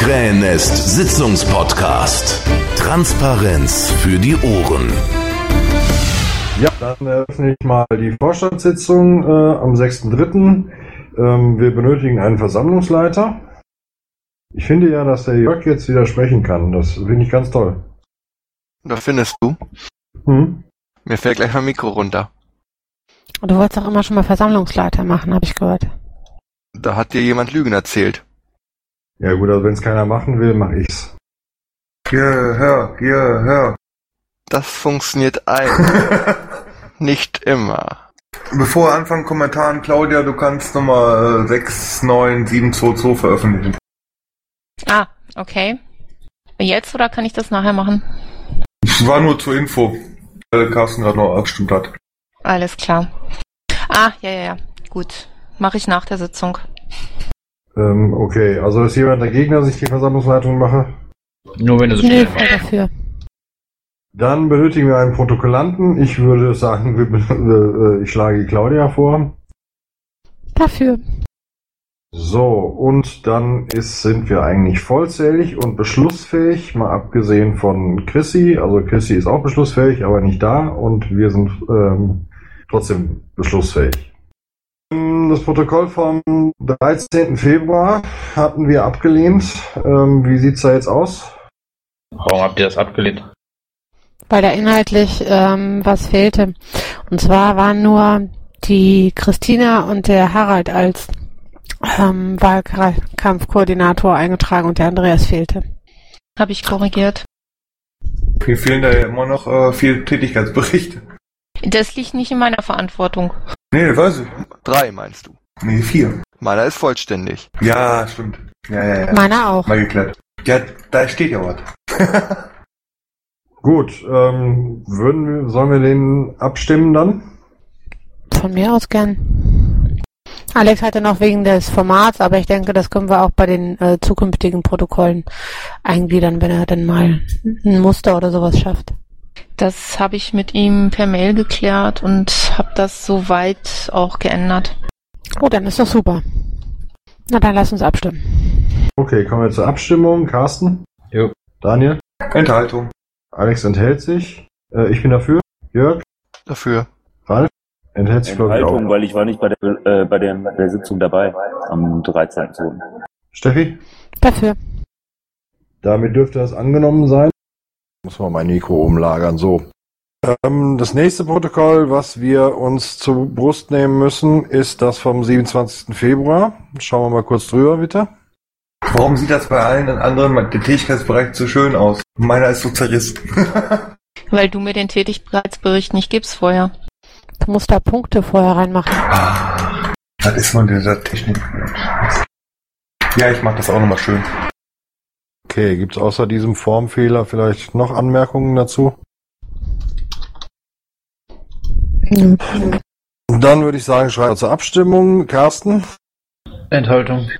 Krähennest Sitzungspodcast. Transparenz für die Ohren. Ja, dann eröffne ich mal die Vorstandssitzung äh, am 6.3. Ähm, wir benötigen einen Versammlungsleiter. Ich finde ja, dass der Jörg jetzt wieder sprechen kann. Das finde ich ganz toll. Da findest du? Hm? Mir fällt gleich mein Mikro runter. Du wolltest auch immer schon mal Versammlungsleiter machen, habe ich gehört. Da hat dir jemand Lügen erzählt. Ja gut, also wenn es keiner machen will, mache ich's. Hier, hör, hier, hör. Das funktioniert ein. Nicht immer. Bevor wir anfangen, Kommentaren, Claudia, du kannst Nummer äh, 69722 veröffentlichen. Ah, okay. Jetzt oder kann ich das nachher machen? Es war nur zur Info, weil Carsten gerade noch abgestimmt hat. Alles klar. Ah, ja, ja, ja. Gut. Mache ich nach der Sitzung. Ähm, okay, also ist jemand dagegen, dass ich die Versammlungsleitung mache? Nur wenn du so Nee, schnell dafür. Dann benötigen wir einen Protokollanten. Ich würde sagen, wir, äh, ich schlage Claudia vor. Dafür. So, und dann ist, sind wir eigentlich vollzählig und beschlussfähig, mal abgesehen von Chrissy. Also Chrissy ist auch beschlussfähig, aber nicht da und wir sind ähm, trotzdem beschlussfähig. Das Protokoll vom 13. Februar hatten wir abgelehnt. Ähm, wie sieht's da jetzt aus? Warum habt ihr das abgelehnt? Weil da inhaltlich ähm, was fehlte. Und zwar waren nur die Christina und der Harald als ähm, Wahlkampfkoordinator eingetragen und der Andreas fehlte. Habe ich korrigiert. Mir fehlen da ja immer noch äh, vier Tätigkeitsberichte. Das liegt nicht in meiner Verantwortung. Nee, weiß ich. Drei meinst du. Nee, vier. Meiner ist vollständig. Ja, stimmt. Ja, ja, ja. Meiner auch. Mal geklärt. Ja, da steht ja was. Gut, ähm, würden wir, sollen wir den abstimmen dann? Von mir aus gern. Alex hatte noch wegen des Formats, aber ich denke, das können wir auch bei den äh, zukünftigen Protokollen eingliedern, wenn er dann mal ein Muster oder sowas schafft. Das habe ich mit ihm per Mail geklärt und habe das soweit auch geändert. Oh, dann ist doch super. Na dann lass uns abstimmen. Okay, kommen wir zur Abstimmung. Carsten? Jo. Daniel? Enthaltung. Alex enthält sich. Äh, ich bin dafür. Jörg? Dafür. Ralf? Enthält sich, glaube ich, Enthaltung, auch. weil ich war nicht bei der, äh, bei der, der Sitzung dabei am 13.2. Steffi? Dafür. Damit dürfte das angenommen sein. Muss man mein Mikro umlagern, so. Ähm, das nächste Protokoll, was wir uns zur Brust nehmen müssen, ist das vom 27. Februar. Schauen wir mal kurz drüber, bitte. Warum sieht das bei allen anderen der Tätigkeitsbereich so schön aus? Meiner ist so zerrissen. Weil du mir den Tätigkeitsbericht nicht gibst vorher. Du musst da Punkte vorher reinmachen. Ah, das ist mal dieser Technik. Ja, ich mach das auch nochmal schön. Okay, gibt's außer diesem Formfehler vielleicht noch Anmerkungen dazu? Dann würde ich sagen, schreiben wir zur Abstimmung. Carsten? Enthaltung.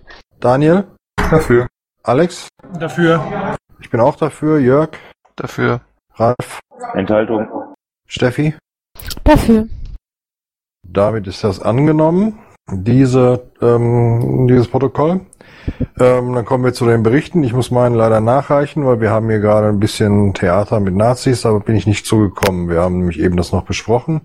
Daniel? Dafür. Alex? Dafür. Ich bin auch dafür. Jörg? Dafür. Ralf? Enthaltung. Steffi? Dafür. Damit ist das angenommen, diese, ähm, dieses Protokoll. Ähm, dann kommen wir zu den Berichten. Ich muss meinen leider nachreichen, weil wir haben hier gerade ein bisschen Theater mit Nazis, aber bin ich nicht zugekommen. Wir haben nämlich eben das noch besprochen.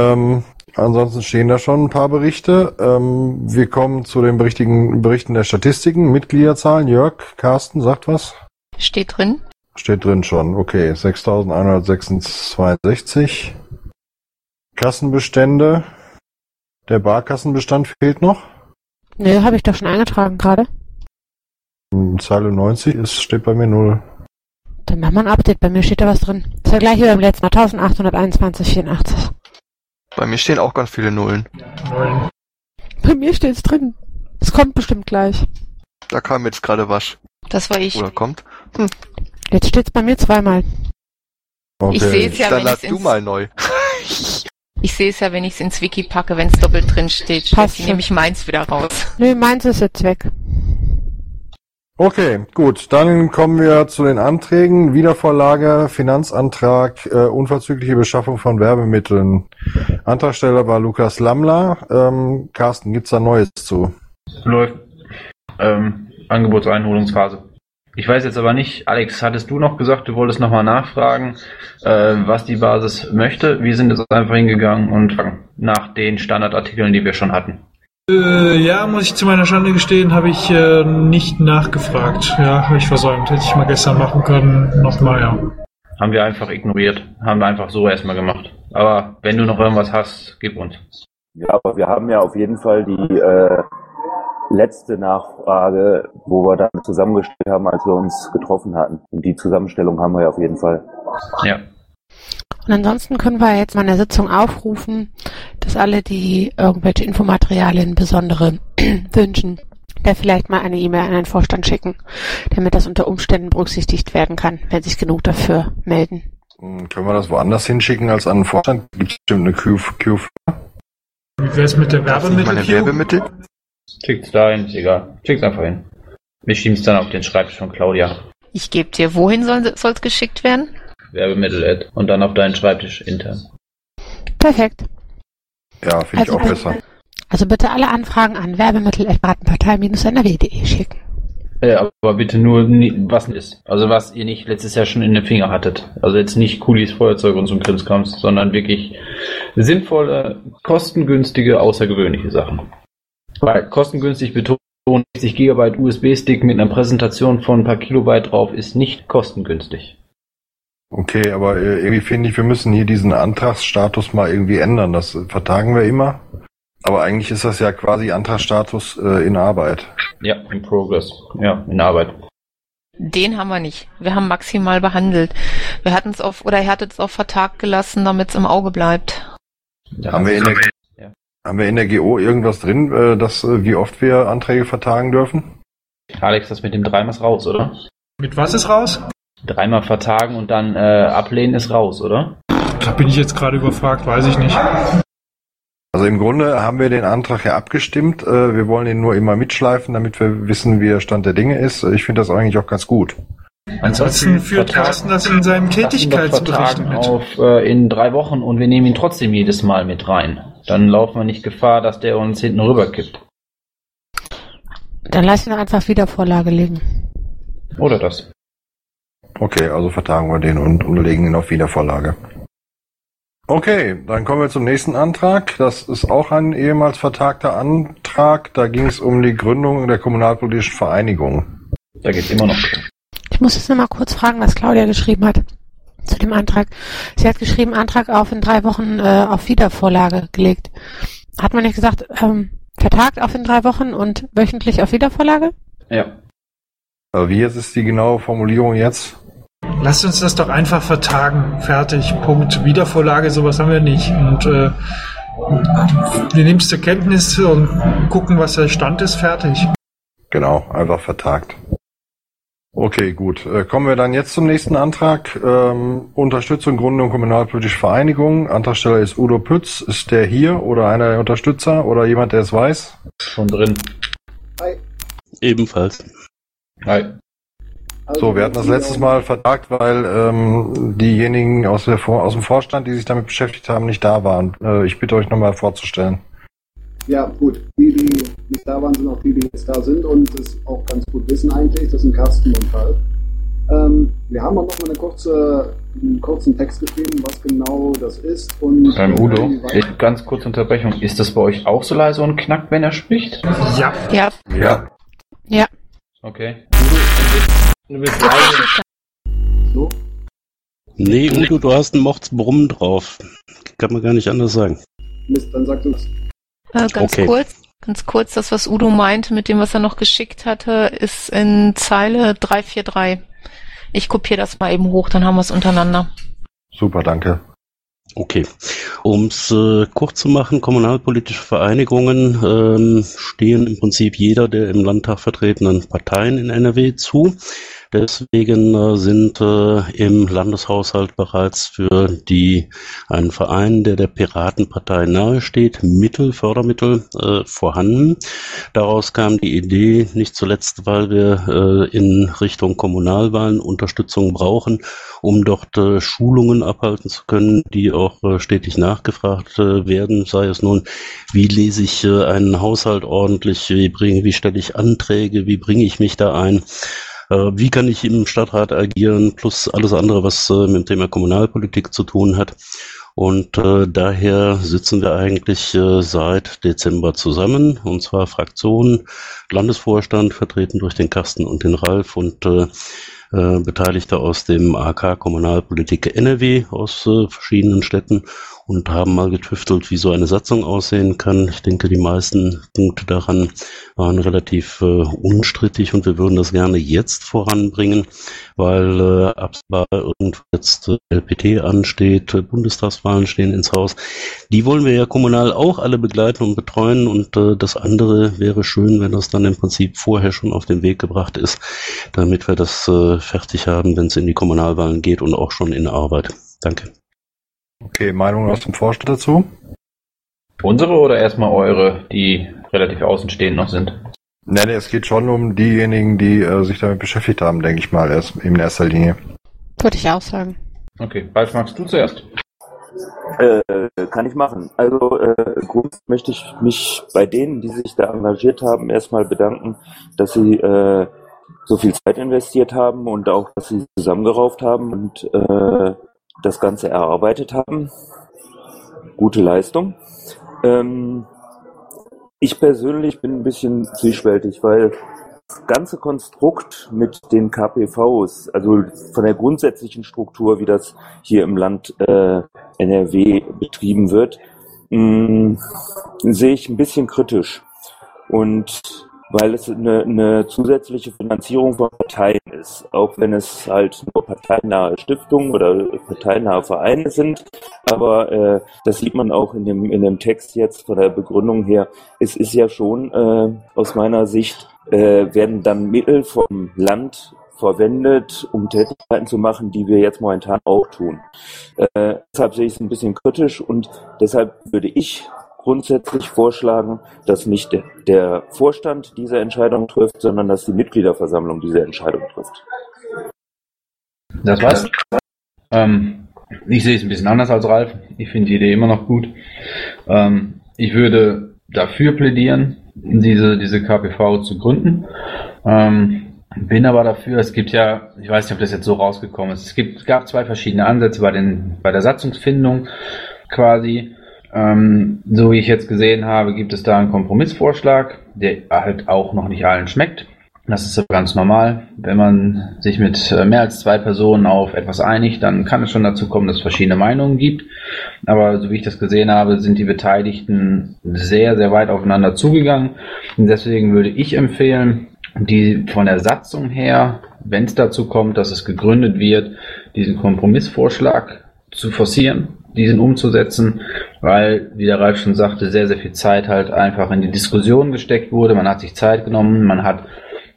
Ähm, ansonsten stehen da schon ein paar Berichte. Ähm, wir kommen zu den berichtigen Berichten der Statistiken. Mitgliederzahlen. Jörg, Carsten, sagt was? Steht drin. Steht drin schon. Okay, 6162. Kassenbestände. Der Barkassenbestand fehlt noch. Nö, habe ich doch schon eingetragen gerade. Hm, Zeile 90 ist, steht bei mir 0. Dann machen wir ein Update. Bei mir steht da was drin. Ist ja gleich wie beim letzten Mal. 1821,84. Bei mir stehen auch ganz viele Nullen. Bei mir steht's drin. Es kommt bestimmt gleich. Da kam jetzt gerade was. Das war ich. Oder kommt. Jetzt steht's bei mir zweimal. Okay. Ich sehe es ja, Dann ich du mal neu. ich sehe es ja, wenn ich es ins Wiki packe, wenn es doppelt drin steht. Passt nehme ich meins wieder raus. Nö, meins ist jetzt weg. Okay, gut. Dann kommen wir zu den Anträgen. Wiedervorlage, Finanzantrag, äh, unverzügliche Beschaffung von Werbemitteln. Antragsteller war Lukas Lammler. Ähm, Carsten, gibt's da Neues zu? Läuft. Ähm, Angebotseinholungsphase. Ich weiß jetzt aber nicht, Alex, hattest du noch gesagt, du wolltest nochmal nachfragen, äh, was die Basis möchte? Wir sind jetzt einfach hingegangen und fragen nach den Standardartikeln, die wir schon hatten. Äh, ja, muss ich zu meiner Schande gestehen, habe ich äh, nicht nachgefragt. Ja, habe ich versäumt. Hätte ich mal gestern machen können. Nochmal, ja. Haben wir einfach ignoriert. Haben wir einfach so erstmal gemacht. Aber wenn du noch irgendwas hast, gib uns. Ja, aber wir haben ja auf jeden Fall die äh, letzte Nachfrage, wo wir dann zusammengestellt haben, als wir uns getroffen hatten. Und die Zusammenstellung haben wir ja auf jeden Fall. Ja. Und ansonsten können wir jetzt mal in der Sitzung aufrufen, dass alle, die irgendwelche Infomaterialien besondere wünschen, der vielleicht mal eine E-Mail an den Vorstand schicken, damit das unter Umständen berücksichtigt werden kann, wenn sich genug dafür melden. Hm, Können wir das woanders hinschicken als an den Vorstand? Gibt es bestimmt eine Q, Q Wie wär's mit der Gab's nicht mal eine Werbemittel? Schickt's dahin, ist egal. Schickt's einfach hin. Wir schieben's dann auf den Schreibtisch von Claudia. Ich gebe dir, wohin soll es geschickt werden? Werbemittel-Ad. Und dann auf deinen Schreibtisch intern. Perfekt. Ja, finde ich Also auch bitte- besser. Also bitte alle Anfragen an werbemittel.bratenpartei-nrw.de schicken. Äh, aber bitte nur, was ist. Also was ihr nicht letztes Jahr schon in den Finger hattet. Also jetzt nicht Kulis Feuerzeug und so ein Krimskrams, sondern wirklich sinnvolle, kostengünstige, außergewöhnliche Sachen. Weil kostengünstig betont, 60 GB USB-Stick mit einer Präsentation von ein paar Kilobyte drauf ist nicht kostengünstig. Okay, aber äh, irgendwie finde ich, wir müssen hier diesen Antragsstatus mal irgendwie ändern. Das vertagen wir immer. Aber eigentlich ist das ja quasi Antragsstatus äh, in Arbeit. Ja, in Progress. Ja, in Arbeit. Den haben wir nicht. Wir haben maximal behandelt. Wir hatten es auf, oder er hat es auf vertagt gelassen, damit es im Auge bleibt. Ja, Haben wir in der. Haben wir in der GO irgendwas drin, äh, dass, äh, wie oft wir Anträge vertagen dürfen? Alex, das mit dem dreimal ist raus, oder? Mit was ist raus? Dreimal vertagen und dann äh, ablehnen ist raus, oder? Da bin ich jetzt gerade überfragt, weiß ich nicht. Also im Grunde haben wir den Antrag ja abgestimmt. Äh, wir wollen ihn nur immer mitschleifen, damit wir wissen, wie der Stand der Dinge ist. Ich finde das eigentlich auch ganz gut. Ansonsten führt Carsten das in seinem Tätigkeitsbericht mit. auf äh, in drei Wochen und wir nehmen ihn trotzdem jedes Mal mit rein. Dann laufen wir nicht Gefahr, dass der uns hinten rüber kippt. Dann lass ihn einfach wieder Vorlage legen. Oder das. Okay, also vertagen wir den und, und legen ihn auf Wiedervorlage. Okay, dann kommen wir zum nächsten Antrag. Das ist auch ein ehemals vertagter Antrag. Da ging es um die Gründung der kommunalpolitischen Vereinigung. Da geht's immer noch. Ich muss jetzt noch mal kurz fragen, was Claudia geschrieben hat zu dem Antrag. Sie hat geschrieben, Antrag auf in drei Wochen äh, auf Wiedervorlage gelegt. Hat man nicht gesagt, ähm, vertagt auf in drei Wochen und wöchentlich auf Wiedervorlage? Ja. Also wie jetzt ist die genaue Formulierung jetzt? Lasst uns das doch einfach vertagen. Fertig. Punkt. Wiedervorlage, sowas haben wir nicht. Und äh, wir nehmen es zur Kenntnis und gucken, was der Stand ist. Fertig. Genau, einfach vertagt. Okay, gut. Äh, kommen wir dann jetzt zum nächsten Antrag. Ähm, Unterstützung Gründung kommunalpolitische Vereinigung. Antragsteller ist Udo Pütz. Ist der hier oder einer der Unterstützer oder jemand, der es weiß? Schon drin. Ebenfalls. Hi. So, wir hatten das letztes Mal vertagt, weil ähm, diejenigen aus, der aus dem Vorstand, die sich damit beschäftigt haben, nicht da waren. Äh, ich bitte euch nochmal vorzustellen. Ja, gut. Die, die nicht da waren, sind auch die, die jetzt da sind und es auch ganz gut wissen eigentlich. Das sind Carsten und Karl. Ähm, wir haben auch noch mal eine kurze, einen kurzen Text geschrieben, was genau das ist. Und Beim äh, Udo, äh, ganz kurze Unterbrechung. Ist das bei euch auch so leise und knackt, wenn er spricht? Ja. Ja, Ja. Ja. Okay. Udo, du bist leise. so. Nee, Udo, du hast einen Mordsbrummen drauf. Kann man gar nicht anders sagen. Mist, dann sagst du es. Äh, ganz Okay. kurz. Ganz kurz, das, was Udo meinte mit dem, was er noch geschickt hatte, ist in Zeile 343. Ich kopiere das mal eben hoch, dann haben wir es untereinander. Super, danke. Okay. Um es äh, kurz zu machen, kommunalpolitische Vereinigungen ähm, stehen im Prinzip jeder der im Landtag vertretenen Parteien in NRW zu. Deswegen äh, sind äh, im Landeshaushalt bereits für die einen Verein, der der Piratenpartei nahesteht, Mittel, Fördermittel äh, vorhanden. Daraus kam die Idee, nicht zuletzt, weil wir in Richtung Kommunalwahlen Unterstützung brauchen, um dort Schulungen abhalten zu können, die auch stetig nachgefragt werden, sei es nun, wie lese ich einen Haushalt ordentlich, wie bringe, wie stelle ich Anträge, wie bringe ich mich da ein. Äh, wie kann ich im Stadtrat agieren, plus alles andere, was äh, mit dem Thema Kommunalpolitik zu tun hat. Und äh, daher sitzen wir eigentlich äh, seit Dezember zusammen, und zwar Fraktionen, Landesvorstand, vertreten durch den Carsten und den Ralf und äh, äh, Beteiligte aus dem AK Kommunalpolitik NRW aus verschiedenen Städten und haben mal getüftelt, wie so eine Satzung aussehen kann. Ich denke, die meisten Punkte daran waren relativ äh, unstrittig und wir würden das gerne jetzt voranbringen, weil äh, absehbar irgendwo jetzt äh, LPT ansteht, äh, Bundestagswahlen stehen ins Haus. Die wollen wir ja kommunal auch alle begleiten und betreuen und äh, das andere wäre schön, wenn das dann im Prinzip vorher schon auf den Weg gebracht ist, damit wir das äh, fertig haben, wenn es in die Kommunalwahlen geht und auch schon in Arbeit. Danke. Okay, Meinung aus dem Vorstand dazu? Unsere oder erstmal eure, die relativ außenstehend noch sind? Nein, nee, es geht schon um diejenigen, die äh, sich damit beschäftigt haben, denke ich mal, erst in erster Linie. Würde ich auch sagen. Okay, Ralf, magst du zuerst? Äh, kann ich machen. Also äh, grundsätzlich möchte ich mich bei denen, die sich da engagiert haben, erstmal bedanken, dass sie äh, so viel Zeit investiert haben und auch, dass sie zusammengerauft haben und äh, das Ganze erarbeitet haben. Gute Leistung. Ähm, ich persönlich bin ein bisschen zwiespältig, weil das ganze Konstrukt mit den KPVs, also von der grundsätzlichen Struktur, wie das hier im Land äh, NRW betrieben wird, mh, sehe ich ein bisschen kritisch. Und weil es eine, eine zusätzliche Finanzierung von Parteien ist, auch wenn es halt nur parteinahe Stiftungen oder parteinahe Vereine sind. Aber äh, das sieht man auch in dem, in dem Text jetzt von der Begründung her. Es ist ja schon äh, aus meiner Sicht, äh, werden dann Mittel vom Land verwendet, um Tätigkeiten zu machen, die wir jetzt momentan auch tun. Äh, deshalb sehe ich es ein bisschen kritisch und deshalb würde ich grundsätzlich vorschlagen, dass nicht der, Vorstand diese Entscheidung trifft, sondern dass die Mitgliederversammlung diese Entscheidung trifft. Das war's. Ähm, ich sehe es ein bisschen anders als Ralf. Ich finde die Idee immer noch gut. Ähm, ich würde dafür plädieren, diese, diese KPV zu gründen. Ähm, bin aber dafür, es gibt ja, ich weiß nicht, ob das jetzt so rausgekommen ist, es gibt, gab zwei verschiedene Ansätze bei, den, bei der Satzungsfindung quasi. Ähm, so wie ich jetzt gesehen habe, gibt es da einen Kompromissvorschlag, der halt auch noch nicht allen schmeckt. Das ist ganz normal. Wenn man sich mit äh, mehr als zwei Personen auf etwas einigt, dann kann es schon dazu kommen, dass es verschiedene Meinungen gibt. Aber so wie ich das gesehen habe, sind die Beteiligten sehr, sehr weit aufeinander zugegangen. Und deswegen würde ich empfehlen, die von der Satzung her, wenn es dazu kommt, dass es gegründet wird, diesen Kompromissvorschlag zu forcieren diesen umzusetzen, weil, wie der Ralf schon sagte, sehr, sehr viel Zeit halt einfach in die Diskussion gesteckt wurde. Man hat sich Zeit genommen, man hat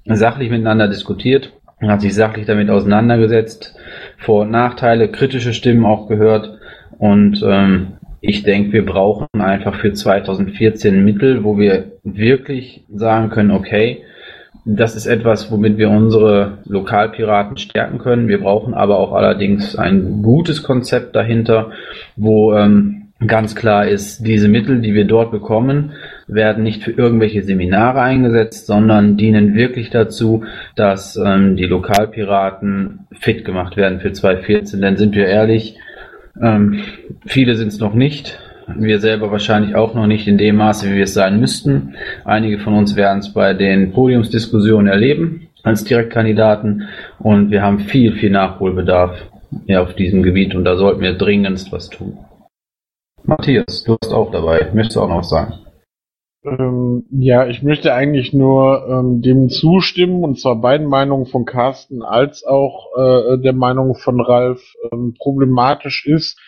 sachlich miteinander diskutiert, man hat sich sachlich damit auseinandergesetzt, Vor- und Nachteile, kritische Stimmen auch gehört und ähm, ich denke, wir brauchen einfach für 2014 Mittel, wo wir wirklich sagen können, okay, das ist etwas, womit wir unsere Lokalpiraten stärken können. Wir brauchen aber auch allerdings ein gutes Konzept dahinter, wo ähm, ganz klar ist, diese Mittel, die wir dort bekommen, werden nicht für irgendwelche Seminare eingesetzt, sondern dienen wirklich dazu, dass ähm, die Lokalpiraten fit gemacht werden für 2014. Denn sind wir ehrlich, ähm, viele sind es noch nicht. Wir selber wahrscheinlich auch noch nicht in dem Maße, wie wir es sein müssten. Einige von uns werden es bei den Podiumsdiskussionen erleben als Direktkandidaten und wir haben viel, viel Nachholbedarf ja, auf diesem Gebiet und da sollten wir dringendst was tun. Matthias, du bist auch dabei. Möchtest du auch noch was sagen? Ähm, ja, ich möchte eigentlich nur ähm, dem zustimmen, und zwar beiden Meinungen von Carsten als auch äh, der Meinung von Ralf. Ähm, problematisch ist,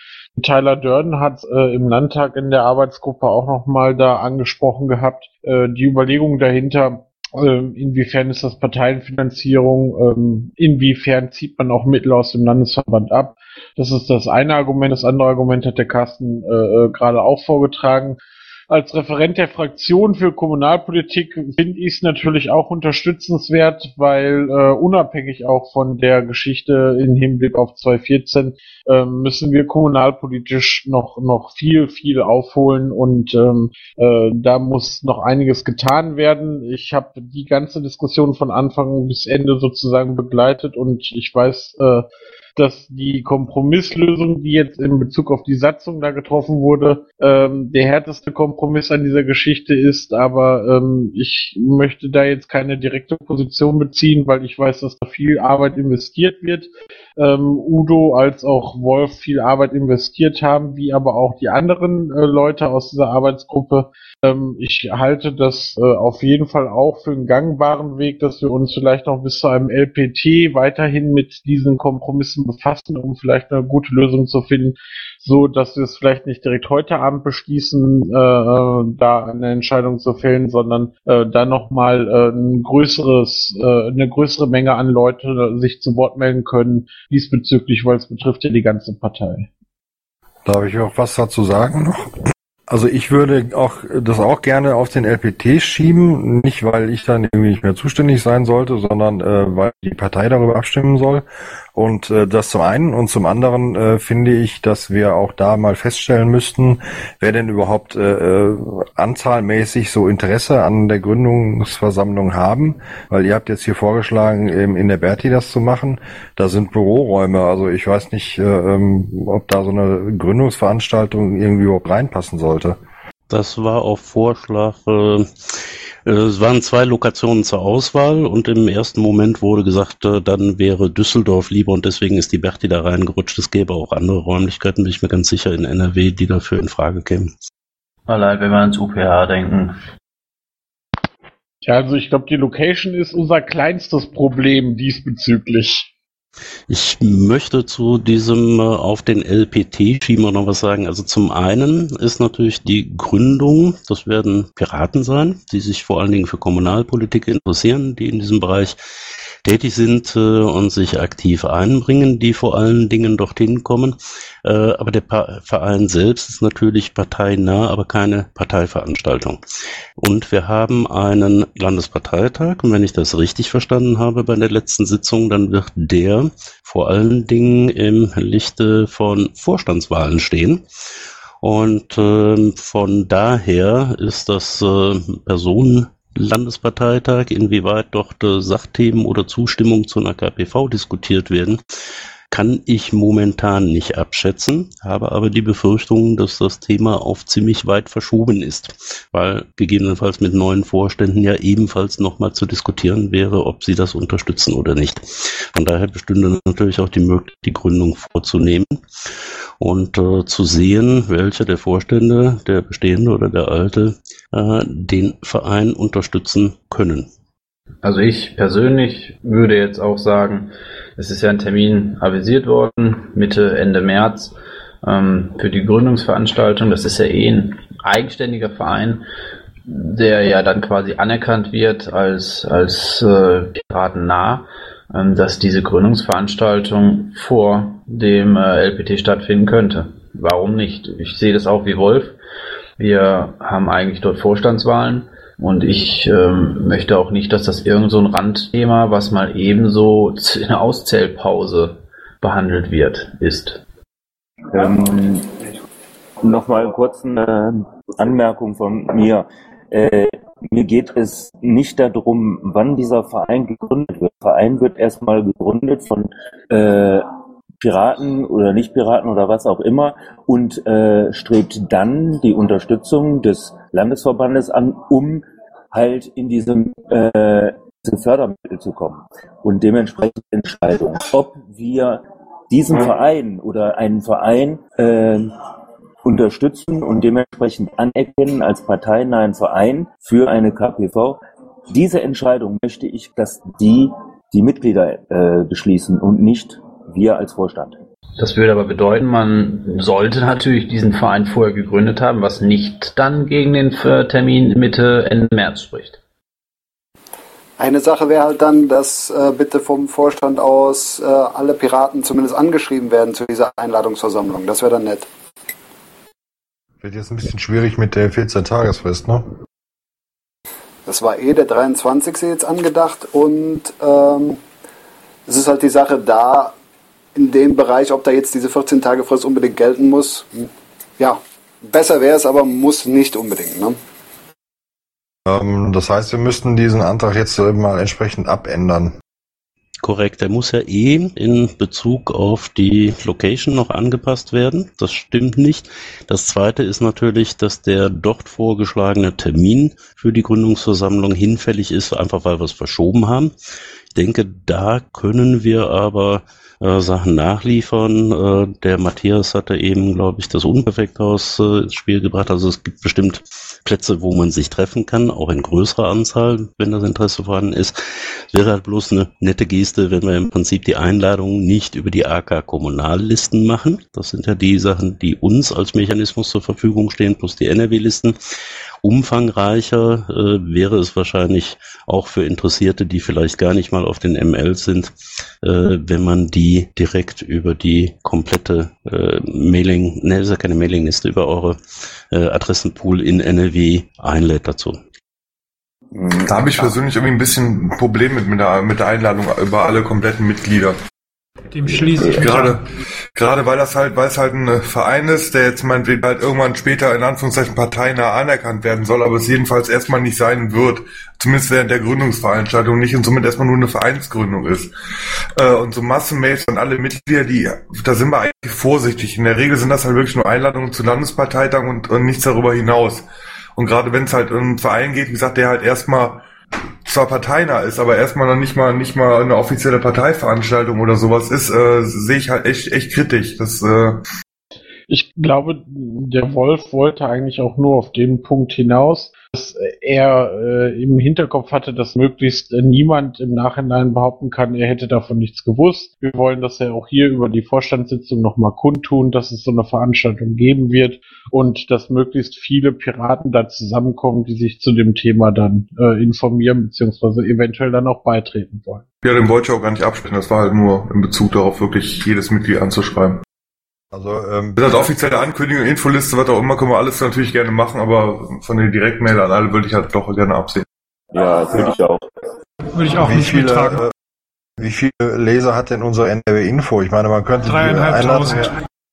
Tyler Durden hat äh, im Landtag in der Arbeitsgruppe auch nochmal da angesprochen gehabt, äh, die Überlegung dahinter, Ähm, inwiefern ist das Parteienfinanzierung? Ähm, inwiefern zieht man auch Mittel aus dem Landesverband ab? Das ist das eine Argument. Das andere Argument hat der Carsten äh, äh gerade auch vorgetragen als Referent der Fraktion für Kommunalpolitik finde ich es natürlich auch unterstützenswert, weil äh, unabhängig auch von der Geschichte im Hinblick auf 2014 äh, müssen wir kommunalpolitisch noch noch viel viel aufholen und ähm, äh, da muss noch einiges getan werden. Ich habe die ganze Diskussion von Anfang bis Ende sozusagen begleitet und ich weiß äh, dass die Kompromisslösung, die jetzt in Bezug auf die Satzung da getroffen wurde, ähm, der härteste Kompromiss an dieser Geschichte ist. Aber ähm, ich möchte da jetzt keine direkte Position beziehen, weil ich weiß, dass da viel Arbeit investiert wird. Ähm, Udo als auch Wolf viel Arbeit investiert haben, wie aber auch die anderen äh, Leute aus dieser Arbeitsgruppe. Ähm, ich halte das äh, auf jeden Fall auch für einen gangbaren Weg, dass wir uns vielleicht noch bis zu einem LPT weiterhin mit diesen Kompromissen befassen, um vielleicht eine gute Lösung zu finden, so dass wir es vielleicht nicht direkt heute Abend beschließen, äh, äh da eine Entscheidung zu fällen, sondern äh, da nochmal äh, ein größeres, äh, eine größere Menge an Leute sich zu Wort melden können diesbezüglich, weil es betrifft ja die ganze Partei. Darf ich auch was dazu sagen noch? Also ich würde auch das auch gerne auf den LPT schieben, nicht weil ich dann irgendwie nicht mehr zuständig sein sollte, sondern äh, weil die Partei darüber abstimmen soll. Und äh, das zum einen und zum anderen äh, finde ich, dass wir auch da mal feststellen müssten, wer denn überhaupt äh, äh, anzahlmäßig so Interesse an der Gründungsversammlung haben, weil ihr habt jetzt hier vorgeschlagen, eben in der Berti das zu machen. Da sind Büroräume, also ich weiß nicht, äh, ähm, ob da so eine Gründungsveranstaltung irgendwie überhaupt reinpassen sollte. Das war auf Vorschlag äh, es waren zwei Lokationen zur Auswahl und im ersten Moment wurde gesagt, äh, dann wäre Düsseldorf lieber und deswegen ist die Berti da reingerutscht. Es gäbe auch andere Räumlichkeiten, bin ich mir ganz sicher, in NRW, die dafür in Frage kämen. Allein wenn wir ans UPH denken. Ja, also ich glaube, die Location ist unser kleinstes Problem diesbezüglich. Ich möchte zu diesem äh, auf den LPT schieben noch was sagen. Also zum einen ist natürlich die Gründung, das werden Piraten sein, die sich vor allen Dingen für Kommunalpolitik interessieren, die in diesem Bereich tätig sind äh, und sich aktiv einbringen, die vor allen Dingen dorthin kommen. Äh, aber der pa Verein selbst ist natürlich parteinah, aber keine Parteiveranstaltung. Und wir haben einen Landesparteitag und wenn ich das richtig verstanden habe bei der letzten Sitzung, dann wird der vor allen Dingen im Lichte von Vorstandswahlen stehen. Und äh, von daher ist das äh, Personen Landesparteitag, inwieweit dort Sachthemen oder Zustimmung zu einer KPV diskutiert werden, kann ich momentan nicht abschätzen, habe aber die Befürchtung, dass das Thema auf ziemlich weit verschoben ist, weil gegebenenfalls mit neuen Vorständen ja ebenfalls nochmal zu diskutieren wäre, ob sie das unterstützen oder nicht. Von daher bestünde natürlich auch die Möglichkeit, die Gründung vorzunehmen und äh, zu sehen, welcher der Vorstände, der bestehende oder der alte, äh, den Verein unterstützen können. Also ich persönlich würde jetzt auch sagen, es ist ja ein Termin avisiert worden, Mitte, Ende März, ähm, für die Gründungsveranstaltung. Das ist ja eh ein eigenständiger Verein, der ja dann quasi anerkannt wird als, als äh, piratennah, dass diese Gründungsveranstaltung vor dem äh, LPT stattfinden könnte. Warum nicht? Ich sehe das auch wie Wolf. Wir haben eigentlich dort Vorstandswahlen und ich ähm, möchte auch nicht, dass das irgend so ein Randthema, was mal ebenso in der Auszählpause behandelt wird, ist. Ähm, Nochmal kurz eine Anmerkung von mir. Äh, mir geht es nicht darum, wann dieser Verein gegründet wird. Der Verein wird erstmal gegründet von äh, Piraten oder Nicht-Piraten oder was auch immer und äh, strebt dann die Unterstützung des Landesverbandes an, um halt in diesem äh, diese Fördermittel zu kommen und dementsprechend Entscheidung, ob wir diesen Verein oder einen Verein äh, unterstützen und dementsprechend anerkennen als parteinahen Verein für eine KPV. Diese Entscheidung möchte ich, dass die die Mitglieder äh, beschließen und nicht wir als Vorstand. Das würde aber bedeuten, man sollte natürlich diesen Verein vorher gegründet haben, was nicht dann gegen den Termin Mitte, Ende März spricht. Eine Sache wäre halt dann, dass äh, bitte vom Vorstand aus äh, alle Piraten zumindest angeschrieben werden zu dieser Einladungsversammlung. Das wäre dann nett. Wird jetzt ein bisschen schwierig mit der 14-Tagesfrist, ne? Das war eh der 23. jetzt angedacht und ähm, es ist halt die Sache da, in dem Bereich, ob da jetzt diese 14 Tage Frist unbedingt gelten muss. Ja, besser wäre es, aber muss nicht unbedingt. Ne? Ähm, das heißt, wir müssten diesen Antrag jetzt mal entsprechend abändern. Korrekt, der muss ja eh in Bezug auf die Location noch angepasst werden. Das stimmt nicht. Das zweite ist natürlich, dass der dort vorgeschlagene Termin für die Gründungsversammlung hinfällig ist, einfach weil wir es verschoben haben. Ich denke, da können wir aber äh, Sachen nachliefern. Äh, der Matthias hatte eben, glaube ich, das Unperfekthaus äh, ins Spiel gebracht. Also es gibt bestimmt Plätze, wo man sich treffen kann, auch in größerer Anzahl, wenn das Interesse vorhanden ist. Es wäre halt bloß eine nette Geste, wenn wir im Prinzip die Einladungen nicht über die AK-Kommunallisten machen. Das sind ja die Sachen, die uns als Mechanismus zur Verfügung stehen, plus die NRW-Listen. Umfangreicher äh, wäre es wahrscheinlich auch für Interessierte, die vielleicht gar nicht mal auf den ML sind, äh, wenn man die direkt über die komplette äh, Mailing, ne, ist ja keine Mailingliste, über eure äh, Adressenpool in NRW einlädt dazu. Da habe ich persönlich irgendwie ein bisschen ein Problem mit, mit, der, mit der Einladung über alle kompletten Mitglieder. Dem schließe ich Gerade, gerade weil das halt, weil es halt ein Verein ist, der jetzt meinetwegen halt irgendwann später in Anführungszeichen parteinah anerkannt werden soll, aber es jedenfalls erstmal nicht sein wird. Zumindest während der Gründungsveranstaltung nicht und somit erstmal nur eine Vereinsgründung ist. Äh, und so Massenmails an alle Mitglieder, die, da sind wir eigentlich vorsichtig. In der Regel sind das halt wirklich nur Einladungen zu Landesparteitagen und, und nichts darüber hinaus. Und gerade wenn es halt um einen Verein geht, wie gesagt, der halt erstmal zwar parteinah ist, aber erstmal noch nicht mal nicht mal eine offizielle Parteiveranstaltung oder sowas ist, äh, sehe ich halt echt echt kritisch. Das äh, Ich glaube, der Wolf wollte eigentlich auch nur auf den Punkt hinaus, dass er äh, im Hinterkopf hatte, dass möglichst äh, niemand im Nachhinein behaupten kann, er hätte davon nichts gewusst. Wir wollen das ja auch hier über die Vorstandssitzung nochmal kundtun, dass es so eine Veranstaltung geben wird und dass möglichst viele Piraten da zusammenkommen, die sich zu dem Thema dann äh, informieren beziehungsweise eventuell dann auch beitreten wollen. ja, den wollte ich auch gar nicht absprechen. Das war halt nur in Bezug darauf, wirklich jedes Mitglied anzuschreiben. Also, ähm, Das offizielle Ankündigung, Infoliste, was auch immer, können wir alles natürlich gerne machen, aber von den Direktmail an alle würde ich halt doch gerne absehen. Ja, würde ich auch. Würde ich auch wie nicht viele, mittragen. äh, wie viele Leser hat denn unsere NRW-Info? Ich meine, man könnte die Einladung,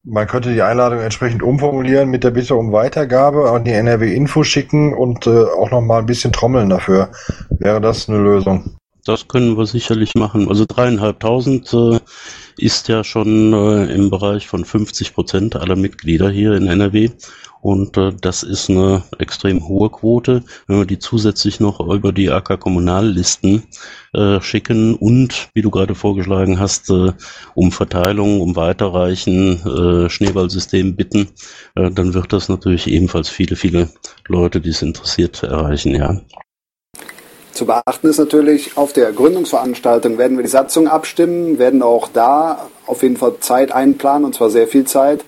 man könnte die Einladung entsprechend umformulieren mit der Bitte um Weitergabe an die NRW-Info schicken und äh, auch noch mal ein bisschen trommeln dafür. Wäre das eine Lösung? Das können wir sicherlich machen. Also dreieinhalbtausend äh, ist ja schon äh, im Bereich von 50 Prozent aller Mitglieder hier in NRW. Und äh, das ist eine extrem hohe Quote. Wenn wir die zusätzlich noch über die AK-Kommunallisten äh, schicken und, wie du gerade vorgeschlagen hast, äh, um Verteilung, um Weiterreichen, äh, Schneeballsystem bitten, äh, dann wird das natürlich ebenfalls viele, viele Leute, die es interessiert, erreichen, ja. Zu beachten ist natürlich, auf der Gründungsveranstaltung werden wir die Satzung abstimmen, werden auch da auf jeden Fall Zeit einplanen, und zwar sehr viel Zeit,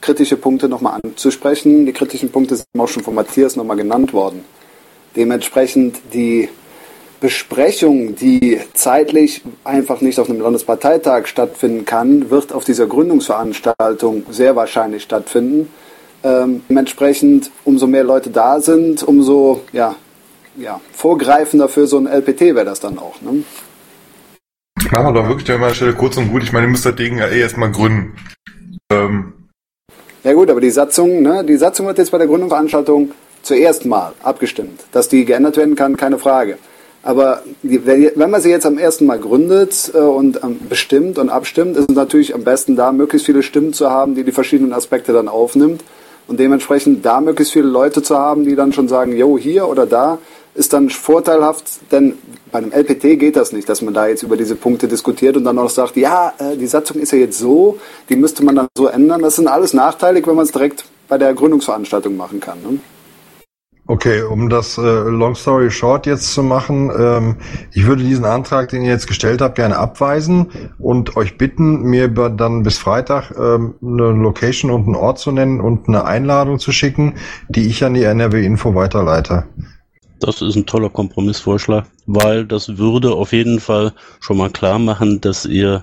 kritische Punkte nochmal anzusprechen. Die kritischen Punkte sind auch schon von Matthias nochmal genannt worden. Dementsprechend die Besprechung, die zeitlich einfach nicht auf einem Landesparteitag stattfinden kann, wird auf dieser Gründungsveranstaltung sehr wahrscheinlich stattfinden. Ähm, dementsprechend, umso mehr Leute da sind, umso ja, ja, vorgreifender für so ein LPT wäre das dann auch. Ne? Machen wir doch wirklich an meiner Stelle kurz und gut. Ich meine, ihr müsst das Ding ja eh erstmal gründen. Ähm, Ja gut, aber die Satzung, ne, die Satzung wird jetzt bei der Gründungsveranstaltung zuerst mal abgestimmt. Dass die geändert werden kann, keine Frage. Aber wenn man sie jetzt am ersten Mal gründet äh, und ähm, bestimmt und abstimmt, ist es natürlich am besten da, möglichst viele Stimmen zu haben, die die verschiedenen Aspekte dann aufnimmt. Und dementsprechend da möglichst viele Leute zu haben, die dann schon sagen, jo, hier oder da, ist dann vorteilhaft, denn bei einem LPT geht das nicht, dass man da jetzt über diese Punkte diskutiert und dann auch sagt, ja, äh, die Satzung ist ja jetzt so, die müsste man dann so ändern. Das sind alles nachteilig, wenn man es direkt bei der Gründungsveranstaltung machen kann. Ne? Okay, um das äh, Long Story Short jetzt zu machen, ähm, ich würde diesen Antrag, den ihr jetzt gestellt habt, gerne abweisen und euch bitten, mir dann bis Freitag ähm, eine Location und einen Ort zu nennen und eine Einladung zu schicken, die ich an die NRW Info weiterleite. Das ist ein toller Kompromissvorschlag, weil das würde auf jeden Fall schon mal klar machen, dass ihr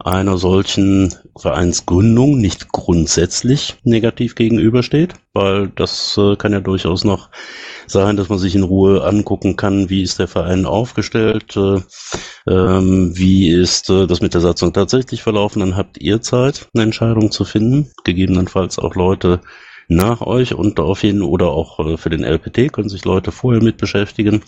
einer solchen Vereinsgründung nicht grundsätzlich negativ gegenübersteht, weil das äh, kann ja durchaus noch sein, dass man sich in Ruhe angucken kann, wie ist der Verein aufgestellt, äh, ähm, wie ist äh, das mit der Satzung tatsächlich verlaufen, dann habt ihr Zeit, eine Entscheidung zu finden, gegebenenfalls auch Leute nach euch und auf jeden oder auch äh, für den LPT können sich Leute vorher mit beschäftigen.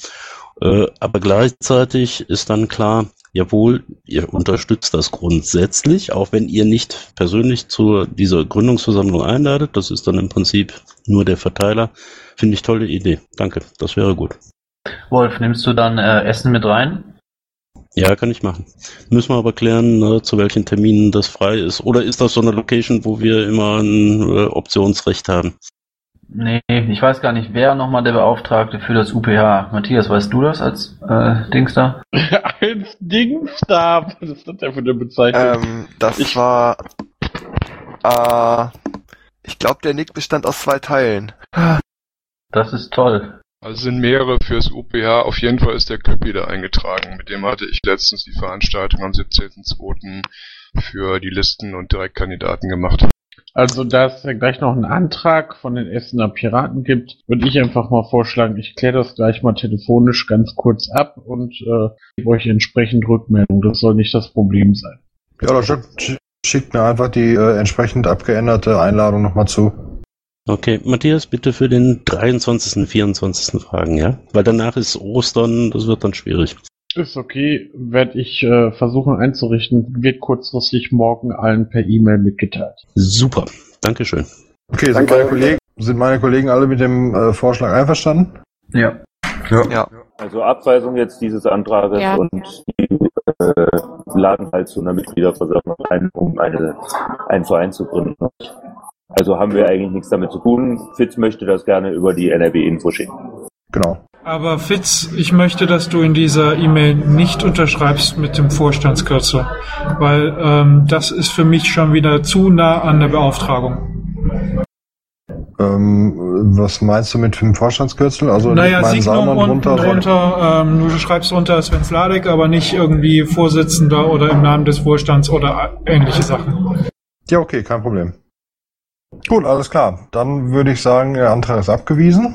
Äh, aber gleichzeitig ist dann klar, jawohl, ihr unterstützt das grundsätzlich, auch wenn ihr nicht persönlich zu dieser Gründungsversammlung einladet. Das ist dann im Prinzip nur der Verteiler. Finde ich tolle Idee. Danke, das wäre gut. Wolf, nimmst du dann äh, Essen mit rein? Ja, kann ich machen. Müssen wir aber klären, ne, zu welchen Terminen das frei ist. Oder ist das so eine Location, wo wir immer ein äh, Optionsrecht haben? Nee, ich weiß gar nicht, wer nochmal der Beauftragte für das UPH. Matthias, weißt du das als äh, Dings da? Als Dingstar. Was ist das denn für eine Bezeichnung? Ähm, das war. Äh, ich glaube, der Nick bestand aus zwei Teilen. Das ist toll. Also sind mehrere fürs UPH. Auf jeden Fall ist der Köppi da eingetragen. Mit dem hatte ich letztens die Veranstaltung am 17.02. für die Listen und Direktkandidaten gemacht. Also, da es ja gleich noch einen Antrag von den Essener Piraten gibt, würde ich einfach mal vorschlagen, ich kläre das gleich mal telefonisch ganz kurz ab und äh, gebe euch entsprechend Rückmeldung. Das soll nicht das Problem sein. Ja, dann schickt, schickt mir einfach die äh, entsprechend abgeänderte Einladung nochmal zu. Okay, Matthias, bitte für den 23. und 24. Fragen, ja? Weil danach ist Ostern, das wird dann schwierig. Ist okay, werde ich äh, versuchen einzurichten. Wird kurzfristig morgen allen per E-Mail mitgeteilt. Super, Dankeschön. Okay, sind Danke. meine, Kollegen, sind meine Kollegen alle mit dem äh, Vorschlag einverstanden? Ja. Ja. Also Abweisung jetzt dieses Antrages Ja. und die äh, laden halt zu einer Mitgliederversammlung ein, um eine, einen Verein zu gründen. Also haben wir eigentlich nichts damit zu tun. Fitz möchte das gerne über die NRW-Info schicken. Genau. Aber Fitz, ich möchte, dass du in dieser E-Mail nicht unterschreibst mit dem Vorstandskürzel, weil ähm, das ist für mich schon wieder zu nah an der Beauftragung. Ähm, was meinst du mit dem Vorstandskürzel? Also naja, Signum unten drunter, sondern- drunter, ähm, du schreibst drunter Sven Sladek, aber nicht irgendwie Vorsitzender oder im Namen des Vorstands oder ähnliche Sachen. Ja, okay, kein Problem. Gut, alles klar. Dann würde ich sagen, der Antrag ist abgewiesen.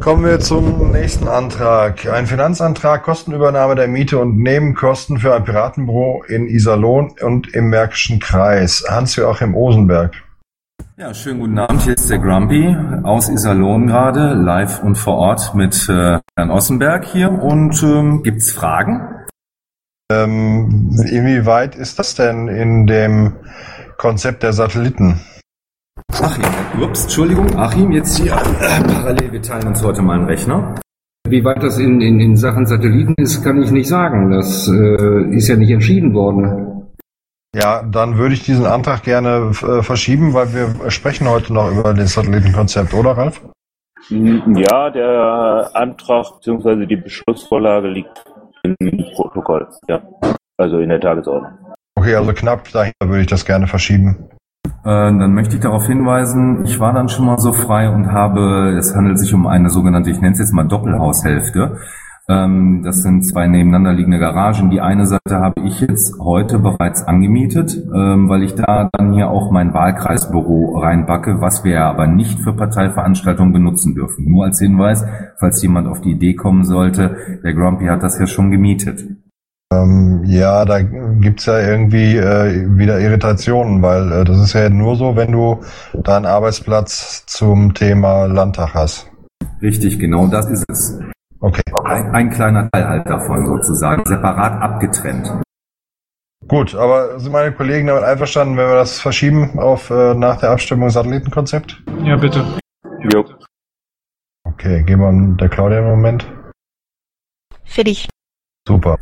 Kommen wir zum nächsten Antrag. Ein Finanzantrag, Kostenübernahme der Miete und Nebenkosten für ein Piratenbüro in Iserlohn und im Märkischen Kreis. Hans-Joachim Osenberg. Ja, schönen guten Abend. Hier ist der Grumpy aus Iserlohn gerade, live und vor Ort mit äh, Herrn Ossenberg hier. Und ähm, gibt's Fragen? Ähm, inwieweit ist das denn in dem Konzept der Satelliten? Achim, ups, Entschuldigung, Achim, jetzt hier äh, parallel, wir teilen uns heute mal einen Rechner. Wie weit das in, in, in Sachen Satelliten ist, kann ich nicht sagen. Das äh, ist ja nicht entschieden worden. Ja, dann würde ich diesen Antrag gerne äh, verschieben, weil wir sprechen heute noch über das Satellitenkonzept, oder Ralf? Ja, der Antrag bzw. die Beschlussvorlage liegt im Protokoll, ja. Also in der Tagesordnung. Okay, also knapp dahinter würde ich das gerne verschieben. Äh, dann möchte ich darauf hinweisen, ich war dann schon mal so frei und habe, es handelt sich um eine sogenannte, ich nenne es jetzt mal Doppelhaushälfte. Ähm, das sind zwei nebeneinander liegende Garagen. Die eine Seite habe ich jetzt heute bereits angemietet, ähm, weil ich da dann hier auch mein Wahlkreisbüro reinbacke, was wir aber nicht für Parteiveranstaltungen benutzen dürfen. Nur als Hinweis, falls jemand auf die Idee kommen sollte, der Grumpy hat das ja schon gemietet. Ähm, ja, da gibt's ja irgendwie äh, wieder Irritationen, weil äh, das ist ja nur so, wenn du deinen Arbeitsplatz zum Thema Landtag hast. Richtig, genau das ist es. Okay. Ein, ein kleiner Teil halt davon sozusagen, separat abgetrennt. Gut, aber sind meine Kollegen damit einverstanden, wenn wir das verschieben auf äh, nach der Abstimmung Satellitenkonzept? Ja, bitte. Jo. Okay, geben wir der Claudia einen Moment. Für dich. Super.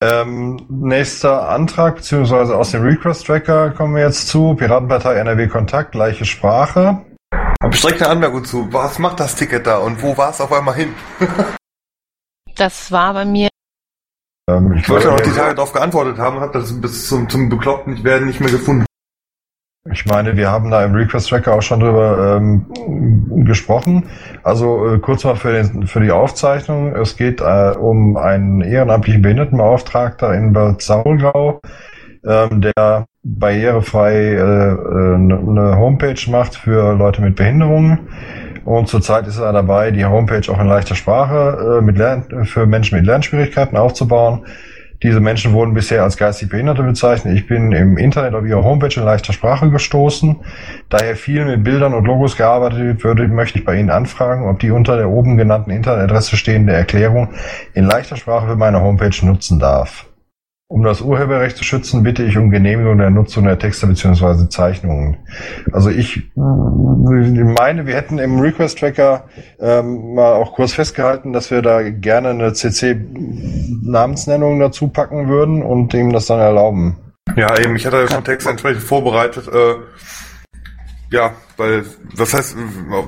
Ähm, nächster Antrag, beziehungsweise aus dem Request-Tracker kommen wir jetzt zu. Piratenpartei NRW Kontakt, gleiche Sprache. Hab ich direkt eine Anmerkung zu. Was macht das Ticket da und wo war es auf einmal hin? Das war bei mir. Ähm, Ich wollte auch die Tage darauf geantwortet haben und habe das bis zum, zum bekloppten Ich werden nicht mehr gefunden. Ich meine, wir haben da im Request Tracker auch schon drüber ähm, gesprochen. Also äh, kurz mal für, den, für die Aufzeichnung. Es geht äh, um einen ehrenamtlichen Behindertenbeauftragter in Bad Saulgau, ähm, der barrierefrei äh, äh, eine Homepage macht für Leute mit Behinderungen. Und zurzeit ist er dabei, die Homepage auch in leichter Sprache äh, mit Lern für Menschen mit Lernschwierigkeiten aufzubauen. Diese Menschen wurden bisher als geistig Behinderte bezeichnet. Ich bin im Internet auf ihre Homepage in leichter Sprache gestoßen. Daher viel mit Bildern und Logos gearbeitet wird, möchte ich bei Ihnen anfragen, ob die unter der oben genannten Internetadresse stehende Erklärung in leichter Sprache für meine Homepage nutzen darf. Um das Urheberrecht zu schützen, bitte ich um Genehmigung der Nutzung der Texte bzw. Zeichnungen. Also ich meine, wir hätten im Request-Tracker ähm, mal auch kurz festgehalten, dass wir da gerne eine CC-Namensnennung dazu packen würden und ihm das dann erlauben. Ja, eben, ich hatte schon Text entsprechend vorbereitet. Äh, ja, weil, das heißt,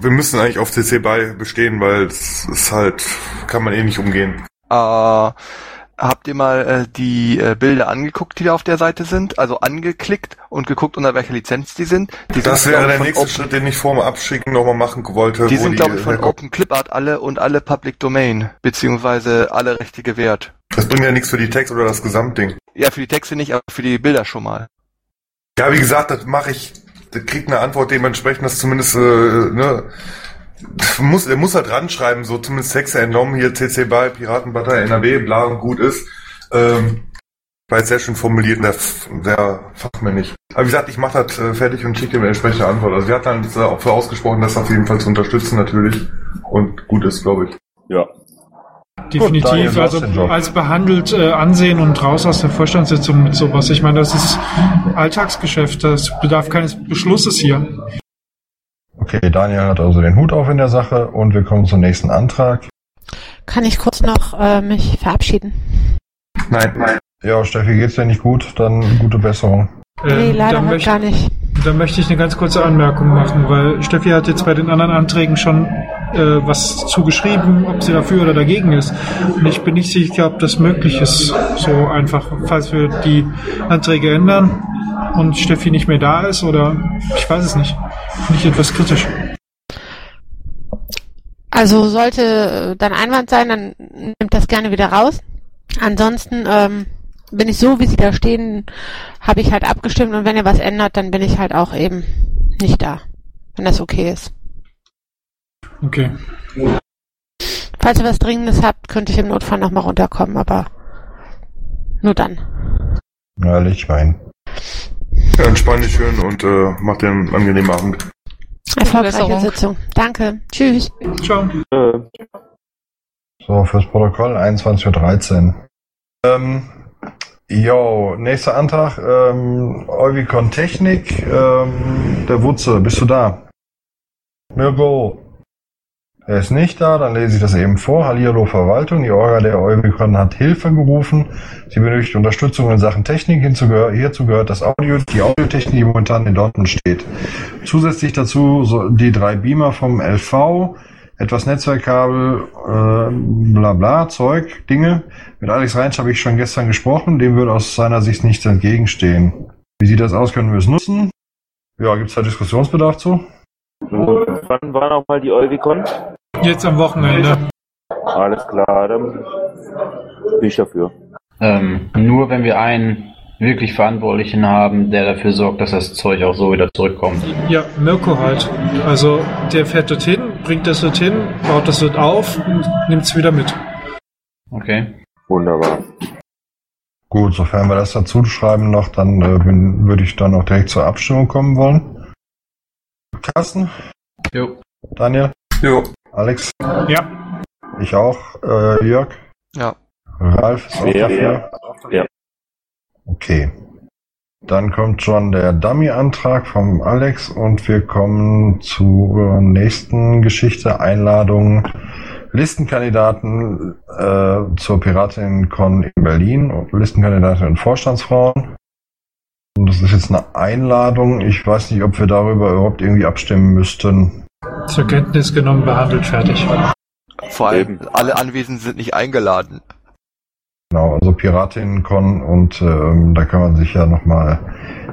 wir müssen eigentlich auf CC bei bestehen, weil es ist halt, kann man eh nicht umgehen. Äh, habt ihr mal äh, die äh, Bilder angeguckt, die da auf der Seite sind? Also angeklickt und geguckt, unter welcher Lizenz die sind? Die das sind, wäre der nächste Open- Schritt, den ich vor dem Abschicken nochmal machen wollte. Die sind, glaube ich, von herkommen. Open Clip Art alle und alle Public Domain, beziehungsweise alle Rechte gewährt. Das bringt ja nichts für die Text oder das Gesamtding. Ja, für die Texte nicht, aber für die Bilder schon mal. Ja, wie gesagt, das mache ich, das kriegt eine Antwort dementsprechend, dass zumindest, äh, ne, muss, er muss halt ranschreiben, so zumindest Texte entnommen, hier CC bei Piratenpartei NRW, bla und gut ist. Ähm, war jetzt sehr schön formuliert und sehr, sehr fachmännisch. Aber wie gesagt, ich mache das äh, fertig und schicke ihm eine entsprechende Antwort. Also wir hatten dann äh, auch für ausgesprochen, das auf jeden Fall zu unterstützen natürlich. Und gut ist, glaube ich. Ja. Definitiv, Gut, also als behandelt äh, ansehen und raus aus der Vorstandssitzung mit sowas. Ich meine, das ist Alltagsgeschäft, das bedarf keines Beschlusses hier. Okay, Daniel hat also den Hut auf in der Sache und wir kommen zum nächsten Antrag. Kann ich kurz noch äh, mich verabschieden? Nein, nein. Ja, Steffi, geht's dir nicht gut? Dann gute Besserung. Nee, leider möchte- gar nicht. Da möchte ich eine ganz kurze Anmerkung machen, weil Steffi hat jetzt bei den anderen Anträgen schon äh, was zugeschrieben, ob sie dafür oder dagegen ist. Und ich bin nicht sicher, ob das möglich ist. So einfach, falls wir die Anträge ändern und Steffi nicht mehr da ist oder ich weiß es nicht. Finde ich etwas kritisch. Also sollte äh, dann Einwand sein, dann nimmt das gerne wieder raus. Ansonsten ähm, bin ich so, wie sie da stehen, habe ich halt abgestimmt und wenn ihr was ändert, dann bin ich halt auch eben nicht da, wenn das okay ist. Okay. Falls ihr was Dringendes habt, könnte ich im Notfall nochmal runterkommen, aber nur dann. Ja, Lichtwein. Ja, entspann dich schön und äh, mach dir einen angenehmen Abend. Erfolgreiche. Sitzung. Danke. Tschüss. Ciao. So, fürs Protokoll 21.13 Uhr. Ähm, jo, nächster Antrag, ähm, Euvicon Technik, ähm, der Wutze, bist du da? Mirko. Er ist nicht da, dann lese ich das eben vor. Hallihallo Verwaltung, die Orga der Euvicon hat Hilfe gerufen. Sie benötigt Unterstützung in Sachen Technik. Hierzu gehört das Audio, die Audiotechnik, die momentan in Dortmund steht. Zusätzlich dazu die drei Beamer vom LV, etwas Netzwerkkabel, äh, bla bla, Zeug, Dinge. Mit Alex Reinsch habe ich schon gestern gesprochen, dem würde aus seiner Sicht nichts entgegenstehen. Wie sieht das aus, können wir es nutzen? Ja, gibt's da Diskussionsbedarf zu? Wann war noch mal die Euvicon? Jetzt am Wochenende. Alles klar, dann bin ich dafür. Ähm, nur wenn wir einen wirklich Verantwortlichen haben, der dafür sorgt, dass das Zeug auch so wieder zurückkommt. Ja, Mirko halt. Also der fährt dorthin, bringt das dorthin, baut das dort auf und nimmt es wieder mit. Okay. Wunderbar. Gut, sofern wir das dazu schreiben noch, dann äh, bin, würde ich dann auch direkt zur Abstimmung kommen wollen. Carsten? Jo. Daniel? Jo. Alex? Ja. Ich auch. Äh, Jörg? Ja. Ralf ist auch Ja. dafür? Ja. Okay. Dann kommt schon der Dummy-Antrag vom Alex und wir kommen zur nächsten Geschichte. Einladung Listenkandidaten äh, zur Piratinnen-Con in Berlin und Listenkandidaten und Vorstandsfrauen. Und das ist jetzt eine Einladung. Ich weiß nicht, ob wir darüber überhaupt irgendwie abstimmen müssten. Zur Kenntnis genommen, behandelt, fertig. Vor allem, alle Anwesenden sind nicht eingeladen. Genau, also Piratinnen-Con und ähm, da kann man sich ja nochmal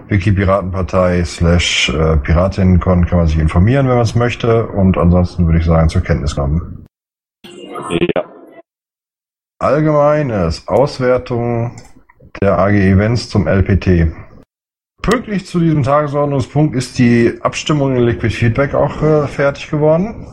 Wiki-Piratenpartei slash äh, Piratinnen.con kann man sich informieren, wenn man es möchte. Und ansonsten würde ich sagen, zur Kenntnis kommen. Ja. Allgemeines Auswertung der AG Events zum LPT. Pünktlich zu diesem Tagesordnungspunkt ist die Abstimmung in Liquid Feedback auch äh, fertig geworden.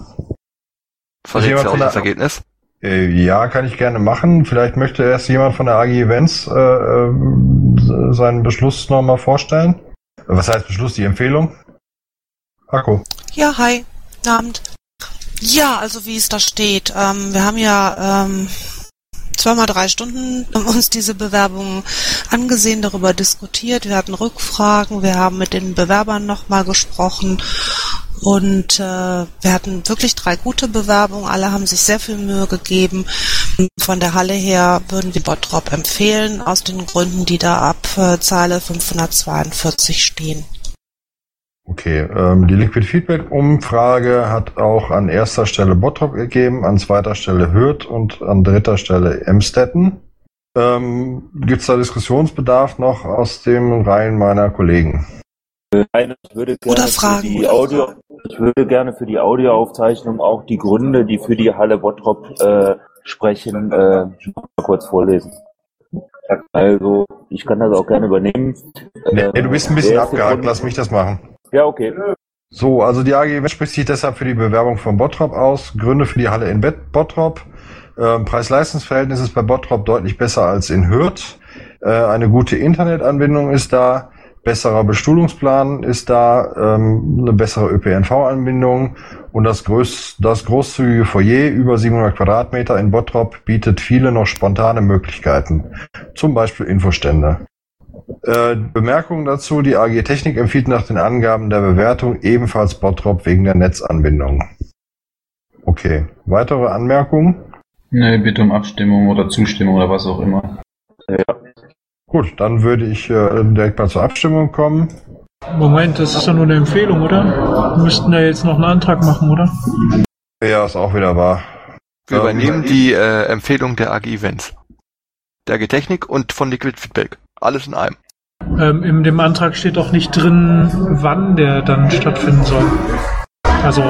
Verrät ja auch das Ergebnis? Äh, ja, kann ich gerne machen. Vielleicht möchte erst jemand von der AG Events äh, äh, seinen Beschluss nochmal vorstellen. Was heißt Beschluss? Die Empfehlung? Akku. Ja, hi. Guten Abend. Ja, also wie es da steht. Ähm, wir haben ja ähm, zweimal drei Stunden uns diese Bewerbung angesehen, darüber diskutiert. Wir hatten Rückfragen, wir haben mit den Bewerbern nochmal gesprochen und äh, wir hatten wirklich drei gute Bewerbungen. Alle haben sich sehr viel Mühe gegeben. Von der Halle her würden wir Bottrop empfehlen, aus den Gründen, die da ab äh, Zeile 542 stehen. Okay, ähm, die Liquid Feedback Umfrage hat auch an erster Stelle Bottrop gegeben, an zweiter Stelle Hürth und an dritter Stelle Emstetten. Ähm, Gibt es da Diskussionsbedarf noch aus den Reihen meiner Kollegen? Nein, ich würde gerne Oder für Fragen. die Audio, ich würde gerne für die Audioaufzeichnung auch die Gründe, die für die Halle Bottrop äh, sprechen, äh, kurz vorlesen. Also, ich kann das auch gerne übernehmen. Nee, du bist ein bisschen erste abgehakt, lass mich das machen. Ja, okay. So, also die AG spricht sich deshalb für die Bewerbung von Bottrop aus. Gründe für die Halle in Bottrop. Ähm, Preis-Leistungs-Verhältnis ist bei Bottrop deutlich besser als in Hürth. Äh, eine gute Internetanbindung ist da. Besserer Bestuhlungsplan ist da. Ähm, eine bessere ÖPNV-Anbindung. Und das, größ das großzügige Foyer über 700 Quadratmeter in Bottrop bietet viele noch spontane Möglichkeiten. Zum Beispiel Infostände. Äh, Bemerkung dazu, die AG Technik empfiehlt nach den Angaben der Bewertung ebenfalls Bottrop wegen der Netzanbindung. Okay, weitere Anmerkungen? Nee, bitte um Abstimmung oder Zustimmung oder was auch immer. Gut, dann würde ich äh, direkt mal zur Abstimmung kommen. Moment, das ist doch nur eine Empfehlung, oder? Wir müssten da jetzt noch einen Antrag machen, oder? Ja, ist auch wieder wahr. Wir Ähm, übernehmen die äh, Empfehlung der AG Events. Der AG Technik und von Liquid Feedback. Alles in einem. Ähm, in dem Antrag steht auch nicht drin, wann der dann stattfinden soll. Also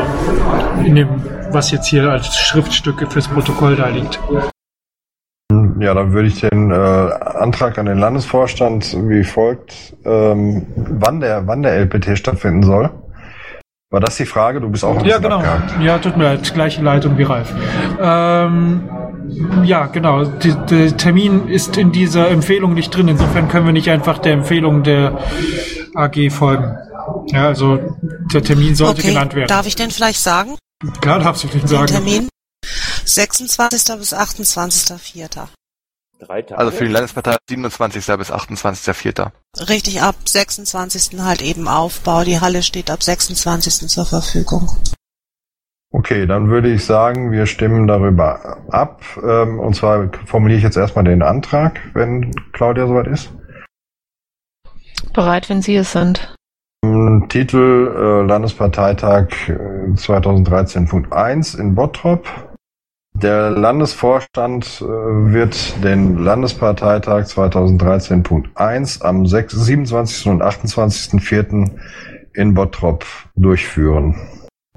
in dem, was jetzt hier als Schriftstücke fürs Protokoll da liegt. Ja, dann würde ich den äh, Antrag an den Landesvorstand wie folgt, ähm, wann der, wann der LPT stattfinden soll. War das die Frage? Du bist auch ein Ja, genau. abgehakt. Ja, tut mir leid, gleiche Leitung wie Ralf. Ähm, ja, genau. Die, der Termin ist in dieser Empfehlung nicht drin. Insofern können wir nicht einfach der Empfehlung der AG folgen. Ja, also der Termin sollte okay, genannt werden. darf ich denn vielleicht sagen? Klar darfst du den Den sagen. Termin? 26. bis 28.04. Drei Tage. Also für die Landespartei 27. bis 28.04. Richtig, ab 26. halt eben Aufbau. Die Halle steht ab 26. zur Verfügung. Okay, dann würde ich sagen, wir stimmen darüber ab. Ähm, und zwar formuliere ich jetzt erstmal den Antrag, wenn Claudia soweit ist. Bereit, wenn Sie es sind. Titel äh, Landesparteitag äh, 2013.1 in Bottrop. Der Landesvorstand äh, wird den Landesparteitag 2013.1 am 6, 27. und 28.04. in Bottrop durchführen.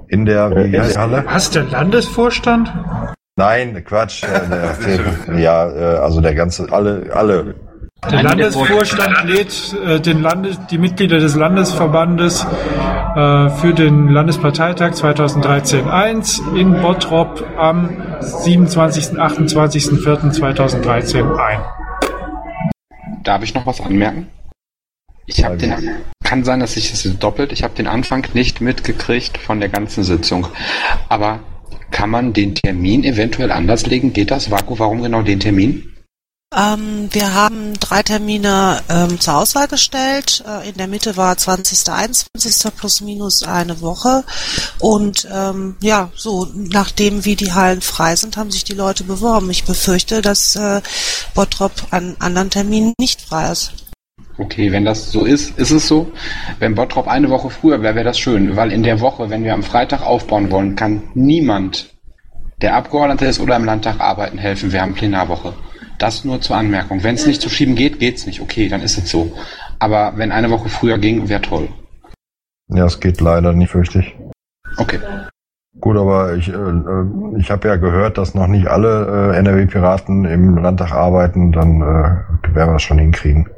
In der, wie die Halle? Was, der Landesvorstand? Nein, Quatsch. Äh, der, ja, äh, also der ganze, alle, alle. Der Landesvorstand lädt äh, den Landes, die Mitglieder des Landesverbandes äh, für den Landesparteitag 2013-1 in Bottrop am 27. 28.04.2013 ein. Darf ich noch was anmerken? Ich habe den, kann sein, dass sich das doppelt. Ich habe den Anfang nicht mitgekriegt von der ganzen Sitzung. Aber kann man den Termin eventuell anders legen? Geht das? Vaku, warum genau den Termin? Ähm, wir haben drei Termine ähm, zur Auswahl gestellt. Äh, in der Mitte war 20. 21. plus minus eine Woche. Und ähm, ja, so nachdem wie die Hallen frei sind, haben sich die Leute beworben. Ich befürchte, dass äh, Bottrop an anderen Terminen nicht frei ist. Okay, wenn das so ist, ist es so. Wenn Bottrop eine Woche früher wäre, wäre das schön, weil in der Woche, wenn wir am Freitag aufbauen wollen, kann niemand, der Abgeordnete ist oder im Landtag arbeiten, helfen. Wir haben Plenarwoche. Das nur zur Anmerkung. Wenn es nicht zu schieben geht, geht's nicht. Okay, dann ist es so. Aber wenn eine Woche früher ging, wäre toll. Ja, es geht leider nicht richtig. Okay. Gut, aber ich, äh, äh, ich habe ja gehört, dass noch nicht alle äh, NRW-Piraten im Landtag arbeiten, dann äh, werden wir es schon hinkriegen.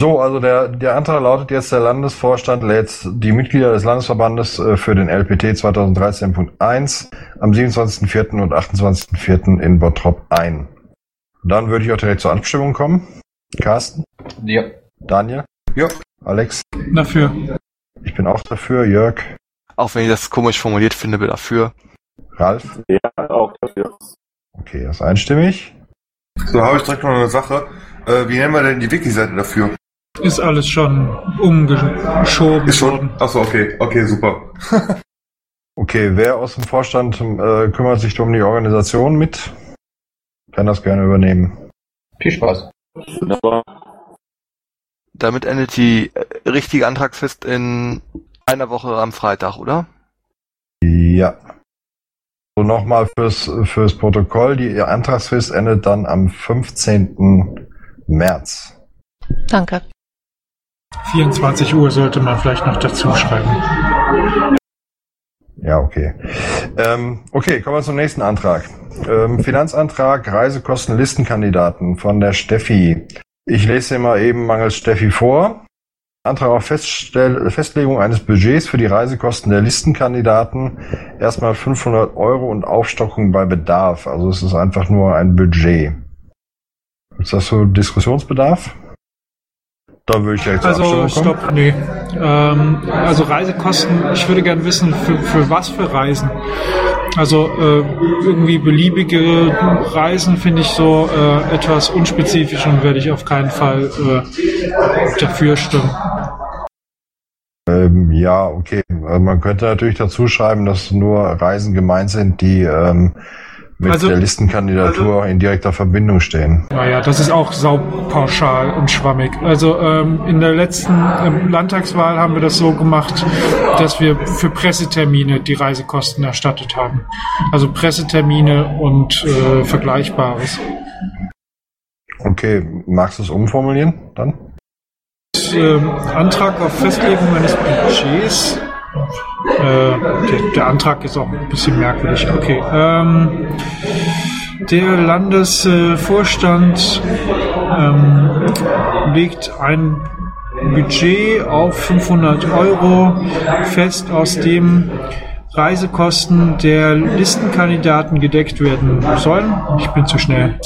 So, also der, der Antrag lautet jetzt, der Landesvorstand lädt die Mitglieder des Landesverbandes äh, für den LPT 2013.1 am 27.04. und 28.04. in Bottrop ein. Dann würde ich auch direkt zur Abstimmung kommen. Carsten? Ja. Daniel? Ja. Alex? Dafür. Ich bin auch dafür. Jörg? Auch wenn ich das komisch formuliert finde, bin dafür. Ralf? Ja, auch dafür. Okay, das ist einstimmig. So, habe ich direkt noch eine Sache. Äh, wie nennen wir denn die Wiki-Seite dafür? Ist alles schon umgeschoben Ist schon? worden. Achso, okay, okay, super. Okay, wer aus dem Vorstand äh, kümmert sich um die Organisation mit? Kann das gerne übernehmen. Viel Spaß. Wunderbar. Damit endet die äh, richtige Antragsfrist in einer Woche am Freitag, oder? Ja. So nochmal fürs, fürs Protokoll. Die Antragsfrist endet dann am 15. März. Danke. 24 Uhr sollte man vielleicht noch dazu schreiben. Ja, okay. Ähm, okay, kommen wir zum nächsten Antrag. Ähm, Finanzantrag Reisekostenlistenkandidaten von der Steffi. Ich lese den mal eben mangels Steffi vor. Antrag auf Feststell Festlegung eines Budgets für die Reisekosten der Listenkandidaten. Erstmal 500 Euro und Aufstockung bei Bedarf. Also es ist einfach nur ein Budget. Ist das so Diskussionsbedarf? Da würde ich zur Also stopp, nee. Ähm, also Reisekosten, ich würde gern wissen, für, für was für Reisen. Also äh, irgendwie beliebige Reisen finde ich so äh, etwas unspezifisch und werde ich auf keinen Fall äh, dafür stimmen. Ähm, ja, okay. Also man könnte natürlich dazu schreiben, dass nur Reisen gemeint sind, die ähm, mit Also- der Listenkandidatur in direkter Verbindung stehen. Naja, das ist auch saupauschal und schwammig. Also ähm, in der letzten ähm, Landtagswahl haben wir das so gemacht, dass wir für Pressetermine die Reisekosten erstattet haben. Also Pressetermine und äh, Vergleichbares. Okay, magst du es umformulieren dann? Ähm, Antrag auf Festlegung eines Budgets. Äh, der, der Antrag ist auch ein bisschen merkwürdig. Okay. Ähm, der Landesvorstand ähm, legt ein Budget auf 500 Euro fest, aus dem Reisekosten der Listenkandidaten gedeckt werden sollen. Ich bin zu schnell.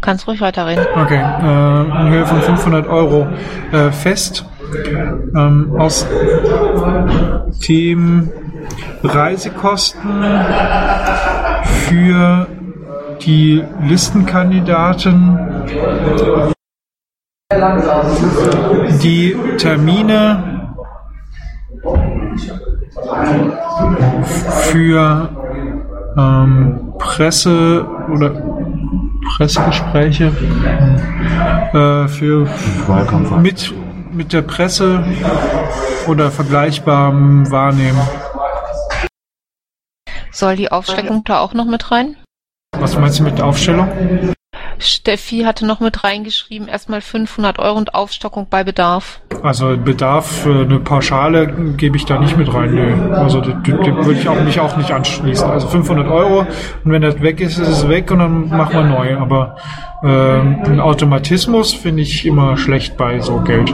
Kannst ruhig weiterreden. Okay, äh, in Höhe von 500 Euro äh, fest. Ähm, aus dem Reisekosten für die Listenkandidaten die Termine für ähm, Presse oder Pressegespräche äh, für mit mit der Presse oder vergleichbarem wahrnehmen. Soll die Aufsteckung da auch noch mit rein? Was meinst du mit der Aufstellung? Steffi hatte noch mit reingeschrieben, erstmal 500 Euro und Aufstockung bei Bedarf. Also Bedarf für eine Pauschale gebe ich da nicht mit rein. Nö. Also dem würde ich auch, mich auch nicht anschließen. Also 500 Euro und wenn das weg ist, ist es weg und dann machen wir neu. Aber ähm, ein Automatismus finde ich immer schlecht bei so Geld.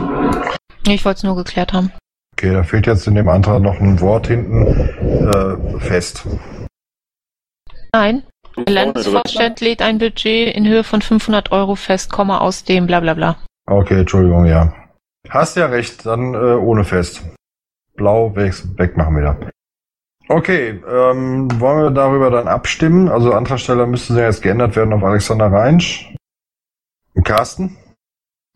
Ich wollte es nur geklärt haben. Okay, da fehlt jetzt in dem Antrag noch ein Wort hinten äh, fest. Nein. Der Landesvorstand lädt ein Budget in Höhe von 500 Euro fest, Komma aus dem bla bla bla. Okay, Entschuldigung, ja. Hast ja recht, dann äh, ohne fest. Blau weg, wegmachen wieder. Okay, ähm, wollen wir darüber dann abstimmen? Also Antragsteller müssten jetzt geändert werden auf Alexander Reinsch. Und Carsten?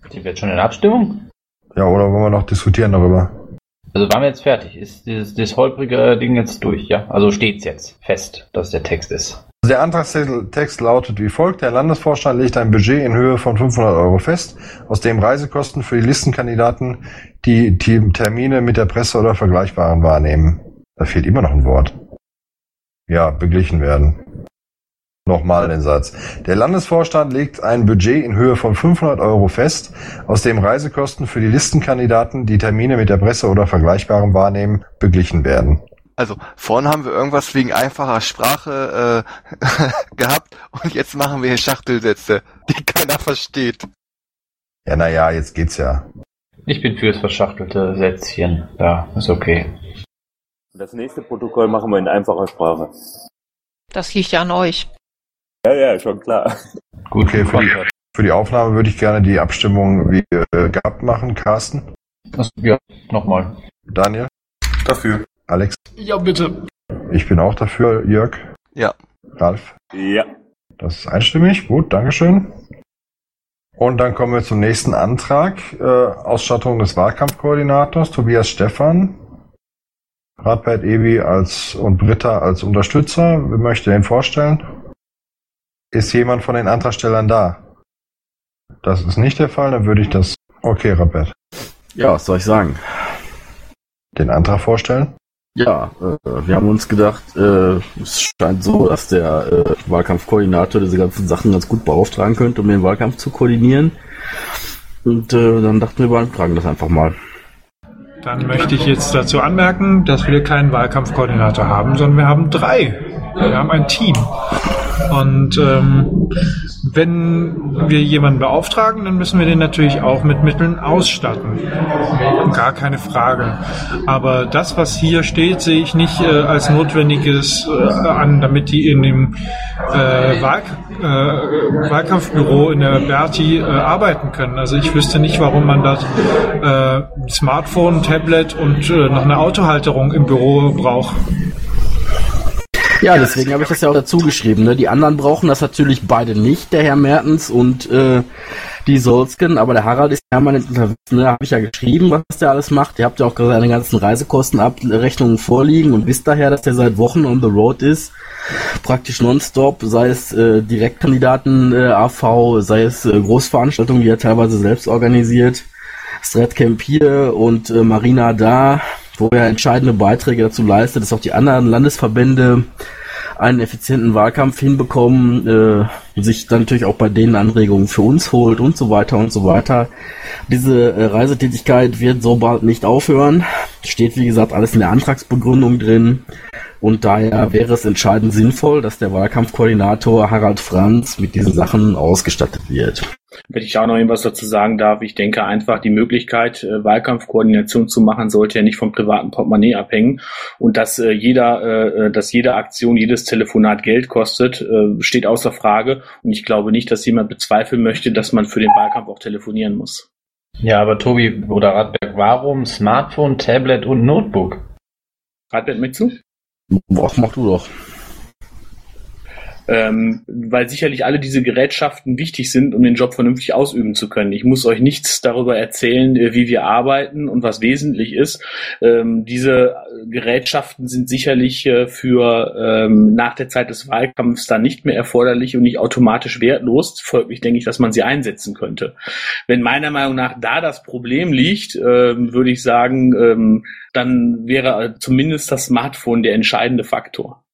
Sind wir jetzt schon in Abstimmung? Ja, oder wollen wir noch diskutieren darüber? Also waren wir jetzt fertig? Ist dieses, dieses holprige Ding jetzt durch, ja? Also steht's jetzt fest, dass der Text ist. Der Antragstext lautet wie folgt. Der Landesvorstand legt ein Budget in Höhe von 500 Euro fest, aus dem Reisekosten für die Listenkandidaten die, die Termine mit der Presse oder Vergleichbaren wahrnehmen. Da fehlt immer noch ein Wort. Ja, beglichen werden. Nochmal den Satz. Der Landesvorstand legt ein Budget in Höhe von 500 Euro fest, aus dem Reisekosten für die Listenkandidaten, die Termine mit der Presse oder Vergleichbarem wahrnehmen, beglichen werden. Also vorhin haben wir irgendwas wegen einfacher Sprache äh, gehabt und jetzt machen wir hier Schachtelsätze, die keiner versteht. Ja, naja, jetzt geht's ja. Ich bin fürs verschachtelte Sätzchen. Ja, ist okay. Das nächste Protokoll machen wir in einfacher Sprache. Das liegt ja an euch. Ja, ja, schon klar. Gut, okay, für die, für die Aufnahme würde ich gerne die Abstimmung wie äh, gehabt machen. Carsten? Ja, nochmal. Daniel? Dafür. Alex? Ja, bitte. Ich bin auch dafür. Jörg? Ja. Ralf? Ja. Das ist einstimmig. Gut, Dankeschön. Und dann kommen wir zum nächsten Antrag. Äh, Ausstattung des Wahlkampfkoordinators, Tobias Stephan. Radbert Ebi als und Britta als Unterstützer. Möchte den vorstellen? Ist jemand von den Antragstellern da? Das ist nicht der Fall, dann würde ich das. Okay, Radbert. Ja, was soll ich sagen? Den Antrag vorstellen? Ja, äh, wir haben uns gedacht, äh, es scheint so, dass der äh, Wahlkampfkoordinator diese ganzen Sachen ganz gut beauftragen könnte, um den Wahlkampf zu koordinieren. Und äh, dann dachten wir, wir beantragen das einfach mal. Dann möchte ich jetzt dazu anmerken, dass wir keinen Wahlkampfkoordinator haben, sondern wir haben drei. Wir haben ein Team. Und ähm, wenn wir jemanden beauftragen, dann müssen wir den natürlich auch mit Mitteln ausstatten. Gar keine Frage. Aber das, was hier steht, sehe ich nicht äh, als notwendiges äh, an, damit die in dem äh, Wahl, äh, Wahlkampfbüro in der Berti äh, arbeiten können. Also ich wüsste nicht, warum man das äh, Smartphone, Tablet und äh, noch eine Autohalterung im Büro braucht. Ja, deswegen habe ich das ja auch dazu geschrieben. Ne? Die anderen brauchen das natürlich beide nicht, der Herr Mertens und äh, die Solsken, aber der Harald ist permanent unterwegs. Ne? Da habe ich ja geschrieben, was der alles macht. Ihr habt ja auch gerade seine ganzen Reisekostenabrechnungen vorliegen und wisst daher, dass der seit Wochen on the road ist. Praktisch nonstop, sei es äh, Direktkandidaten äh, AV, sei es äh, Großveranstaltungen, die er teilweise selbst organisiert. Stratcamp hier und äh, Marina da wo er entscheidende Beiträge dazu leistet, dass auch die anderen Landesverbände einen effizienten Wahlkampf hinbekommen, äh, sich dann natürlich auch bei denen Anregungen für uns holt und so weiter und so weiter. Diese äh, Reisetätigkeit wird so bald nicht aufhören. Steht wie gesagt alles in der Antragsbegründung drin. Und daher wäre es entscheidend sinnvoll, dass der Wahlkampfkoordinator Harald Franz mit diesen Sachen ausgestattet wird. Wenn ich auch noch irgendwas dazu sagen darf, ich denke einfach, die Möglichkeit, äh, Wahlkampfkoordination zu machen, sollte ja nicht vom privaten Portemonnaie abhängen. Und dass äh, jeder, äh, dass jede Aktion, jedes Telefonat Geld kostet, äh, steht außer Frage. Und ich glaube nicht, dass jemand bezweifeln möchte, dass man für den Wahlkampf auch telefonieren muss. Ja, aber Tobi oder Radberg, warum Smartphone, Tablet und Notebook? Radberg mit zu? Ach, mach du doch. Ähm, weil sicherlich alle diese Gerätschaften wichtig sind, um den Job vernünftig ausüben zu können. Ich muss euch nichts darüber erzählen, äh, wie wir arbeiten und was wesentlich ist. Ähm, diese Gerätschaften sind sicherlich äh, für ähm, nach der Zeit des Wahlkampfs dann nicht mehr erforderlich und nicht automatisch wertlos. Folglich denke ich, dass man sie einsetzen könnte. Wenn meiner Meinung nach da das Problem liegt, ähm, würde ich sagen, ähm, dann wäre zumindest das Smartphone der entscheidende Faktor.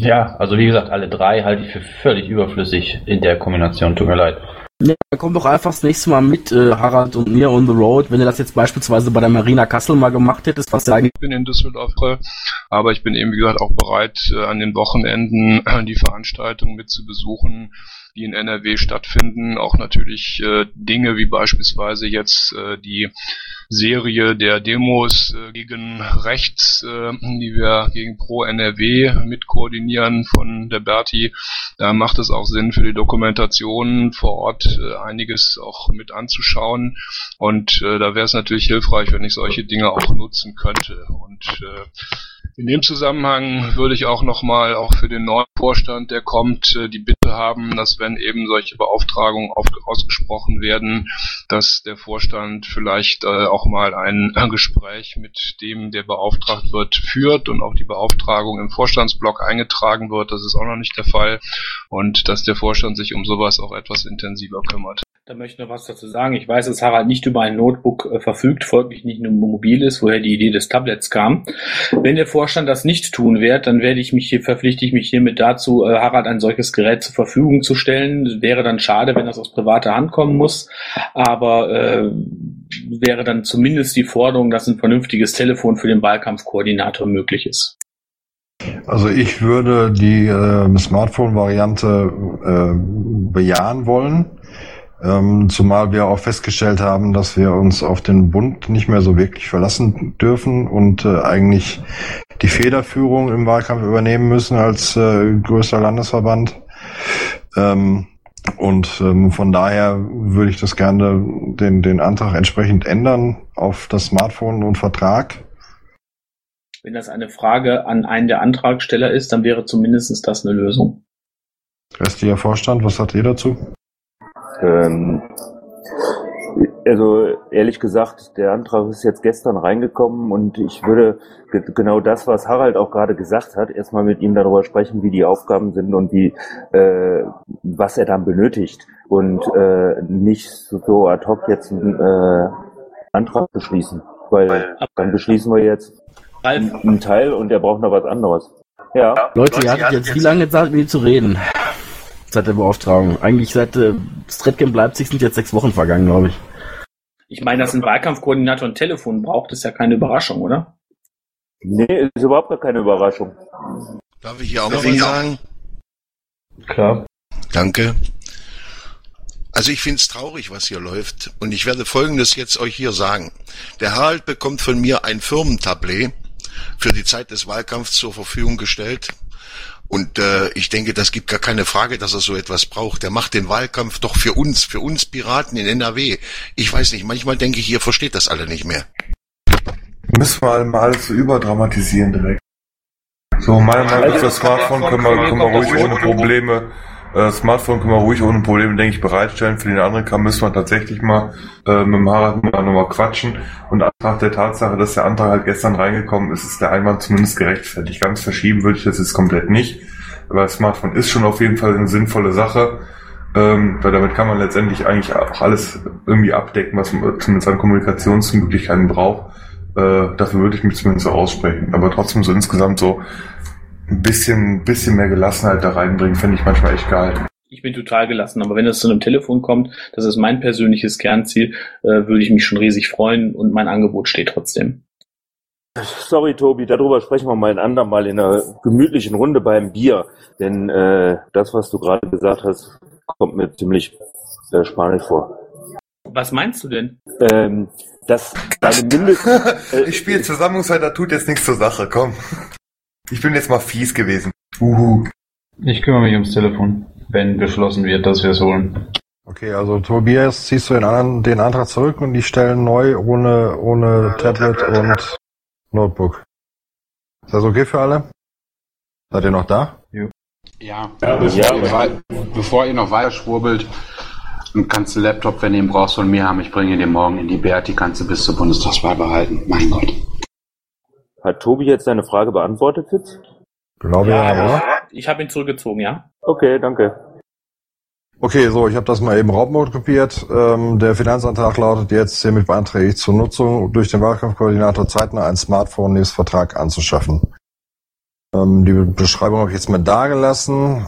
Ja, also wie gesagt, alle drei halte ich für völlig überflüssig in der Kombination. Tut mir leid. Ja, komm doch einfach das nächste Mal mit, äh, Harald und mir on the road, wenn du das jetzt beispielsweise bei der Marina Kassel mal gemacht hättest, was ja eigentlich. Ich bin in Düsseldorf, aber ich bin eben, wie gesagt, auch bereit, äh, an den Wochenenden die Veranstaltungen mit zu besuchen, die in NRW stattfinden. Auch natürlich äh, Dinge wie beispielsweise jetzt äh, die Serie der Demos äh, gegen rechts, äh, die wir gegen Pro NRW mit koordinieren von der Berti. Da macht es auch Sinn für die Dokumentation vor Ort äh, einiges auch mit anzuschauen. Und äh, da wäre es natürlich hilfreich, wenn ich solche Dinge auch nutzen könnte. Und äh, in dem Zusammenhang würde ich auch nochmal auch für den neuen Vorstand, der kommt, äh, die Bitte haben, dass wenn eben solche Beauftragungen auf, ausgesprochen werden, dass der Vorstand vielleicht äh, auch mal ein äh, Gespräch mit dem, der beauftragt wird, führt und auch die Beauftragung im Vorstandsblock eingetragen wird. Das ist auch noch nicht der Fall und dass der Vorstand sich um sowas auch etwas intensiver kümmert. Da möchte ich noch was dazu sagen. Ich weiß, dass Harald nicht über ein Notebook äh, verfügt, folglich nicht nur mobil ist, woher die Idee des Tablets kam. Wenn der Vorstand das nicht tun wird, dann werde ich mich hier, verpflichte ich mich hiermit dazu, äh, Harald ein solches Gerät zur Verfügung zu stellen. Wäre dann schade, wenn das aus privater Hand kommen muss, aber äh, wäre dann zumindest die Forderung, dass ein vernünftiges Telefon für den Wahlkampfkoordinator möglich ist. Also ich würde die äh, Smartphone-Variante äh, bejahen wollen, ähm, zumal wir auch festgestellt haben, dass wir uns auf den Bund nicht mehr so wirklich verlassen dürfen und äh, eigentlich die Federführung im Wahlkampf übernehmen müssen als äh, größter Landesverband. Ähm, und ähm, von daher würde ich das gerne den, den Antrag entsprechend ändern auf das Smartphone und Vertrag. Wenn das eine Frage an einen der Antragsteller ist, dann wäre zumindest das eine Lösung. Restlicher Vorstand, was sagt ihr dazu? Ähm, also ehrlich gesagt, der Antrag ist jetzt gestern reingekommen und ich würde ge genau das, was Harald auch gerade gesagt hat, erstmal mit ihm darüber sprechen, wie die Aufgaben sind und wie äh, was er dann benötigt und äh, nicht so ad hoc jetzt einen äh, Antrag beschließen, weil dann beschließen wir jetzt einen Teil und er braucht noch was anderes. Ja. Leute, ihr hattet jetzt wie lange Zeit, mit ihm zu reden? Seit der Beauftragung. Eigentlich seit äh, Stratcamp Leipzig sind jetzt sechs Wochen vergangen, glaube ich. Ich meine, dass ein Wahlkampfkoordinator ein Telefon braucht, ist ja keine Überraschung, oder? Nee, ist überhaupt gar keine Überraschung. Darf ich hier auch mal was sagen? Klar. Danke. Also ich finde es traurig, was hier läuft. Und ich werde Folgendes jetzt euch hier sagen. Der Harald bekommt von mir ein Firmentablet für die Zeit des Wahlkampfs zur Verfügung gestellt. Und äh, ich denke, das gibt gar keine Frage, dass er so etwas braucht. Der macht den Wahlkampf doch für uns, für uns Piraten in NRW. Ich weiß nicht, manchmal denke ich, ihr versteht das alle nicht mehr. Müssen wir mal alles so überdramatisieren direkt. So, meiner Meinung nach, das Smartphone können wir, können wir ruhig ohne Probleme, äh, Smartphone können wir ruhig ohne Probleme, denke ich, bereitstellen. Für den anderen Kram müssen wir tatsächlich mal äh, mit dem Harald mal nochmal quatschen. Und nach der Tatsache, dass der Antrag halt gestern reingekommen ist, ist der Einwand zumindest gerechtfertigt. Ganz verschieben würde ich das jetzt komplett nicht. Aber das Smartphone ist schon auf jeden Fall eine sinnvolle Sache. Ähm, weil damit kann man letztendlich eigentlich auch alles irgendwie abdecken, was man zumindest an Kommunikationsmöglichkeiten braucht. Äh, dafür würde ich mich zumindest so aussprechen. Aber trotzdem so insgesamt so ein bisschen, bisschen mehr Gelassenheit da reinbringen, finde ich manchmal echt geil. Ich bin total gelassen, aber wenn es zu einem Telefon kommt, das ist mein persönliches Kernziel, äh, würde ich mich schon riesig freuen und mein Angebot steht trotzdem. Sorry, Tobi, darüber sprechen wir mal ein andermal in einer gemütlichen Runde beim Bier. Denn äh, das, was du gerade gesagt hast, kommt mir ziemlich äh, spanisch vor. Was meinst du denn? Ähm, dass deine Mindest... Äh, ich spiele da tut jetzt nichts zur Sache, komm. Ich bin jetzt mal fies gewesen. Uhu. Ich kümmere mich ums Telefon, wenn beschlossen wird, dass wir es holen. Okay, also Tobias, ziehst du den, anderen, den Antrag zurück und die stellen neu ohne, ohne Tablet und Notebook. Ist das okay für alle? Seid ihr noch da? Ja. Ja, weil, bevor ihr noch weiter schwurbelt, kannst du einen Laptop, wenn du ihn brauchst, von mir haben. Ich bringe den morgen in die Bert, die kannst du bis zur Bundestagswahl behalten. Mein Gott. Hat Tobi jetzt deine Frage beantwortet, Fitz? Glaube ja, oder? Ich habe ihn zurückgezogen, ja? Okay, danke. Okay, so, ich habe das mal eben Raubmode kopiert. Ähm, der Finanzantrag lautet jetzt, hiermit beantrage ich zur Nutzung durch den Wahlkampfkoordinator zeitnah ein Smartphone nebst Vertrag anzuschaffen. Ähm, die Beschreibung habe ich jetzt mal dagelassen.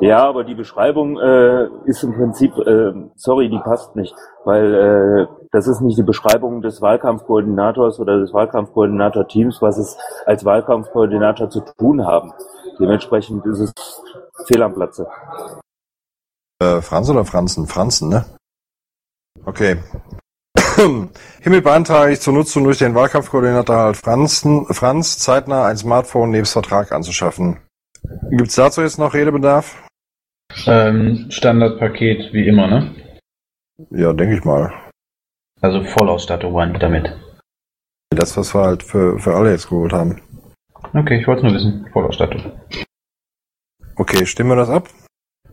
Ja, aber die Beschreibung äh, ist im Prinzip, äh, sorry, die passt nicht, weil äh, das ist nicht die Beschreibung des Wahlkampfkoordinators oder des Wahlkampfkoordinator-Teams, was es als Wahlkampfkoordinator zu tun haben. Dementsprechend ist es fehl am Platze. Äh, Franz oder Franzen? Franzen, ne? Okay. Hiermit beantrage ich zur Nutzung durch den Wahlkampfkoordinator Harald Franzen, Franz zeitnah ein Smartphone nebst Vertrag anzuschaffen. Gibt's dazu jetzt noch Redebedarf? Ähm, Standardpaket wie immer, ne? Ja, denke ich mal. Also Vollausstattung ich damit. Das, was wir halt für, für alle jetzt geholt haben. Okay, ich wollte nur wissen. Vollausstattung. Okay, stimmen wir das ab?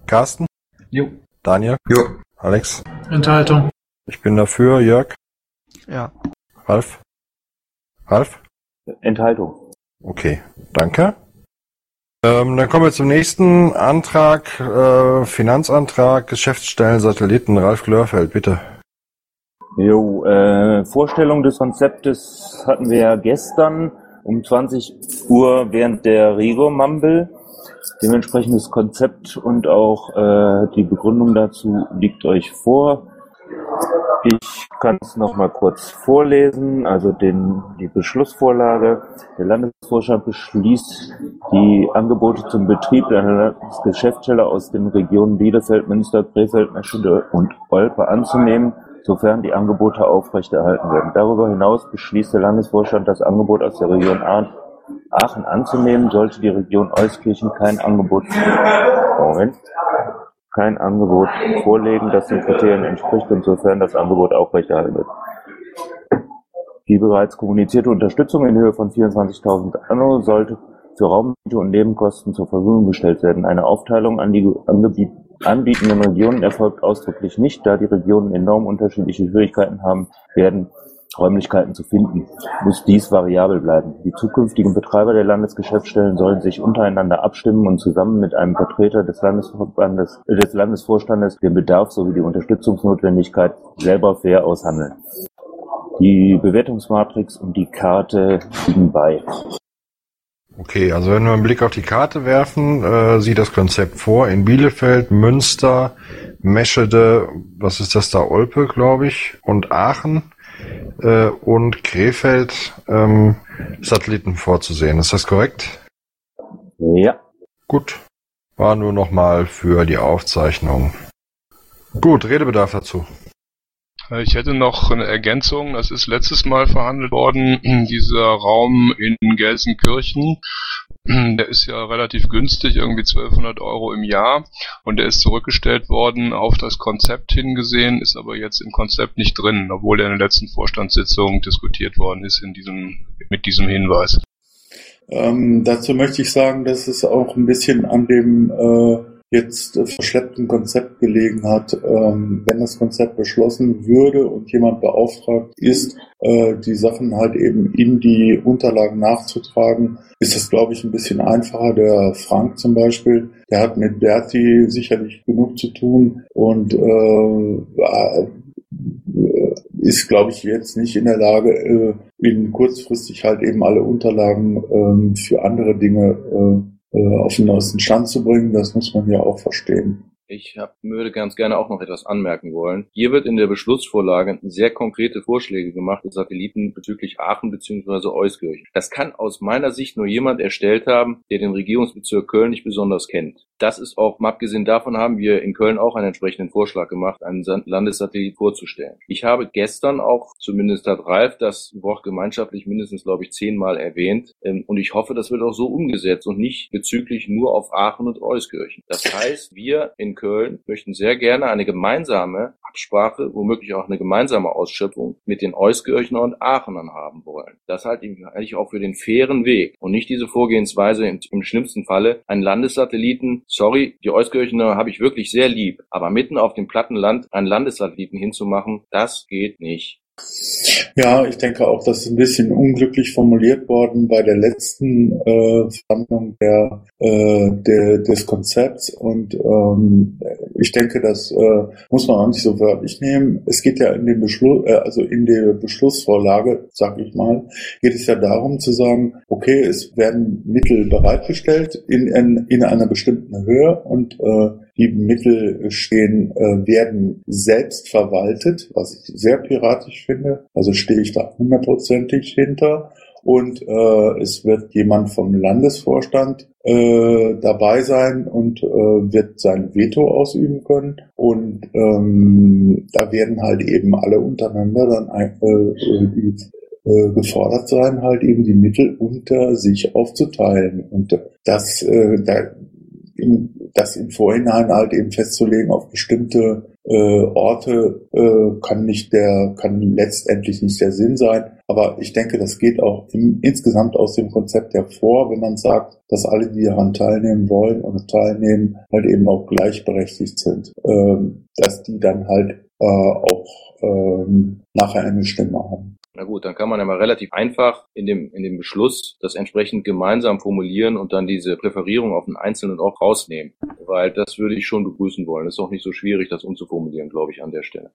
Carsten? Jo. Daniel? Jo. Alex? Enthaltung. Ich bin dafür. Jörg? Ja. Ralf? Ralf? Enthaltung. Okay, danke. Ähm, dann kommen wir zum nächsten Antrag, äh, Finanzantrag, Geschäftsstellen Satelliten. Ralf Glörfeld, bitte. Jo, äh, Vorstellung des Konzeptes hatten wir ja gestern um 20 Uhr während der Rego Mumble. Dementsprechendes Konzept und auch äh, die Begründung dazu liegt euch vor. Ich kann es nochmal kurz vorlesen, also den, die Beschlussvorlage. Der Landesvorstand beschließt, die Angebote zum Betrieb einer Landesgeschäftsstelle aus den Regionen Bielefeld, Münster, Krefeld, Meschede und Olpe anzunehmen, sofern die Angebote aufrechterhalten werden. Darüber hinaus beschließt der Landesvorstand, das Angebot aus der Region Aachen anzunehmen, sollte die Region Euskirchen kein Angebot, Moment, kein Angebot vorlegen, das den Kriterien entspricht, insofern das Angebot aufrechterhalten wird. Die bereits kommunizierte Unterstützung in Höhe von 24.000 Anno sollte für Raummiete und Nebenkosten zur Verfügung gestellt werden. Eine Aufteilung an die anbietenden Regionen erfolgt ausdrücklich nicht, da die Regionen enorm unterschiedliche Schwierigkeiten haben werden, Räumlichkeiten zu finden, muss dies variabel bleiben. Die zukünftigen Betreiber der Landesgeschäftsstellen sollen sich untereinander abstimmen und zusammen mit einem Vertreter des Landesverbandes, des Landesvorstandes den Bedarf sowie die Unterstützungsnotwendigkeit selber fair aushandeln. Die Bewertungsmatrix und die Karte liegen bei. Okay, also wenn wir einen Blick auf die Karte werfen, äh, sieht das Konzept vor in Bielefeld, Münster, Meschede, was ist das da, Olpe, glaube ich, und Aachen äh, und Krefeld ähm, Satelliten vorzusehen. Ist das korrekt? Ja. Gut. War nur nochmal für die Aufzeichnung. Gut, Redebedarf dazu. Ich hätte noch eine Ergänzung. Das ist letztes Mal verhandelt worden, dieser Raum in Gelsenkirchen. Der ist ja relativ günstig, irgendwie 1200 Euro im Jahr. Und der ist zurückgestellt worden auf das Konzept hingesehen, ist aber jetzt im Konzept nicht drin, obwohl er in der letzten Vorstandssitzung diskutiert worden ist in diesem, mit diesem Hinweis. Ähm, dazu möchte ich sagen, dass es auch ein bisschen an dem äh, jetzt äh, verschleppten Konzept gelegen hat. Ähm, wenn das Konzept beschlossen würde und jemand beauftragt ist, äh, die Sachen halt eben in die Unterlagen nachzutragen, ist das, glaube ich, ein bisschen einfacher. Der Frank zum Beispiel, der hat mit Berti sicherlich genug zu tun und äh, ist, glaube ich, jetzt nicht in der Lage, äh, in kurzfristig halt eben alle Unterlagen ähm, für andere Dinge äh, äh, auf den neuesten Stand zu bringen. Das muss man ja auch verstehen. Ich hab, würde ganz gerne auch noch etwas anmerken wollen. Hier wird in der Beschlussvorlage sehr konkrete Vorschläge gemacht für Satelliten bezüglich Aachen bzw. Euskirchen. Das kann aus meiner Sicht nur jemand erstellt haben, der den Regierungsbezirk Köln nicht besonders kennt. Das ist auch, abgesehen davon haben wir in Köln auch einen entsprechenden Vorschlag gemacht, einen Landessatellit vorzustellen. Ich habe gestern auch, zumindest hat Ralf das Wort gemeinschaftlich mindestens, glaube ich, zehnmal erwähnt. Ähm, und ich hoffe, das wird auch so umgesetzt und nicht bezüglich nur auf Aachen und Euskirchen. Das heißt, wir in Köln möchten sehr gerne eine gemeinsame Absprache, womöglich auch eine gemeinsame Ausschöpfung mit den Euskirchener und Aachenern haben wollen. Das halte ich eigentlich auch für den fairen Weg und nicht diese Vorgehensweise im, im schlimmsten Falle einen Landessatelliten, sorry, die Euskirchener habe ich wirklich sehr lieb, aber mitten auf dem platten Land einen Landessatelliten hinzumachen, das geht nicht. Ja, ich denke auch, das ist ein bisschen unglücklich formuliert worden bei der letzten äh, Verhandlung der, äh, der, des Konzepts und ähm, ich denke, das äh, muss man auch nicht so wörtlich nehmen. Es geht ja in dem Beschluss, äh, also in der Beschlussvorlage, sag ich mal, geht es ja darum zu sagen, okay, es werden Mittel bereitgestellt in, in, in einer bestimmten Höhe und äh, die Mittel stehen, äh, werden selbst verwaltet, was ich sehr piratisch finde. Also stehe ich da hundertprozentig hinter. Und äh, es wird jemand vom Landesvorstand äh, dabei sein und äh, wird sein Veto ausüben können. Und ähm, da werden halt eben alle untereinander dann ein, äh, äh, gefordert sein, halt eben die Mittel unter sich aufzuteilen. Und das, äh, da, in, das im Vorhinein halt eben festzulegen auf bestimmte äh, Orte äh, kann nicht der, kann letztendlich nicht der Sinn sein. Aber ich denke, das geht auch im, insgesamt aus dem Konzept hervor, wenn man sagt, dass alle, die daran teilnehmen wollen und teilnehmen, halt eben auch gleichberechtigt sind, ähm, dass die dann halt äh, auch ähm, nachher eine Stimme haben. Na gut, dann kann man ja mal relativ einfach in dem, in dem Beschluss das entsprechend gemeinsam formulieren und dann diese Präferierung auf den Einzelnen auch rausnehmen. Weil das würde ich schon begrüßen wollen. Ist auch nicht so schwierig, das umzuformulieren, glaube ich, an der Stelle.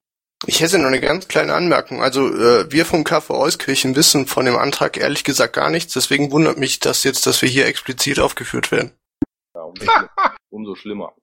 Ich hätte noch eine ganz kleine Anmerkung. Also äh, wir vom KV Euskirchen wissen von dem Antrag ehrlich gesagt gar nichts. Deswegen wundert mich das jetzt, dass wir hier explizit aufgeführt werden. Ja, umso, schlimmer. umso schlimmer.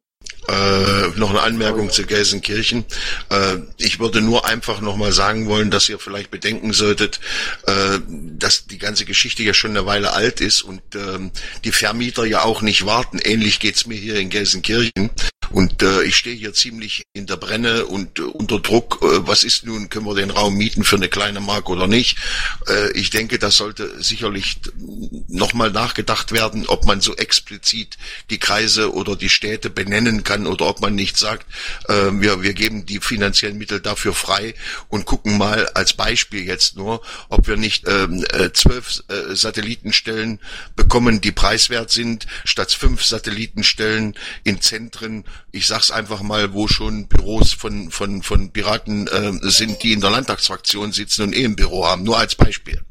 Äh, noch eine Anmerkung zu Gelsenkirchen. Äh, ich würde nur einfach nochmal sagen wollen, dass ihr vielleicht bedenken solltet, äh, dass die ganze Geschichte ja schon eine Weile alt ist und ähm, die Vermieter ja auch nicht warten. Ähnlich geht's mir hier in Gelsenkirchen. Und äh, ich stehe hier ziemlich in der Brenne und äh, unter Druck. Äh, was ist nun, können wir den Raum mieten für eine kleine Mark oder nicht? Äh, ich denke, das sollte sicherlich nochmal nachgedacht werden, ob man so explizit die Kreise oder die Städte benennen kann oder ob man nicht sagt, äh, wir, wir geben die finanziellen Mittel dafür frei und gucken mal als Beispiel jetzt nur, ob wir nicht ähm, äh, zwölf äh, Satellitenstellen bekommen, die preiswert sind, statt fünf Satellitenstellen in Zentren, ich sag's einfach mal, wo schon Büros von, von, von Piraten äh, sind, die in der Landtagsfraktion sitzen und eh ein Büro haben. Nur als Beispiel.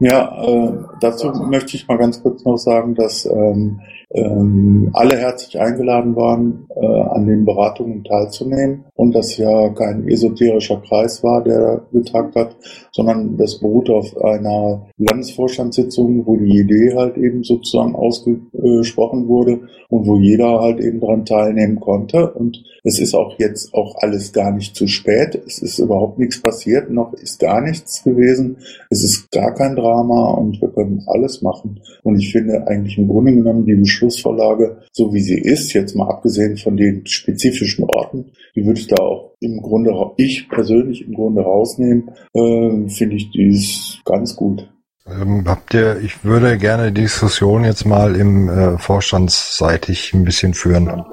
Ja, äh, dazu möchte ich mal ganz kurz noch sagen, dass ähm, ähm, alle herzlich eingeladen waren, äh, an den Beratungen teilzunehmen und das ja kein esoterischer Kreis war, der getagt hat, sondern das beruht auf einer Landesvorstandssitzung, wo die Idee halt eben sozusagen ausgesprochen wurde und wo jeder halt eben daran teilnehmen konnte und es ist auch jetzt auch alles gar nicht zu spät. Es ist überhaupt nichts passiert, noch ist gar nichts gewesen. Es ist gar kein Drama und wir können alles machen. Und ich finde eigentlich im Grunde genommen die Beschlussvorlage, so wie sie ist, jetzt mal abgesehen von den spezifischen Orten, die würde da auch im Grunde, ich persönlich im Grunde rausnehmen, äh, finde ich die ist ganz gut. Ähm, habt ihr, ich würde gerne die Diskussion jetzt mal im äh, Vorstandsseitig ein bisschen führen.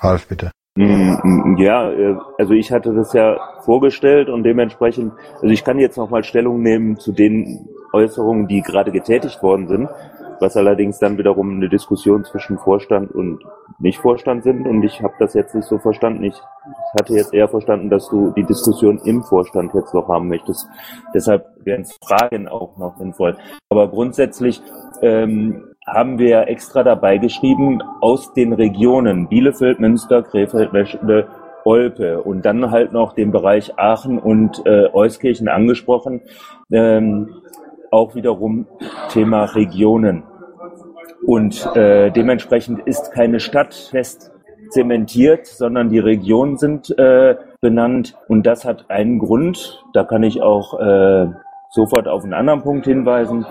Ralf, bitte. Mm, Ja, äh, also ich hatte das ja vorgestellt und dementsprechend, also ich kann jetzt nochmal Stellung nehmen zu den Äußerungen, die gerade getätigt worden sind, was allerdings dann wiederum eine Diskussion zwischen Vorstand und Nicht-Vorstand sind und ich habe das jetzt nicht so verstanden. Ich hatte jetzt eher verstanden, dass du die Diskussion im Vorstand jetzt noch haben möchtest. Deshalb wären Fragen auch noch sinnvoll. Aber grundsätzlich ähm, haben wir extra dabei geschrieben, aus den Regionen Bielefeld, Münster, Krefeld, Weschede, Olpe und dann halt noch den Bereich Aachen und äh, Euskirchen angesprochen. Ähm, auch wiederum Thema Regionen. Und äh, dementsprechend ist keine Stadt fest zementiert, sondern die Regionen sind äh, benannt. Und das hat einen Grund, da kann ich auch äh, sofort auf einen anderen Punkt hinweisen.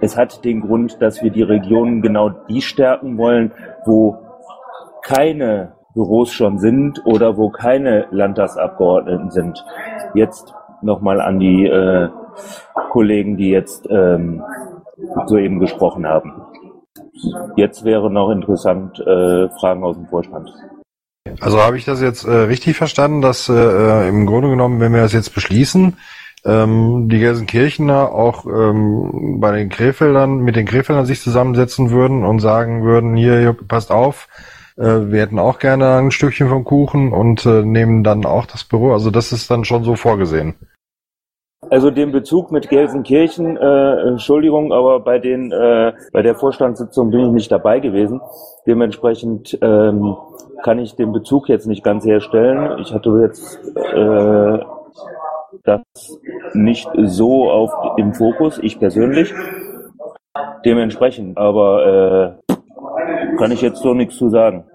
Es hat den Grund, dass wir die Regionen genau die stärken wollen, wo keine Büros schon sind oder wo keine Landtagsabgeordneten sind. Jetzt nochmal an die äh, Kollegen, die jetzt ähm, soeben gesprochen haben. Jetzt wäre noch interessant äh, Fragen aus dem Vorstand. Also habe ich das jetzt äh, richtig verstanden, dass äh, im Grunde genommen, wenn wir das jetzt beschließen, ähm, die Gelsenkirchener auch ähm, bei den Krefeldern mit den Krefeldern sich zusammensetzen würden und sagen würden, hier, hier passt auf, äh, wir hätten auch gerne ein Stückchen vom Kuchen und äh, nehmen dann auch das Büro. Also das ist dann schon so vorgesehen. Also den Bezug mit Gelsenkirchen, äh, Entschuldigung, aber bei den äh, bei der Vorstandssitzung bin ich nicht dabei gewesen. Dementsprechend ähm, kann ich den Bezug jetzt nicht ganz herstellen. Ich hatte jetzt äh, das nicht so auf im Fokus, ich persönlich. Dementsprechend, aber äh, kann ich jetzt so nichts zu sagen.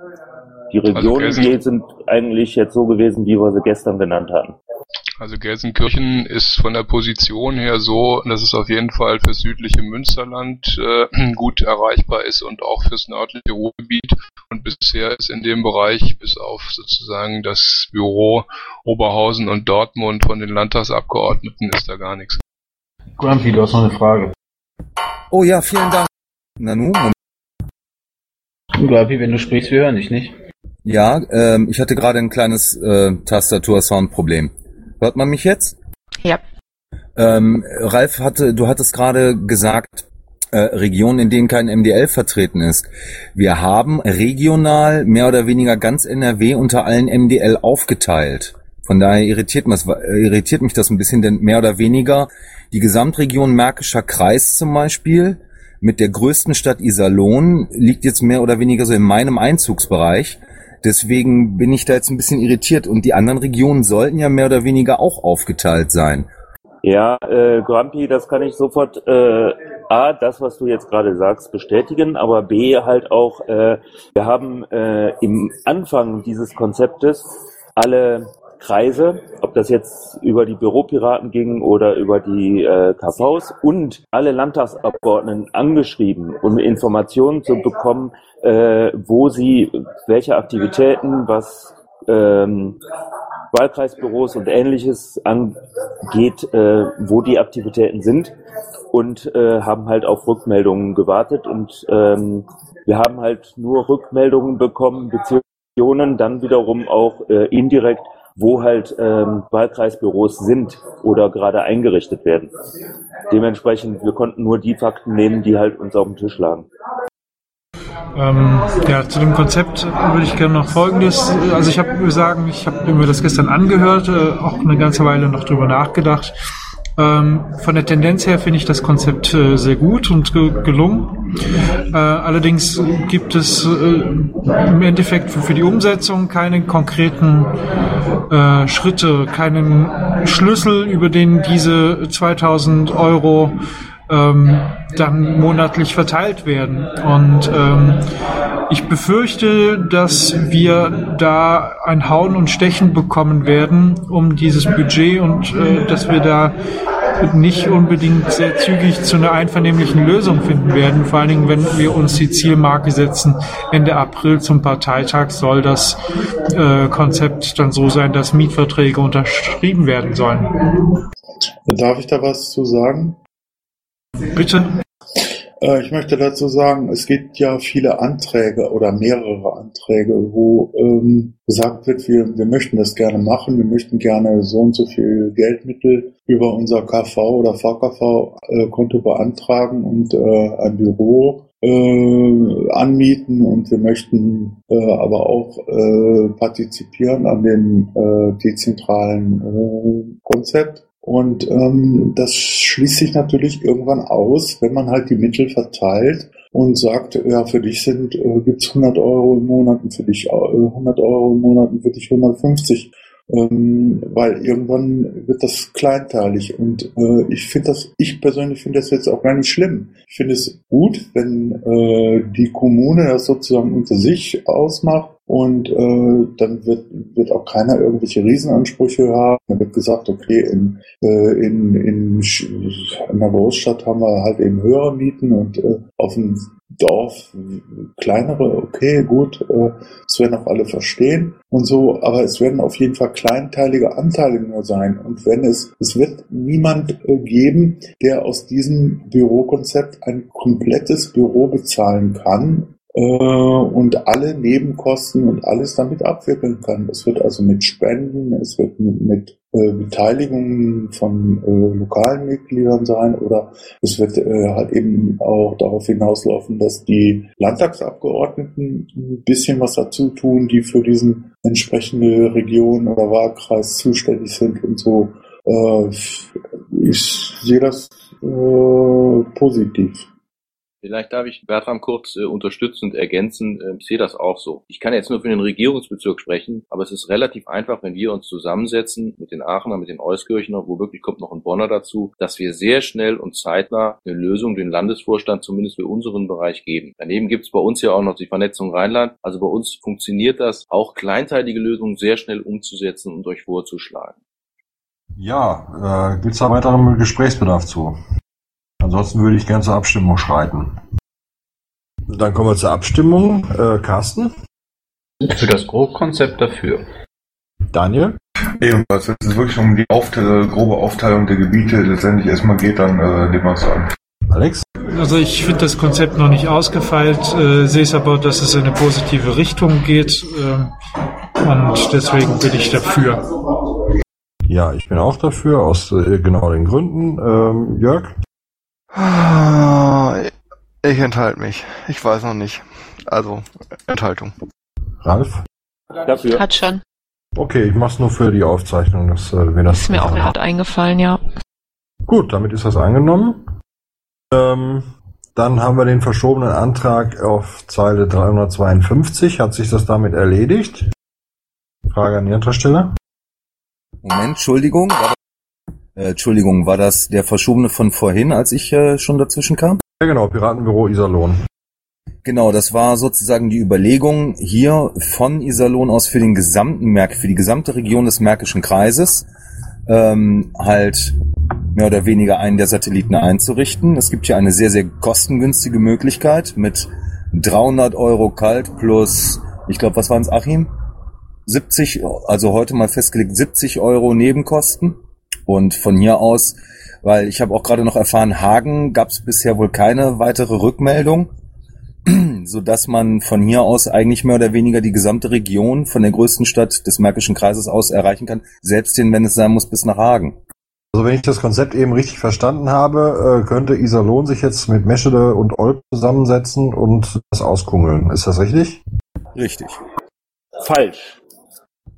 Die Regionen Gelsen- die sind eigentlich jetzt so gewesen, wie wir sie gestern genannt hatten. Also Gelsenkirchen ist von der Position her so, dass es auf jeden Fall fürs südliche Münsterland äh, gut erreichbar ist und auch fürs nördliche Ruhrgebiet. Und bisher ist in dem Bereich bis auf sozusagen das Büro Oberhausen und Dortmund von den Landtagsabgeordneten ist da gar nichts. Grumpy, du hast noch eine Frage. Oh ja, vielen Dank. Nanu, Moment. Grumpy, wenn du sprichst, wir hören dich nicht. Ja, ähm, ich hatte gerade ein kleines äh, Tastatur-Sound-Problem. Hört man mich jetzt? Ja. Ähm, Ralf hatte, du hattest gerade gesagt, äh, Regionen, in denen kein MDL vertreten ist. Wir haben regional mehr oder weniger ganz NRW unter allen MDL aufgeteilt. Von daher irritiert, mich, irritiert mich das ein bisschen, denn mehr oder weniger die Gesamtregion Märkischer Kreis zum Beispiel mit der größten Stadt Iserlohn liegt jetzt mehr oder weniger so in meinem Einzugsbereich. Deswegen bin ich da jetzt ein bisschen irritiert. Und die anderen Regionen sollten ja mehr oder weniger auch aufgeteilt sein. Ja, äh, Grumpy, das kann ich sofort äh, A, das, was du jetzt gerade sagst, bestätigen, aber B halt auch, äh, wir haben äh, im Anfang dieses Konzeptes alle Kreise, ob das jetzt über die Büropiraten ging oder über die äh, KVs und alle Landtagsabgeordneten angeschrieben, um Informationen zu bekommen, äh, wo sie welche Aktivitäten, was ähm, Wahlkreisbüros und ähnliches angeht, äh, wo die Aktivitäten sind. Und äh, haben halt auf Rückmeldungen gewartet. Und ähm, wir haben halt nur Rückmeldungen bekommen, beziehungsweise dann wiederum auch äh, indirekt wo halt ähm, Wahlkreisbüros sind oder gerade eingerichtet werden. Dementsprechend, wir konnten nur die Fakten nehmen, die halt uns auf dem Tisch lagen. Ähm, ja, zu dem Konzept würde ich gerne noch Folgendes, also ich habe sagen, ich habe mir das gestern angehört, äh, auch eine ganze Weile noch drüber nachgedacht. Ähm, von der Tendenz her finde ich das Konzept äh, sehr gut und ge gelungen. Äh, allerdings gibt es äh, im Endeffekt für, die Umsetzung keine konkreten Schritte, keinen Schlüssel, über den diese 2000 Euro ähm, dann monatlich verteilt werden. Und ähm, ich befürchte, dass wir da ein Hauen und Stechen bekommen werden um dieses Budget und äh, dass wir da nicht unbedingt sehr zügig zu einer einvernehmlichen Lösung finden werden. Vor allen Dingen, wenn wir uns die Zielmarke setzen, Ende April zum Parteitag soll das äh, Konzept dann so sein, dass Mietverträge unterschrieben werden sollen. Darf ich da was zu sagen? Bitte. Äh, ich möchte dazu sagen, es gibt ja viele Anträge oder mehrere Anträge, wo ähm, gesagt wird, wir, wir möchten das gerne machen, wir möchten gerne so und so viel Geldmittel über unser KV oder VKV-Konto äh, beantragen und äh, ein Büro äh, anmieten und wir möchten äh, aber auch äh, partizipieren an dem äh, dezentralen äh, Konzept. Und ähm, das schließt sich natürlich irgendwann aus, wenn man halt die Mittel verteilt und sagt, ja, für dich sind äh, gibt's 100 Euro im Monat und für dich äh, 100 Euro im Monat und für dich 150 ähm, weil irgendwann wird das kleinteilig und äh, ich finde das, ich persönlich finde das jetzt auch gar nicht schlimm. Ich finde es gut, wenn äh, die Kommune das sozusagen unter sich ausmacht und äh, dann wird, wird auch keiner irgendwelche Riesenansprüche haben. Dann wird gesagt, okay, in, äh, in, in, in einer Großstadt haben wir halt eben höhere Mieten und äh, auf dem Dorf kleinere, okay, gut, äh, das werden auch alle verstehen und so, aber es werden auf jeden Fall kleinteilige Anteile nur sein. Und wenn es, es wird niemand äh, geben, der aus diesem Bürokonzept ein komplettes Büro bezahlen kann äh, und alle Nebenkosten und alles damit abwickeln kann. Es wird also mit Spenden, es wird mit, mit äh, Beteiligungen von äh, lokalen Mitgliedern sein oder es wird äh, halt eben auch darauf hinauslaufen, dass die Landtagsabgeordneten ein bisschen was dazu tun, die für diesen entsprechende Region oder Wahlkreis zuständig sind und so. Äh, ich sehe das äh, positiv. Vielleicht darf ich Bertram kurz äh, unterstützend ergänzen. Äh, ich sehe das auch so. Ich kann jetzt nur für den Regierungsbezirk sprechen, aber es ist relativ einfach, wenn wir uns zusammensetzen mit den Aachener, mit den Euskirchener, wo wirklich kommt noch ein Bonner dazu, dass wir sehr schnell und zeitnah eine Lösung den Landesvorstand zumindest für unseren Bereich geben. Daneben gibt es bei uns ja auch noch die Vernetzung Rheinland. Also bei uns funktioniert das, auch kleinteilige Lösungen sehr schnell umzusetzen und euch vorzuschlagen. Ja, äh, gibt es da weiteren Gesprächsbedarf zu? Ansonsten würde ich gerne zur Abstimmung schreiten. Dann kommen wir zur Abstimmung. Äh, Carsten? Für das Grobkonzept dafür. Daniel? Ebenfalls, wenn es wirklich um die Aufteil grobe Aufteilung der Gebiete letztendlich erstmal geht, dann äh, nehmen wir es an. Alex? Also ich finde das Konzept noch nicht ausgefeilt, äh, sehe es aber, dass es in eine positive Richtung geht äh, und deswegen bin ich dafür. Ja, ich bin auch dafür, aus äh, genau den Gründen. Ähm, Jörg? Ah, ich enthalte mich. Ich weiß noch nicht. Also, Enthaltung. Ralf? Dafür. Hat schon. Okay, ich mach's nur für die Aufzeichnung, dass äh, wir das. Ist mir auch gerade eingefallen, ja. Gut, damit ist das angenommen. Ähm, dann haben wir den verschobenen Antrag auf Zeile 352. Hat sich das damit erledigt? Frage an die Antragsteller. Moment, Entschuldigung. Äh, Entschuldigung, war das der verschobene von vorhin, als ich äh, schon dazwischen kam? Ja genau, Piratenbüro Iserlohn. Genau, das war sozusagen die Überlegung, hier von Iserlohn aus für den gesamten Märk, für die gesamte Region des Märkischen Kreises ähm, halt mehr oder weniger einen der Satelliten einzurichten. Es gibt hier eine sehr, sehr kostengünstige Möglichkeit mit 300 Euro kalt plus, ich glaube, was waren es, Achim? 70, also heute mal festgelegt 70 Euro Nebenkosten. Und von hier aus, weil ich habe auch gerade noch erfahren, Hagen gab es bisher wohl keine weitere Rückmeldung, so dass man von hier aus eigentlich mehr oder weniger die gesamte Region von der größten Stadt des Märkischen Kreises aus erreichen kann, selbst den, wenn es sein muss, bis nach Hagen. Also wenn ich das Konzept eben richtig verstanden habe, äh, könnte Iserlohn sich jetzt mit Meschede und Olp zusammensetzen und das auskungeln. Ist das richtig? Richtig. Falsch.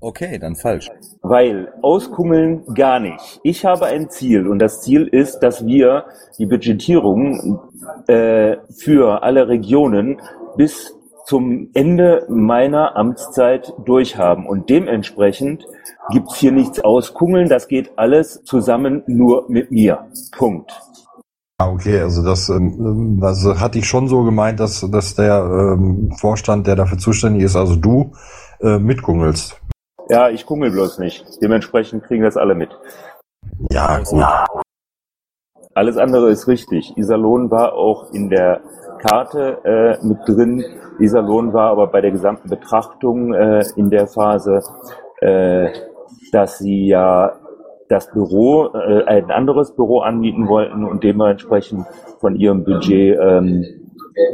Okay, dann falsch. Weil auskummeln gar nicht. Ich habe ein Ziel und das Ziel ist, dass wir die Budgetierung äh, für alle Regionen bis zum Ende meiner Amtszeit durchhaben. Und dementsprechend gibt's hier nichts auskummeln. Das geht alles zusammen nur mit mir. Punkt. Ah, okay, also das, ähm, also hatte ich schon so gemeint, dass, dass der ähm, Vorstand, der dafür zuständig ist, also du, äh, mitkungelst. Ja, ich kungel bloß nicht. Dementsprechend kriegen das alle mit. Ja, gut. Alles andere ist richtig. Iserlohn war auch in der Karte äh, mit drin. Iserlohn war aber bei der gesamten Betrachtung äh, in der Phase, äh, dass sie ja das Büro, äh, ein anderes Büro anbieten wollten und dementsprechend von ihrem Budget ähm,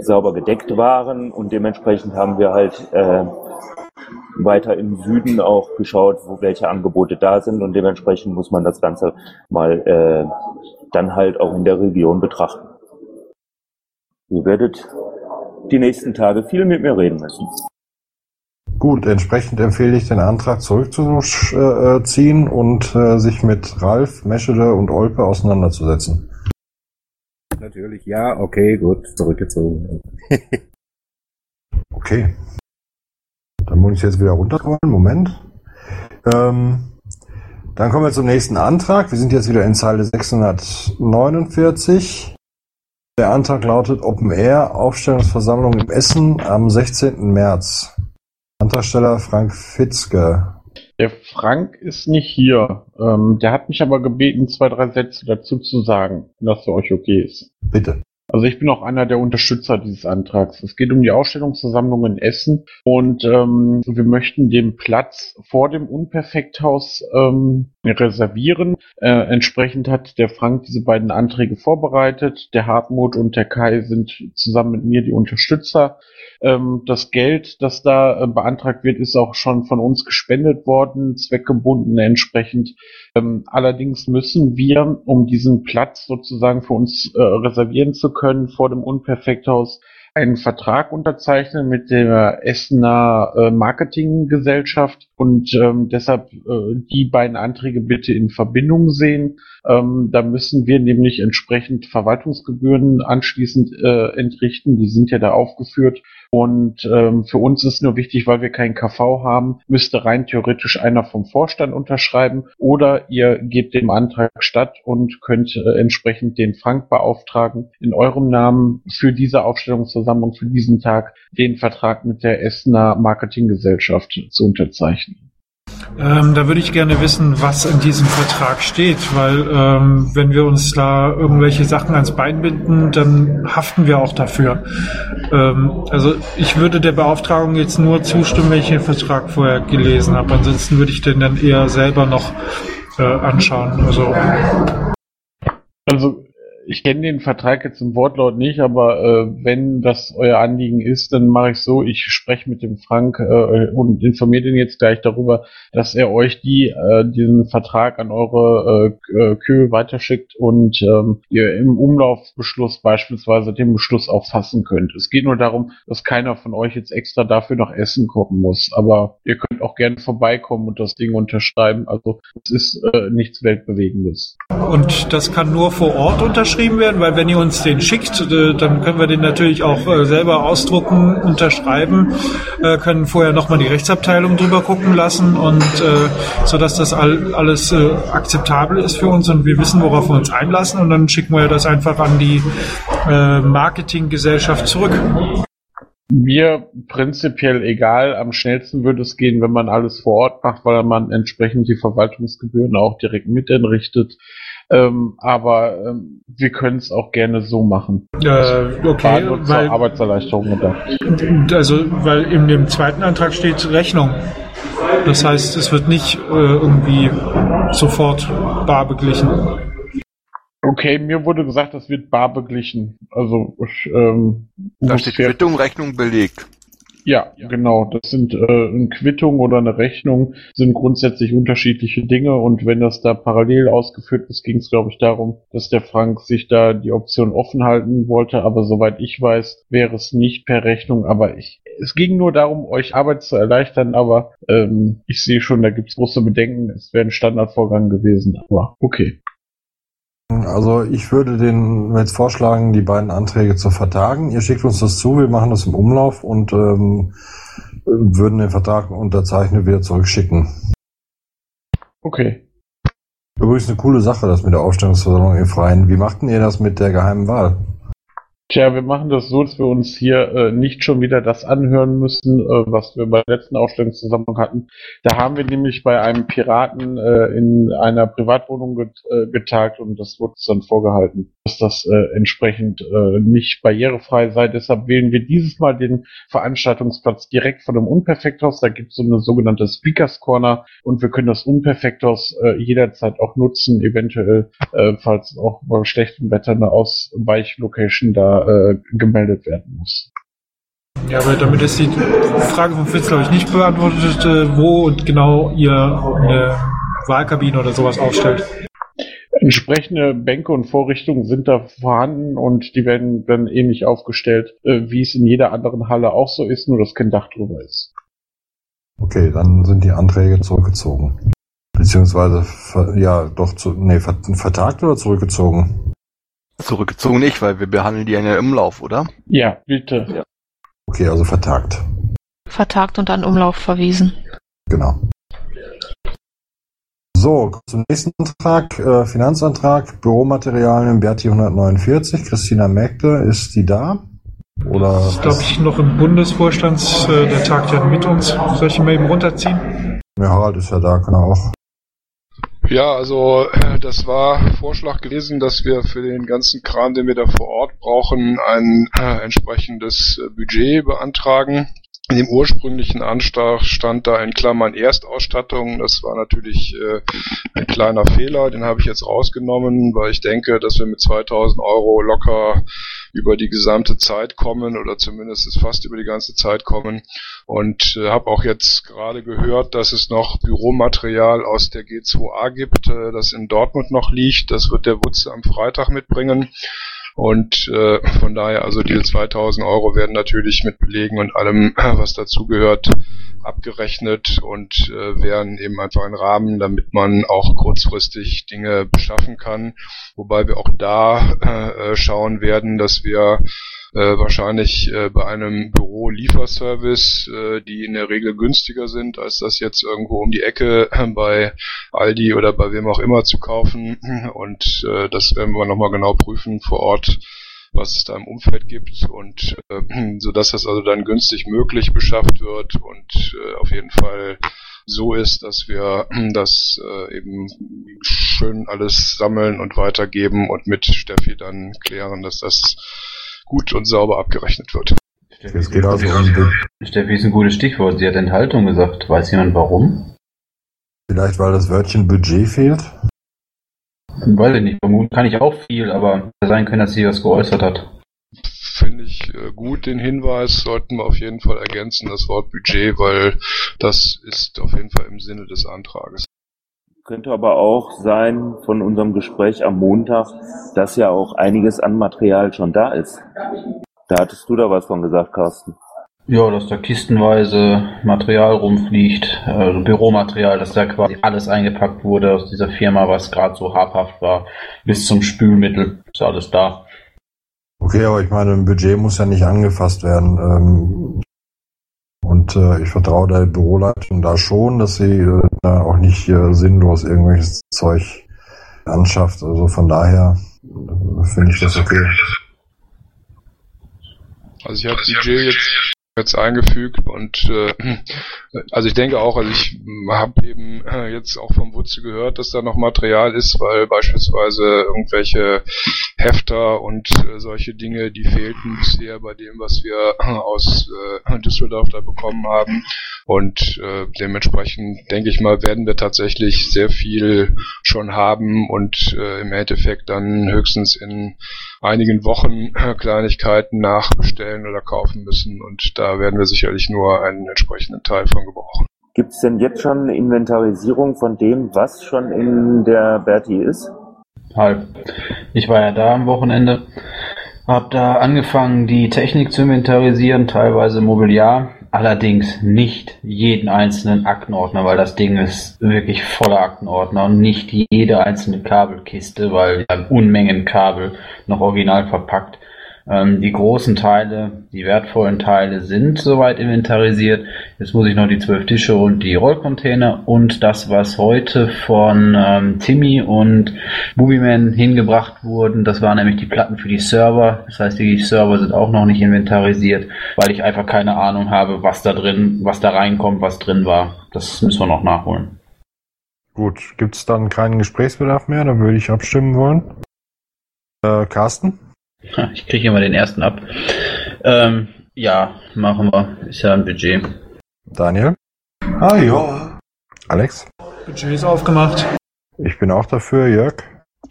sauber gedeckt waren und dementsprechend haben wir halt äh, weiter im Süden auch geschaut, wo welche Angebote da sind und dementsprechend muss man das Ganze mal äh, dann halt auch in der Region betrachten. Ihr werdet die nächsten Tage viel mit mir reden müssen. Gut, entsprechend empfehle ich den Antrag zurückzuziehen und äh, sich mit Ralf, Meschede und Olpe auseinanderzusetzen. Natürlich, ja, okay, gut, zurückgezogen. Okay. Dann muss ich jetzt wieder runterkommen. Moment. Ähm, dann kommen wir zum nächsten Antrag. Wir sind jetzt wieder in Zeile 649. Der Antrag lautet Open Air Aufstellungsversammlung im Essen am 16. März. Antragsteller Frank Fitzke. Der Frank ist nicht hier. Ähm, der hat mich aber gebeten, zwei, drei Sätze dazu zu sagen, wenn das für euch okay ist. Bitte. Also ich bin auch einer der Unterstützer dieses Antrags. Es geht um die Ausstellungsversammlung in Essen und ähm, wir möchten den Platz vor dem Unperfekthaus ähm, reservieren. Äh, entsprechend hat der Frank diese beiden Anträge vorbereitet. Der Hartmut und der Kai sind zusammen mit mir die Unterstützer. Ähm, das Geld, das da äh, beantragt wird, ist auch schon von uns gespendet worden, zweckgebunden entsprechend. Ähm, allerdings müssen wir, um diesen Platz sozusagen für uns äh, reservieren zu können vor dem Unperfekthaus, einen Vertrag unterzeichnen mit der Essener äh, Marketinggesellschaft und ähm, deshalb äh, die beiden Anträge bitte in Verbindung sehen. Ähm, da müssen wir nämlich entsprechend Verwaltungsgebühren anschließend äh, entrichten. Die sind ja da aufgeführt. Und ähm, für uns ist nur wichtig, weil wir keinen KV haben, müsste rein theoretisch einer vom Vorstand unterschreiben oder ihr gebt dem Antrag statt und könnt äh, entsprechend den Frank beauftragen, in eurem Namen für diese Aufstellungsversammlung für diesen Tag den Vertrag mit der Essener Marketinggesellschaft zu unterzeichnen. Ähm, da würde ich gerne wissen, was in diesem Vertrag steht, weil ähm, wenn wir uns da irgendwelche Sachen ans Bein binden, dann haften wir auch dafür. Ähm, also ich würde der Beauftragung jetzt nur zustimmen, wenn ich den Vertrag vorher gelesen habe. Ansonsten würde ich den dann eher selber noch äh, anschauen. Also Also ich kenne den Vertrag jetzt im Wortlaut nicht, aber äh, wenn das euer Anliegen ist, dann mache ich so, ich spreche mit dem Frank äh, und informiere den jetzt gleich darüber, dass er euch die äh, diesen Vertrag an eure äh, äh, Kühe weiterschickt und ähm, ihr im Umlaufbeschluss beispielsweise den Beschluss auch fassen könnt. Es geht nur darum, dass keiner von euch jetzt extra dafür nach Essen kommen muss. Aber ihr könnt auch gerne vorbeikommen und das Ding unterschreiben. Also es ist äh, nichts Weltbewegendes. Und das kann nur vor Ort unterschrieben werden, weil wenn ihr uns den schickt, äh, dann können wir den natürlich auch äh, selber ausdrucken, unterschreiben, äh, können vorher nochmal die Rechtsabteilung drüber gucken lassen und äh, so dass das all, alles akzeptabel ist für uns und wir wissen, worauf wir uns einlassen und dann schicken wir das einfach an die Marketinggesellschaft zurück. Mir prinzipiell egal, am schnellsten würde es gehen, wenn man alles vor Ort macht, weil man entsprechend die Verwaltungsgebühren auch direkt mit entrichtet. Ähm, aber ähm, wir können es auch gerne so machen. Äh, okay, War nur zur weil- Arbeitserleichterung gedacht. Also, weil in dem zweiten Antrag steht Rechnung. Das heißt, es wird nicht äh, irgendwie sofort bar beglichen. Okay, mir wurde gesagt, das wird bar beglichen. Also ich, ähm, Da steht Quittung, Rechnung belegt. Ja, genau. Das sind äh, eine Quittung oder eine Rechnung sind grundsätzlich unterschiedliche Dinge. Und wenn das da parallel ausgeführt ist, ging es glaube ich darum, dass der Frank sich da die Option offen halten wollte, aber soweit ich weiß, wäre es nicht per Rechnung, aber ich es ging nur darum, euch Arbeit zu erleichtern, aber ähm, ich sehe schon, da gibt es große Bedenken, es wäre ein Standardvorgang gewesen, aber okay. Also ich würde den jetzt vorschlagen, die beiden Anträge zu vertagen. Ihr schickt uns das zu, wir machen das im Umlauf und ähm, würden den Vertrag unterzeichnet wieder zurückschicken. Okay. Übrigens eine coole Sache, das mit der Aufstellungsversammlung im Freien. Wie machten ihr das mit der geheimen Wahl? Tja, wir machen das so, dass wir uns hier äh, nicht schon wieder das anhören müssen, äh, was wir bei der letzten Ausstellungszusammenhang hatten. Da haben wir nämlich bei einem Piraten äh, in einer Privatwohnung get, äh, getagt und das wurde dann vorgehalten, dass das äh, entsprechend äh, nicht barrierefrei sei. Deshalb wählen wir dieses Mal den Veranstaltungsplatz direkt von dem Unperfekthaus. Da gibt es so eine sogenannte Speakers Corner und wir können das Unperfekthaus äh, jederzeit auch nutzen, eventuell, äh, falls auch bei schlechtem Wetter eine Ausweichlocation da äh, gemeldet werden muss. Ja, aber damit ist die Frage von Fitz, glaube ich, nicht beantwortet, äh, wo und genau ihr eine Wahlkabine oder sowas aufstellt. Entsprechende Bänke und Vorrichtungen sind da vorhanden und die werden dann ähnlich aufgestellt, äh, wie es in jeder anderen Halle auch so ist, nur dass kein Dach drüber ist. Okay, dann sind die Anträge zurückgezogen. Beziehungsweise, ja, doch, zu, nee, ver- vertagt oder zurückgezogen? Zurückgezogen nicht, weil wir behandeln die ja im Umlauf, oder? Ja, bitte. Okay, also vertagt. Vertagt und an Umlauf verwiesen. Genau. So, zum nächsten Antrag, äh, Finanzantrag, Büromaterialien, Berti 149, Christina Mägde, ist die da? Oder? Das ist, glaube ich, noch im Bundesvorstand, äh, der tagt ja mit uns. Soll ich ihn mal eben runterziehen? Ja, Harald ist ja da, kann er auch. Ja, also äh, das war Vorschlag gewesen, dass wir für den ganzen Kram, den wir da vor Ort brauchen, ein äh, entsprechendes äh, Budget beantragen. In dem ursprünglichen Antrag stand da in Klammern Erstausstattung. Das war natürlich äh, ein kleiner Fehler. Den habe ich jetzt rausgenommen, weil ich denke, dass wir mit 2000 Euro locker über die gesamte Zeit kommen oder zumindest fast über die ganze Zeit kommen. Und äh, habe auch jetzt gerade gehört, dass es noch Büromaterial aus der G2A gibt, äh, das in Dortmund noch liegt. Das wird der Wutze am Freitag mitbringen. Und äh, von daher, also diese 2000 Euro werden natürlich mit Belegen und allem, was dazugehört, abgerechnet und äh, wären eben einfach ein Rahmen, damit man auch kurzfristig Dinge beschaffen kann. Wobei wir auch da äh, schauen werden, dass wir äh, wahrscheinlich äh, bei einem Büro-Lieferservice, äh, die in der Regel günstiger sind, als das jetzt irgendwo um die Ecke äh, bei Aldi oder bei wem auch immer zu kaufen. Und äh, das werden wir nochmal genau prüfen vor Ort was es da im Umfeld gibt und äh, so dass das also dann günstig möglich beschafft wird und äh, auf jeden Fall so ist, dass wir das äh, eben schön alles sammeln und weitergeben und mit Steffi dann klären, dass das gut und sauber abgerechnet wird. Geht also um Steffi ist ein gutes Stichwort. Sie hat Enthaltung gesagt. Weiß jemand warum? Vielleicht, weil das Wörtchen Budget fehlt? Weiß ich nicht, vermuten kann ich auch viel, aber sein können, dass sie was geäußert hat. Finde ich äh, gut den Hinweis, sollten wir auf jeden Fall ergänzen, das Wort Budget, weil das ist auf jeden Fall im Sinne des Antrages. Könnte aber auch sein von unserem Gespräch am Montag, dass ja auch einiges an Material schon da ist. Da hattest du da was von gesagt, Carsten. Ja, dass da kistenweise Material rumfliegt, äh, Büromaterial, dass da quasi alles eingepackt wurde aus dieser Firma, was gerade so habhaft war, bis zum Spülmittel. Ist alles da. Okay, aber ich meine, ein Budget muss ja nicht angefasst werden. Ähm, und äh, ich vertraue der Büroleitung da schon, dass sie äh, da auch nicht äh, sinnlos irgendwelches Zeug anschafft. Also von daher äh, finde ich das okay. Also ich habe Budget jetzt jetzt eingefügt und äh, also ich denke auch, also ich habe eben äh, jetzt auch vom Wutze gehört, dass da noch Material ist, weil beispielsweise irgendwelche Hefter und äh, solche Dinge, die fehlten bisher bei dem, was wir aus äh, Düsseldorf da bekommen haben und äh, dementsprechend denke ich mal, werden wir tatsächlich sehr viel schon haben und äh, im Endeffekt dann höchstens in einigen Wochen äh, Kleinigkeiten nachbestellen oder kaufen müssen und da werden wir sicherlich nur einen entsprechenden Teil von gebrauchen. Gibt es denn jetzt schon eine Inventarisierung von dem, was schon in der Berti ist? Halb. Ich war ja da am Wochenende, hab da angefangen, die Technik zu inventarisieren, teilweise Mobiliar, allerdings nicht jeden einzelnen Aktenordner, weil das Ding ist wirklich voller Aktenordner und nicht jede einzelne Kabelkiste, weil wir haben Unmengen Kabel noch original verpackt. Ähm, die großen Teile, die wertvollen Teile sind soweit inventarisiert. Jetzt muss ich noch die zwölf Tische und die Rollcontainer und das, was heute von ähm, Timmy und Movieman hingebracht wurden, das waren nämlich die Platten für die Server. Das heißt, die Server sind auch noch nicht inventarisiert, weil ich einfach keine Ahnung habe, was da drin, was da reinkommt, was drin war. Das müssen wir noch nachholen. Gut, gibt es dann keinen Gesprächsbedarf mehr? Dann würde ich abstimmen wollen. Äh, Carsten? Ich kriege immer den ersten ab. Ähm, ja, machen wir. Ist ja ein Budget. Daniel? Ah ja. Alex? Budget ist aufgemacht. Ich bin auch dafür, Jörg.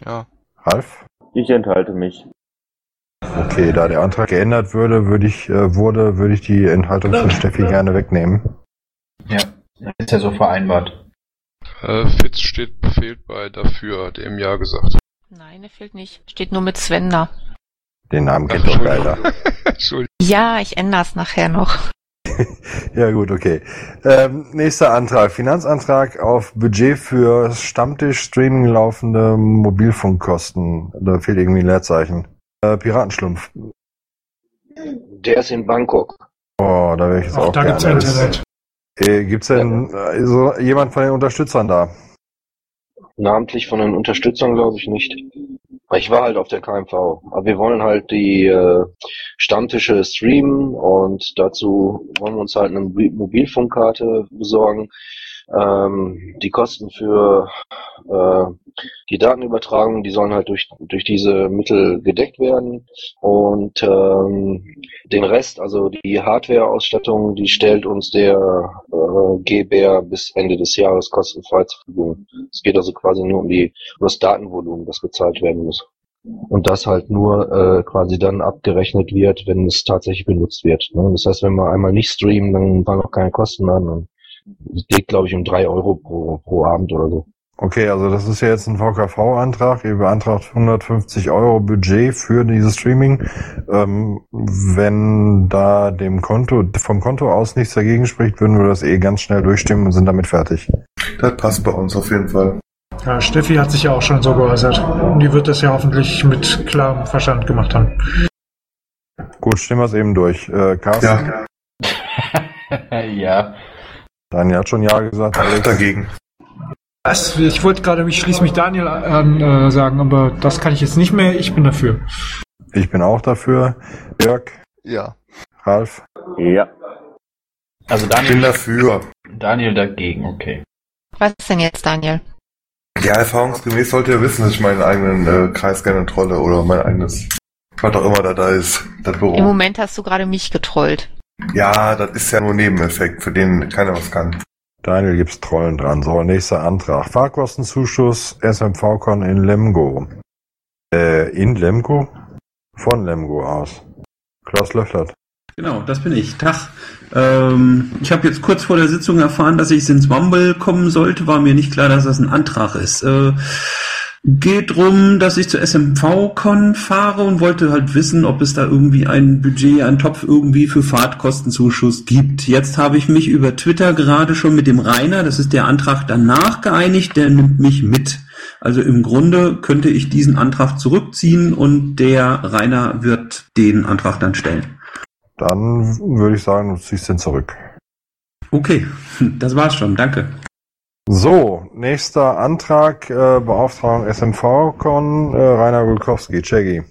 Ja. Ralf? Ich enthalte mich. Okay, da der Antrag geändert würde, würde ich, äh, wurde, würde ich die Enthaltung von Steffi gerne wegnehmen. Ja, ist ja so vereinbart. Äh, Fitz steht fehlt bei dafür, hat er im Jahr gesagt. Nein, er fehlt nicht. Steht nur mit Sven da. Den Namen kennt doch keiner. Entschuldigung. Ja, ich ändere es nachher noch. Ja gut, okay. Ähm, nächster Antrag. Finanzantrag auf Budget für Stammtisch-Streaming laufende Mobilfunkkosten. Da fehlt irgendwie ein Leerzeichen. Äh, Piratenschlumpf. Der ist in Bangkok. Oh, da wäre ich jetzt auch, Auch da gerne. gibt's Internet. Äh, gibt's denn äh, so jemand von den Unterstützern da? Namentlich von den Unterstützern glaube ich nicht. Ich war halt auf der KMV. Aber wir wollen halt die äh, Stammtische streamen und dazu wollen wir uns halt eine Mobil- Mobilfunkkarte besorgen. Ähm, die Kosten für äh, die Datenübertragung, die sollen halt durch, durch diese Mittel gedeckt werden. Und ähm, den Rest, also die Hardware-Ausstattung, die stellt uns der äh, GBR bis Ende des Jahres kostenfrei zur Verfügung. Es geht also quasi nur um, die, um das Datenvolumen, das gezahlt werden muss. Und das halt nur äh, quasi dann abgerechnet wird, wenn es tatsächlich benutzt wird. Ne? Das heißt, wenn wir einmal nicht streamen, dann fallen auch keine Kosten an. Es geht, glaube ich, um drei Euro pro, pro Abend oder so. Okay, also das ist ja jetzt ein VKV-Antrag. Ihr beantragt 150 Euro Budget für dieses Streaming. Ähm, wenn da dem Konto, vom Konto aus nichts dagegen spricht, würden wir das eh ganz schnell durchstimmen und sind damit fertig. Das passt bei uns auf jeden Fall. Ja, Steffi hat sich ja auch schon so geäußert. Und die wird das ja hoffentlich mit klarem Verstand gemacht haben. Gut, stimmen wir es eben durch. Äh, Carsten? ja. Daniel hat schon Ja gesagt. Alex? Dagegen. Was? Ich wollte gerade, mich schließe mich Daniel an äh, sagen, aber das kann ich jetzt nicht mehr. Ich bin dafür. Ich bin auch dafür. Jörg? Ja. Ralf? Ja. Also Ich bin Daniel, dafür. Daniel dagegen, okay. Was ist denn jetzt, Daniel? Ja, erfahrungsgemäß sollte ihr wissen, dass ich meinen eigenen äh, Kreis gerne trolle oder mein eigenes, was auch immer da da ist, das Büro. Im Moment hast du gerade mich getrollt. Ja, das ist ja nur ein Nebeneffekt, für den keiner was kann. Daniel gibt's Trollen dran. So, nächster Antrag. Fahrkostenzuschuss SMV-Con in Lemgo. Äh, in Lemgo? Von Lemgo aus. Klaus Löfflert. Genau, das bin ich. Tag. Ähm, ich habe jetzt kurz vor der Sitzung erfahren, dass ich ins Wumble kommen sollte. War mir nicht klar, dass das ein Antrag ist. Äh, geht drum, dass ich zur SMV-Con fahre und wollte halt wissen, ob es da irgendwie ein Budget, ein Topf irgendwie für Fahrtkostenzuschuss gibt. Jetzt habe ich mich über Twitter gerade schon mit dem Rainer, das ist der Antrag danach geeinigt, der nimmt mich mit. Also im Grunde könnte ich diesen Antrag zurückziehen und der Rainer wird den Antrag dann stellen. Dann würde ich sagen, du ziehst den zurück. Okay, das war's schon. Danke. So, nächster Antrag, äh, Beauftragung SMV-Con, äh, Rainer Gulkowski, Cheggy.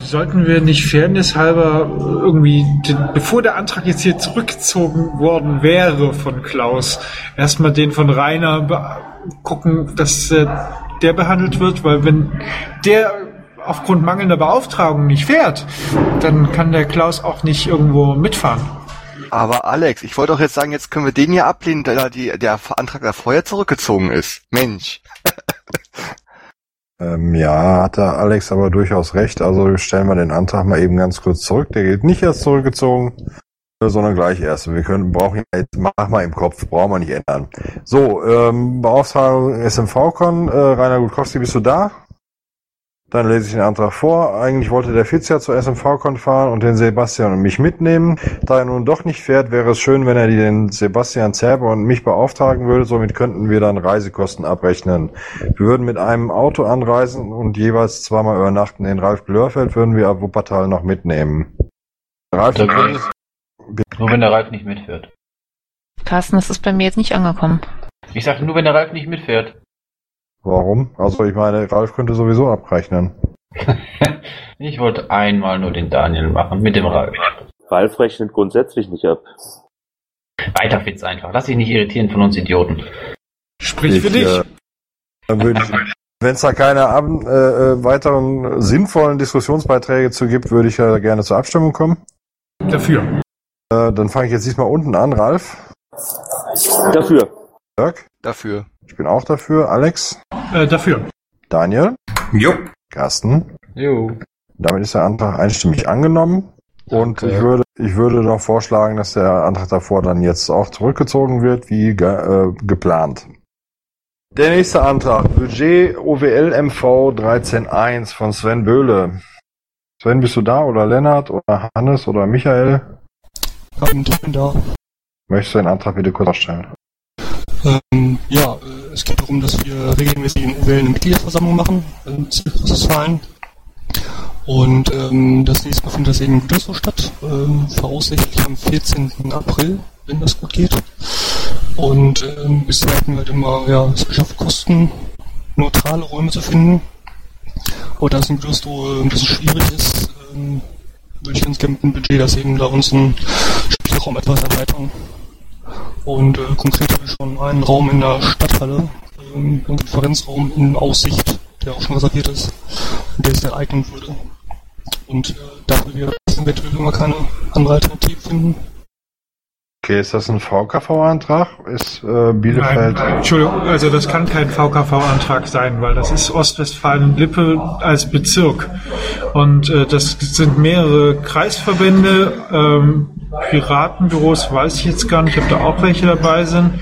Sollten wir nicht fairnesshalber irgendwie, den, bevor der Antrag jetzt hier zurückgezogen worden wäre von Klaus, erstmal den von Rainer gucken, dass äh, der behandelt wird, weil wenn der aufgrund mangelnder Beauftragung nicht fährt, dann kann der Klaus auch nicht irgendwo mitfahren. Aber Alex, ich wollte doch jetzt sagen, jetzt können wir den hier ablehnen, da die, der Antrag da vorher zurückgezogen ist. Mensch. Ähm, ja, hat der Alex aber durchaus recht. Also stellen wir den Antrag mal eben ganz kurz zurück. Der geht nicht erst zurückgezogen, sondern gleich erst. Wir können, brauchen ihn jetzt, mach mal im Kopf, brauchen wir nicht ändern. So, ähm, Beauftragung SMV-Con, äh, Rainer Gutkowski, bist du da? Dann lese ich den Antrag vor. Eigentlich wollte der Fitz ja zur SMV-Con fahren und den Sebastian und mich mitnehmen. Da er nun doch nicht fährt, wäre es schön, wenn er den Sebastian Zerber und mich beauftragen würde. Somit könnten wir dann Reisekosten abrechnen. Wir würden mit einem Auto anreisen und jeweils zweimal übernachten. Den Ralf Glörfeld würden wir ab Wuppertal noch mitnehmen. Ralf, würde Nur wenn der Ralf nicht mitfährt. Carsten, das ist bei mir jetzt nicht angekommen. Ich sagte nur, wenn der Ralf nicht mitfährt. Warum? Also ich meine, Ralf könnte sowieso abrechnen. Ich wollte einmal nur den Daniel machen mit dem Ralf. Ralf rechnet grundsätzlich nicht ab. Weiter Fitz einfach. Lass dich nicht irritieren von uns Idioten. Sprich für Ich, dich. äh, Dann würde ich, wenn es da keine ab, äh, äh, weiteren sinnvollen Diskussionsbeiträge zu gibt, würde ich ja gerne zur Abstimmung kommen. Dafür. Äh, dann fange ich jetzt diesmal unten an. Ralf? Dafür. Dirk? Dafür. Ich bin auch dafür. Alex? Äh, dafür. Daniel? Jo. Carsten? Jo. Damit ist der Antrag einstimmig angenommen. Und ich würde, ich würde noch vorschlagen, dass der Antrag davor dann jetzt auch zurückgezogen wird, wie ge äh, geplant. Der nächste Antrag, Budget OWL MV 13.1 von Sven Böhle. Sven, bist du da oder Lennart oder Hannes oder Michael? Ich bin da. Möchtest du den Antrag bitte kurz vorstellen? Ähm, ja, es geht darum, dass wir regelmäßig in UWL eine Mitgliederversammlung machen, in Ostwestfalen. Und ähm, das nächste Mal findet das eben in Gütersloh statt, ähm, voraussichtlich am 14. April, wenn das gut geht. Und ähm, bisher hatten wir halt immer ja, es geschafft, Kosten neutrale Räume zu finden. Aber da es in Gütersloh äh, ein bisschen schwierig ist, ähm, würde ich ganz gerne mit dem Budget das eben da unseren Spielraum etwas erweitern. Und äh, konkret habe ich schon einen Raum in der Stadthalle, ähm, einen Konferenzraum in Aussicht, der auch schon reserviert ist der sich eignen würde. Und äh, dafür wir eventuell immer keine andere Alternative finden. Okay, ist das ein VKV-Antrag? Ist äh, Bielefeld. Nein, Entschuldigung, also das kann kein VKV-Antrag sein, weil das ist Ostwestfalen-Lippe als Bezirk. Und äh, das sind mehrere Kreisverbände, ähm, Piratenbüros weiß ich jetzt gar nicht, ob da auch welche dabei sind.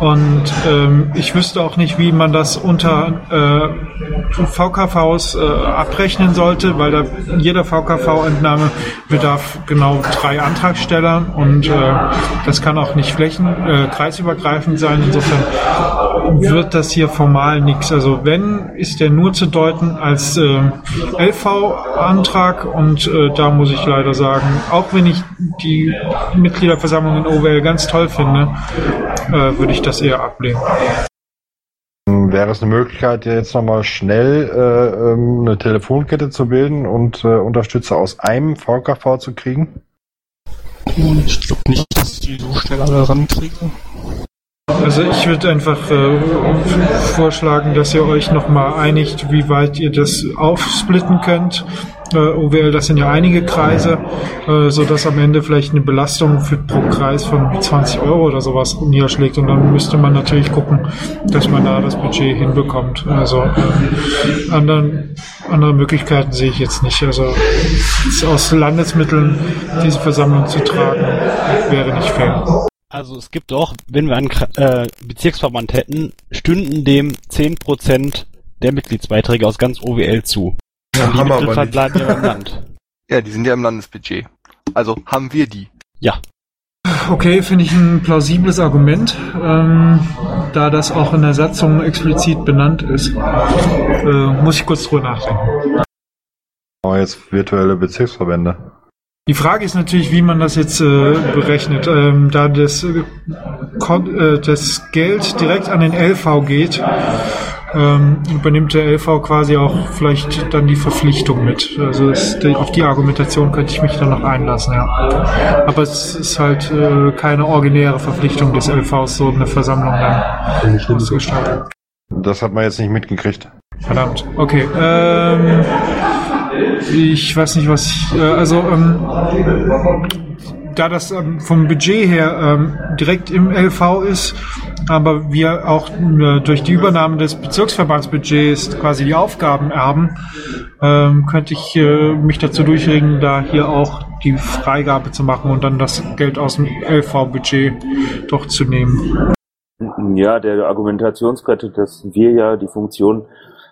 Und ähm, ich wüsste auch nicht, wie man das unter äh, VKVs äh, abrechnen sollte, weil da jeder VKV-Entnahme bedarf genau drei Antragstellern und äh, das kann auch nicht flächen äh, kreisübergreifend sein. Insofern wird das hier formal nichts. Also wenn, ist der nur zu deuten als äh, LV-Antrag und äh, da muss ich leider sagen, auch wenn ich die Mitgliederversammlung in OWL ganz toll finde, äh, würde ich das eher ablehnen. Wäre es eine Möglichkeit, jetzt nochmal schnell äh, ähm, eine Telefonkette zu bilden und äh, Unterstützer aus einem VKV zu kriegen? Ich glaube nicht, die so schnell alle rankriege. Also ich würde einfach äh, vorschlagen, dass ihr euch nochmal einigt, wie weit ihr das aufsplitten könnt. Äh, OWL, das sind ja einige Kreise, äh, so dass am Ende vielleicht eine Belastung für pro Kreis von 20 Euro oder sowas niederschlägt. Und dann müsste man natürlich gucken, dass man da das Budget hinbekommt. Also äh, anderen, andere Möglichkeiten sehe ich jetzt nicht. Also aus Landesmitteln diese Versammlung zu tragen, wäre nicht fair. Also es gibt doch, wenn wir einen äh, Bezirksverband hätten, stünden dem 10% der Mitgliedsbeiträge aus ganz OWL zu. Ja, die haben wir Mittel aber nicht. verbleiben ja im Land. Ja, die sind ja im Landesbudget. Also haben wir die. Ja. Okay, finde ich ein plausibles Argument, ähm, da das auch in der Satzung explizit benannt ist. Äh, muss ich kurz drüber nachdenken. Aber jetzt virtuelle Bezirksverbände. Die Frage ist natürlich, wie man das jetzt äh, berechnet. Ähm, da das, äh, äh, das Geld direkt an den LV geht, ähm, übernimmt der LV quasi auch vielleicht dann die Verpflichtung mit. Also es, auf die Argumentation könnte ich mich dann noch einlassen, ja. Aber es ist halt äh, keine originäre Verpflichtung des LVs, so eine Versammlung dann auszugestalten. Das hat man jetzt nicht mitgekriegt. Verdammt. Okay. Ähm, ich weiß nicht, was ich. Äh, also, ähm, da das ähm, vom Budget her ähm, direkt im LV ist, aber wir auch äh, durch die Übernahme des Bezirksverbandsbudgets quasi die Aufgaben erben, ähm, könnte ich äh, mich dazu durchringen, da hier auch die Freigabe zu machen und dann das Geld aus dem LV-Budget doch zu nehmen. Ja, der Argumentationskette, dass wir ja die Funktion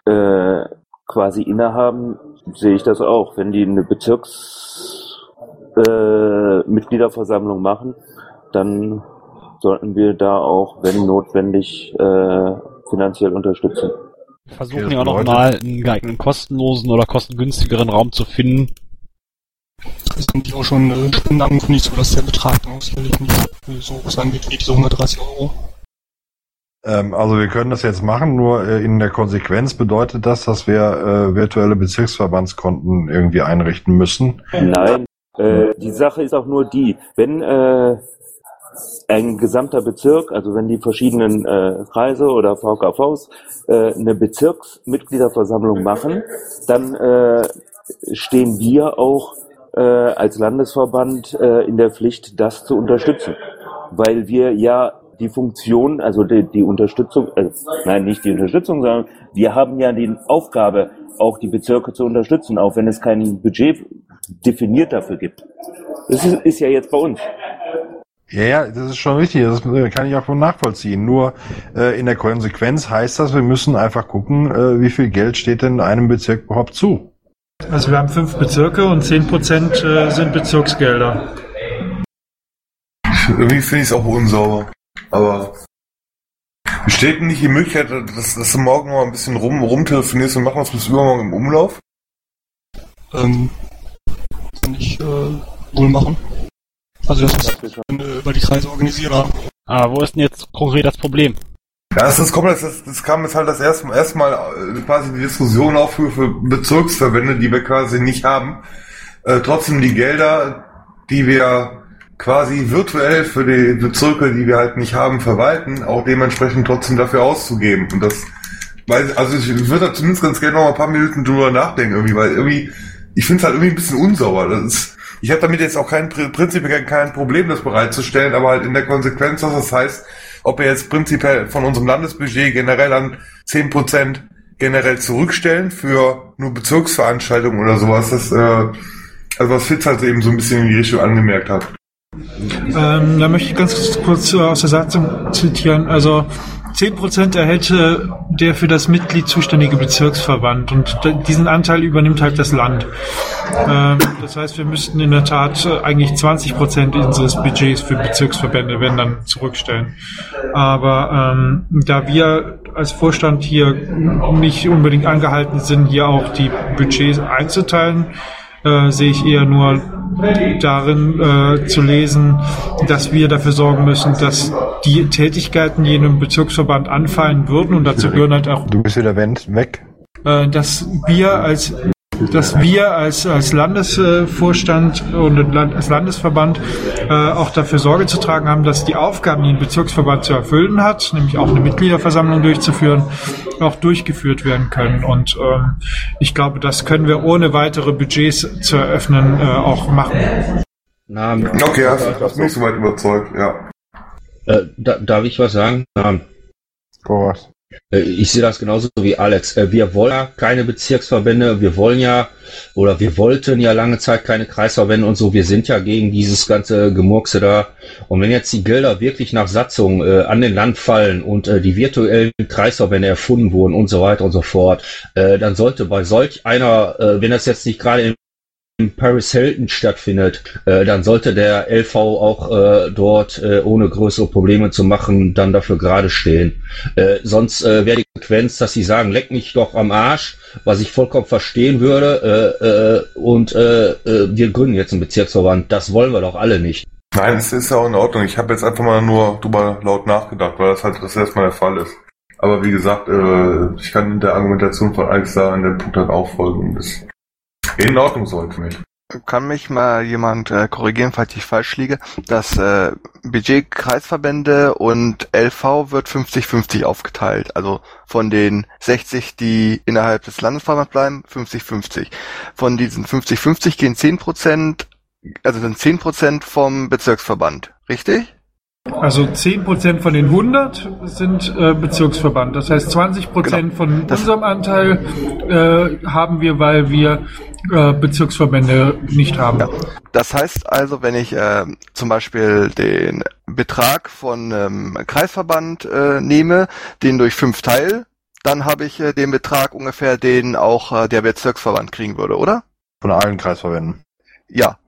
äh, quasi innehaben, sehe ich das auch. Wenn die eine Bezirksmitgliederversammlung äh, Mitgliederversammlung machen, dann sollten wir da auch, wenn notwendig, äh, finanziell unterstützen. Versuchen ja auch noch mal einen geeigneten kostenlosen oder kostengünstigeren Raum zu finden. Es sind die auch schon äh, Spenden angekündigt, sodass der Betrag sicherlich nicht so hoch sein wird wie diese 130 Euro. Ähm, also wir können das jetzt machen, nur äh, in der Konsequenz bedeutet das, dass wir äh, virtuelle Bezirksverbandskonten irgendwie einrichten müssen. Nein, äh, die Sache ist auch nur die, wenn äh, ein gesamter Bezirk, also wenn die verschiedenen äh, Kreise oder VKVs äh, eine Bezirksmitgliederversammlung machen, dann äh, stehen wir auch äh, als Landesverband äh, in der Pflicht, das zu unterstützen, weil wir ja die Funktion, also die, die Unterstützung, äh, nein, nicht die Unterstützung, sondern wir haben ja die Aufgabe, auch die Bezirke zu unterstützen, auch wenn es kein Budget definiert dafür gibt. Das ist, ist ja jetzt bei uns. Ja, ja, das ist schon richtig, das äh, kann ich auch wohl nachvollziehen. Nur äh, in der Konsequenz heißt das, wir müssen einfach gucken, äh, wie viel Geld steht denn einem Bezirk überhaupt zu. Also wir haben fünf Bezirke und 10% äh, sind Bezirksgelder. Irgendwie finde ich es auch unsauber. Aber besteht nicht die Möglichkeit, dass, dass du morgen mal ein bisschen rum, rumtelefonierst und machen wir es bis übermorgen im Umlauf? Ähm, kann ich äh, wohl machen. Also das ist dann, äh, über die Kreise organisierbar. Aber wo ist denn jetzt konkret das Problem? Ja, das, das, kommt, das, das kam jetzt halt das erste, erste Mal äh, quasi die Diskussion auf für, für Bezirksverbände, die wir quasi nicht haben. Äh, trotzdem die Gelder, die wir quasi virtuell für die Bezirke, die wir halt nicht haben, verwalten, auch dementsprechend trotzdem dafür auszugeben. Und das, weil, also ich würde da zumindest ganz gerne noch ein paar Minuten drüber nachdenken irgendwie, weil irgendwie, ich finde es halt irgendwie ein bisschen unsauber. Das ist, ich habe damit jetzt auch kein prinzipiell kein Problem, das bereitzustellen, aber halt in der Konsequenz, dass das heißt, ob wir jetzt prinzipiell von unserem Landesbudget generell an 10% generell zurückstellen für nur Bezirksveranstaltungen oder sowas, das, äh, also was Fitz halt eben so ein bisschen in die Richtung angemerkt hat. Ähm, da möchte ich ganz kurz aus der Satzung zitieren. Also 10% erhält der für das Mitglied zuständige Bezirksverband und diesen Anteil übernimmt halt das Land. Ähm, das heißt, wir müssten in der Tat eigentlich 20% unseres Budgets für Bezirksverbände, wenn dann, zurückstellen. Aber ähm, da wir als Vorstand hier nicht unbedingt angehalten sind, hier auch die Budgets einzuteilen, äh, sehe ich eher nur darin äh, zu lesen, dass wir dafür sorgen müssen, dass die Tätigkeiten, die in einem Bezirksverband anfallen würden, und dazu gehören halt auch, Du bist wieder weg. äh, dass wir als dass wir als, als Landesvorstand und als Landesverband äh, auch dafür Sorge zu tragen haben, dass die Aufgaben, die ein Bezirksverband zu erfüllen hat, nämlich auch eine Mitgliederversammlung durchzuführen, auch durchgeführt werden können. Und ähm, ich glaube, das können wir ohne weitere Budgets zu eröffnen äh, auch machen. Na, okay, hast, hast mich soweit überzeugt, ja. Äh, da, darf ich was sagen? Na, was? Äh, Ich sehe das genauso wie Alex. Äh, Wir wollen ja keine Bezirksverbände, wir wollen ja oder wir wollten ja lange Zeit keine Kreisverbände und so. Wir sind ja gegen dieses ganze Gemurkse da. Und wenn jetzt die Gelder wirklich nach Satzung äh, an den Land fallen und äh, die virtuellen Kreisverbände erfunden wurden und so weiter und so fort, äh, dann sollte bei solch einer, äh, wenn das jetzt nicht gerade in Paris Hilton stattfindet, äh, dann sollte der LV auch äh, dort äh, ohne größere Probleme zu machen dann dafür gerade stehen. Äh, sonst äh, wäre die Konsequenz, dass sie sagen, leck mich doch am Arsch, was ich vollkommen verstehen würde, äh, äh, und äh, äh, wir gründen jetzt einen Bezirksverband. Das wollen wir doch alle nicht. Nein, es ist ja auch in Ordnung. Ich habe jetzt einfach mal nur drüber laut nachgedacht, weil das halt das erstmal der Fall ist. Aber wie gesagt, äh, ich kann der Argumentation von Alex da an dem Punkt halt auch folgen. Das in Ordnung so mich. Kann mich mal jemand äh, korrigieren, falls ich falsch liege? Das äh, Budget Kreisverbände und LV wird 50-50 aufgeteilt. Also von den 60, die innerhalb des Landesverbands bleiben, 50-50. Von diesen 50-50 gehen 10 Prozent, also sind 10 Prozent vom Bezirksverband. Richtig? Also 10% von den 100 sind äh, Bezirksverband. Das heißt 20% von unserem Anteil äh, haben wir, weil wir äh, Bezirksverbände nicht haben. Das heißt also, wenn ich äh, zum Beispiel den Betrag von ähm, Kreisverband äh, nehme, den durch fünf teile, dann habe ich äh, den Betrag ungefähr, den auch äh, der Bezirksverband kriegen würde, oder? Von allen Kreisverbänden. Ja,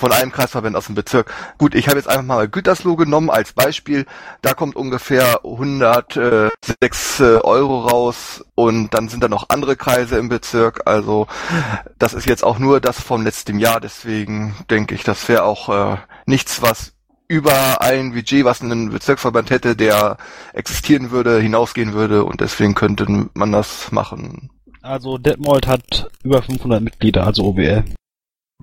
von einem Kreisverband aus dem Bezirk. Gut, ich habe jetzt einfach mal Gütersloh genommen als Beispiel. Da kommt ungefähr 106 Euro raus und dann sind da noch andere Kreise im Bezirk. Also das ist jetzt auch nur das vom letzten Jahr. Deswegen denke ich, das wäre auch äh, nichts, was über ein Budget, was ein Bezirksverband hätte, der existieren würde, hinausgehen würde und deswegen könnte man das machen. Also Detmold hat über 500 Mitglieder, also OWL.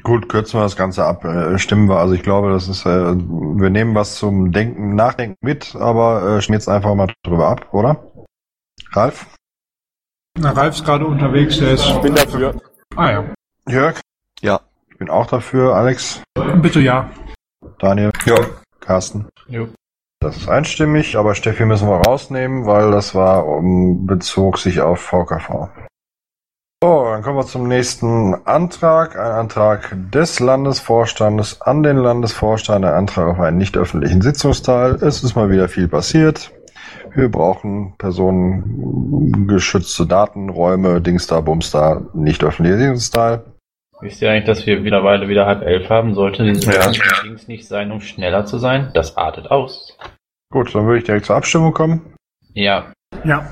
Gut, kürzen wir das Ganze ab. Äh, stimmen wir. Also ich glaube, das ist, äh, wir nehmen was zum Denken, Nachdenken mit, aber äh, stimmen jetzt einfach mal drüber ab, oder? Ralf? Na, Ralf ist gerade unterwegs, der ist. Ich bin dafür. Ah ja. Jörg? Ja. Ich bin auch dafür. Alex? Bitte ja. Daniel? Ja. Carsten? Jo. Das ist einstimmig, aber Steffi müssen wir rausnehmen, weil das war, um, bezog sich auf VKV. So, dann kommen wir zum nächsten Antrag. Ein Antrag des Landesvorstandes an den Landesvorstand. Ein Antrag auf einen nicht öffentlichen Sitzungsteil. Es ist mal wieder viel passiert. Wir brauchen personengeschützte Datenräume, Dingster, Bumster, nicht öffentlicher Sitzungsteil. Wisst ihr eigentlich, dass wir mittlerweile wieder halb elf haben? Sollte dieses Ja. Dings nicht sein, um schneller zu sein? Das artet aus. Gut, dann würde ich direkt zur Abstimmung kommen. Ja. Ja.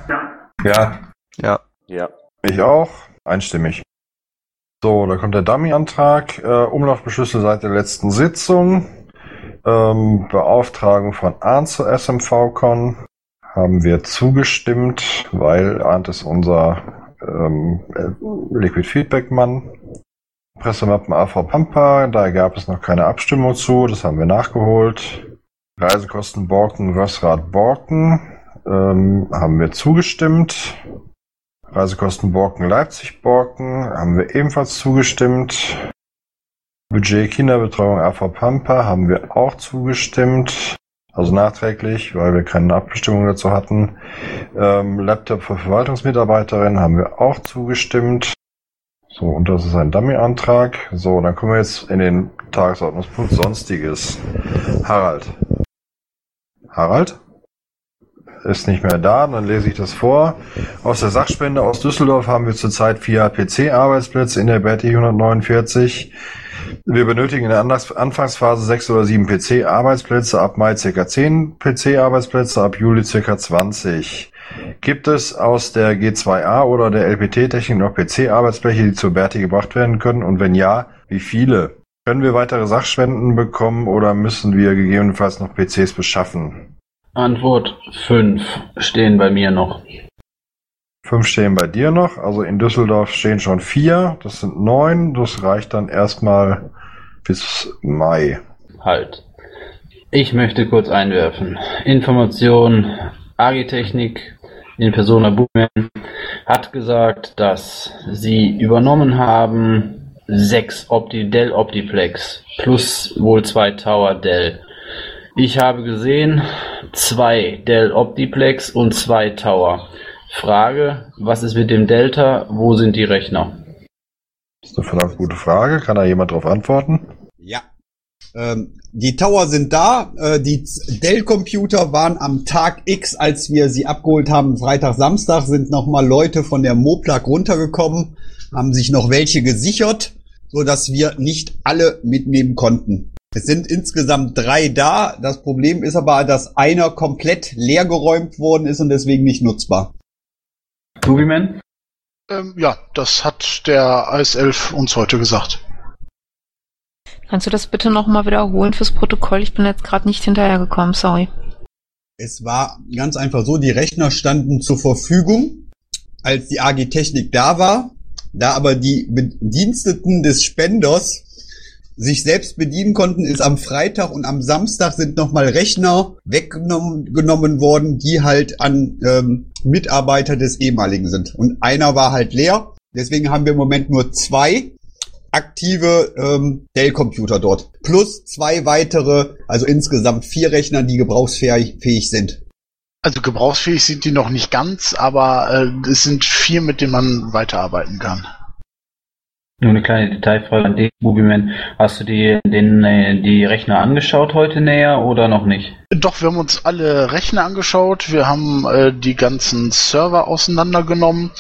Ja. Ja. Ja. Ich auch. Einstimmig. So, da kommt der Dummy-Antrag. Äh, Umlaufbeschlüsse seit der letzten Sitzung. Ähm, Beauftragung von Arndt zur SMV-Con haben wir zugestimmt, weil Arndt ist unser ähm, äh, Liquid Feedback-Mann. Pressemappen AV Pampa, da gab es noch keine Abstimmung zu, das haben wir nachgeholt. Reisekosten Borken, Rössrad Borken ähm, haben wir zugestimmt. Reisekosten Borken Leipzig Borken haben wir ebenfalls zugestimmt. Budget Kinderbetreuung AV Pampa haben wir auch zugestimmt. Also nachträglich, weil wir keine Abstimmung dazu hatten. Ähm, Laptop für Verwaltungsmitarbeiterinnen haben wir auch zugestimmt. So, und das ist ein Dummy-Antrag. So, dann kommen wir jetzt in den Tagesordnungspunkt Sonstiges. Harald. Harald? Ist nicht mehr da, dann lese ich das vor. Aus der Sachspende aus Düsseldorf haben wir zurzeit vier PC-Arbeitsplätze in der BRT 149. Wir benötigen in der Anfangsphase sechs oder sieben PC-Arbeitsplätze, ab Mai ca. zehn PC-Arbeitsplätze, ab Juli ca. 20. Gibt es aus der G2A oder der LPT-Technik noch PC-Arbeitsplätze, die zur Berti gebracht werden können? Und wenn ja, wie viele? Können wir weitere Sachspenden bekommen oder müssen wir gegebenenfalls noch PCs beschaffen? Antwort 5 stehen bei mir noch. Fünf stehen bei dir noch. Also in Düsseldorf stehen schon vier. Das sind neun. Das reicht dann erstmal bis Mai. Halt. Ich möchte kurz einwerfen. Information, Agitechnik in Persona Boomen hat gesagt, dass sie übernommen haben sechs Opti Dell Optiplex plus wohl zwei Tower Dell. Ich habe gesehen zwei Dell Optiplex und zwei Tower. Frage, was ist mit dem Delta? Wo sind die Rechner? Das ist eine verdammt gute Frage. Kann da jemand drauf antworten? Ja. Ähm, die Tower sind da. Äh, die Dell-Computer waren am Tag X, als wir sie abgeholt haben, Freitag, Samstag, sind nochmal Leute von der Moplak runtergekommen, haben sich noch welche gesichert, so dass wir nicht alle mitnehmen konnten. Es sind insgesamt drei da. Das Problem ist aber, dass einer komplett leergeräumt worden ist und deswegen nicht nutzbar. Boogeyman? Ähm, ja, das hat der AS11 uns heute gesagt. Kannst du das bitte nochmal wiederholen fürs Protokoll? Ich bin jetzt gerade nicht hinterhergekommen, sorry. Es war ganz einfach so, die Rechner standen zur Verfügung, als die AG Technik da war. Da aber die Bediensteten des Spenders sich selbst bedienen konnten, ist am Freitag und am Samstag sind nochmal Rechner weggenommen genommen worden, die halt an ähm, Mitarbeiter des ehemaligen sind. Und einer war halt leer. Deswegen haben wir im Moment nur zwei aktive ähm, Dell-Computer dort. Plus zwei weitere, also insgesamt vier Rechner, die gebrauchsfähig fähig sind. Also gebrauchsfähig sind die noch nicht ganz, aber äh, es sind vier, mit denen man weiterarbeiten kann. Nur eine kleine Detailfrage an dich, Boogeyman. Hast du dir den, äh, die Rechner angeschaut heute näher oder noch nicht? Doch, wir haben uns alle Rechner angeschaut. Wir haben äh, die ganzen Server auseinandergenommen.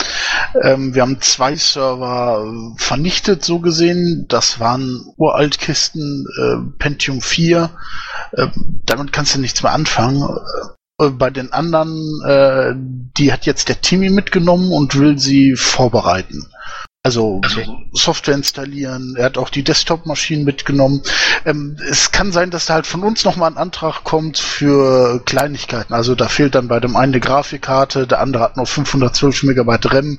Ähm, wir haben zwei Server äh, vernichtet, so gesehen. Das waren Uraltkisten, äh, Pentium 4. Äh, damit kannst du nichts mehr anfangen. Bei den anderen, äh, die hat jetzt der Timmy mitgenommen und will sie vorbereiten. Also, also Software installieren. Er hat auch die Desktop-Maschinen mitgenommen. Ähm, es kann sein, dass da halt von uns nochmal ein Antrag kommt für Kleinigkeiten. Also da fehlt dann bei dem einen eine Grafikkarte, der andere hat noch 512 Megabyte RAM.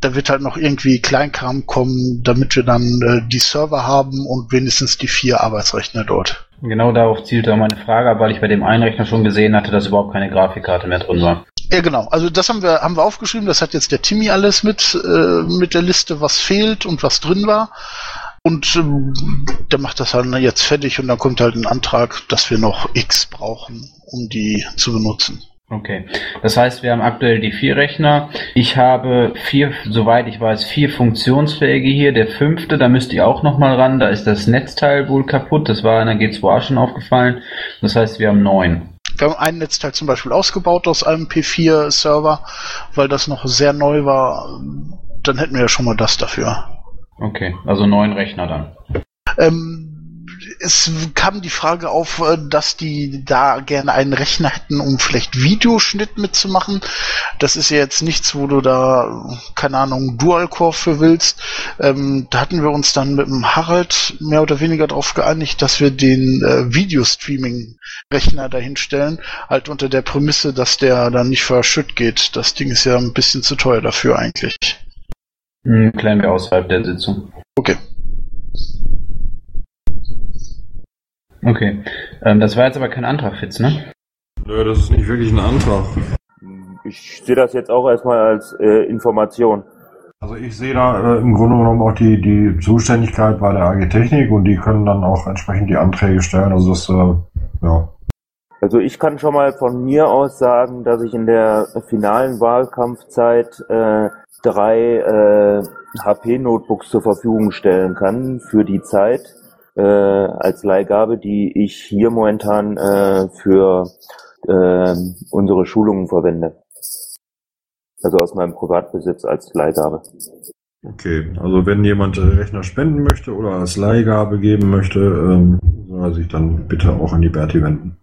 Da wird halt noch irgendwie Kleinkram kommen, damit wir dann äh, die Server haben und wenigstens die vier Arbeitsrechner dort. Genau darauf zielte auch meine Frage ab, weil ich bei dem einen Rechner schon gesehen hatte, dass überhaupt keine Grafikkarte mehr drin war. Ja, genau. Also das haben wir, haben wir aufgeschrieben. Das hat jetzt der Timmy alles mit, äh, mit der Liste, was fehlt und was drin war. Und ähm, der macht das halt jetzt fertig und dann kommt halt ein Antrag, dass wir noch X brauchen, um die zu benutzen. Okay. Das heißt, wir haben aktuell die vier Rechner. Ich habe vier, soweit ich weiß, vier funktionsfähige hier. Der fünfte, da müsst ihr auch nochmal ran. Da ist das Netzteil wohl kaputt. Das war in der G2A schon aufgefallen. Das heißt, wir haben neun. Wir haben ein Netzteil zum Beispiel ausgebaut aus einem P4-Server, weil das noch sehr neu war. Dann hätten wir ja schon mal das dafür. Okay, also neun Rechner dann. Ähm, es kam die Frage auf, äh, dass die da gerne einen Rechner hätten, um vielleicht Videoschnitt mitzumachen. Das ist ja jetzt nichts, wo du da, keine Ahnung, Dual-Core für willst. Ähm, da hatten wir uns dann mit dem Harald mehr oder weniger darauf geeinigt, dass wir den äh, Videostreaming-Rechner dahinstellen, halt unter der Prämisse, dass der dann nicht verschütt geht. Das Ding ist ja ein bisschen zu teuer dafür eigentlich. Hm, klären wir außerhalb der Sitzung. Okay. Okay. Ähm, das war jetzt aber kein Antrag, Fitz, ne? Nö, das ist nicht wirklich ein Antrag. Ich sehe das jetzt auch erstmal als äh, Information. Also ich sehe da äh, im Grunde genommen auch die, die Zuständigkeit bei der AG Technik und die können dann auch entsprechend die Anträge stellen. Also das, äh, ja. Also ich kann schon mal von mir aus sagen, dass ich in der finalen Wahlkampfzeit äh, drei äh, HP-Notebooks zur Verfügung stellen kann für die Zeit äh, als Leihgabe, die ich hier momentan äh, für äh, unsere Schulungen verwende. Also aus meinem Privatbesitz als Leihgabe. Okay, also wenn jemand äh, Rechner spenden möchte oder als Leihgabe geben möchte, ähm, soll er sich dann bitte auch an die Berti wenden.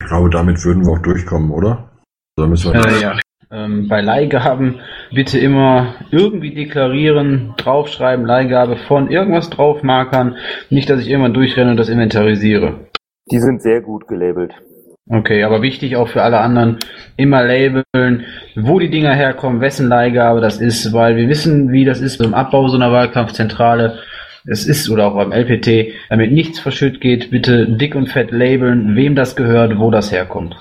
Ich glaube, damit würden wir auch durchkommen, oder? Also müssen wir äh, ja. Ähm, bei Leihgaben bitte immer irgendwie deklarieren, draufschreiben, Leihgabe von irgendwas draufmarkern. Nicht, dass ich irgendwann durchrenne und das inventarisiere. Die sind sehr gut gelabelt. Okay, aber wichtig auch für alle anderen, immer labeln, wo die Dinger herkommen, wessen Leihgabe das ist, weil wir wissen, wie das ist beim Abbau so einer Wahlkampfzentrale. Es ist, oder auch beim LPT, damit nichts verschütt geht, bitte dick und fett labeln, wem das gehört, wo das herkommt.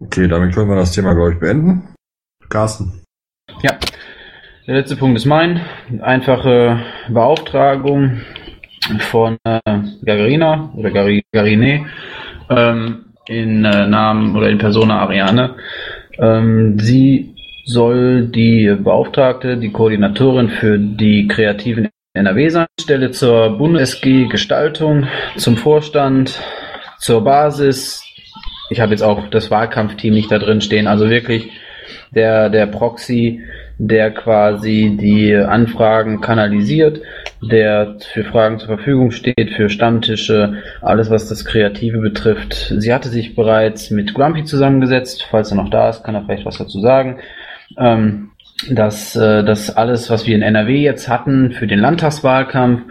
Okay, damit können wir das Thema, glaube ich, beenden. Carsten. Ja, der letzte Punkt ist mein. Einfache Beauftragung von äh, Gagarina oder Gari, Garine ähm, in äh, Namen oder in Persona Ariane. Ähm, sie soll die Beauftragte, die Koordinatorin für die kreativen NRW sein, Stelle zur Bundes-SG Gestaltung, zum Vorstand, zur Basis. Ich habe jetzt auch das Wahlkampfteam nicht da drin stehen, also wirklich der, der Proxy, der quasi die Anfragen kanalisiert, der für Fragen zur Verfügung steht, für Stammtische, alles was das Kreative betrifft. Sie hatte sich bereits mit Grumpy zusammengesetzt, falls er noch da ist, kann er vielleicht was dazu sagen. Ähm, dass äh, das alles, was wir in NRW jetzt hatten für den Landtagswahlkampf,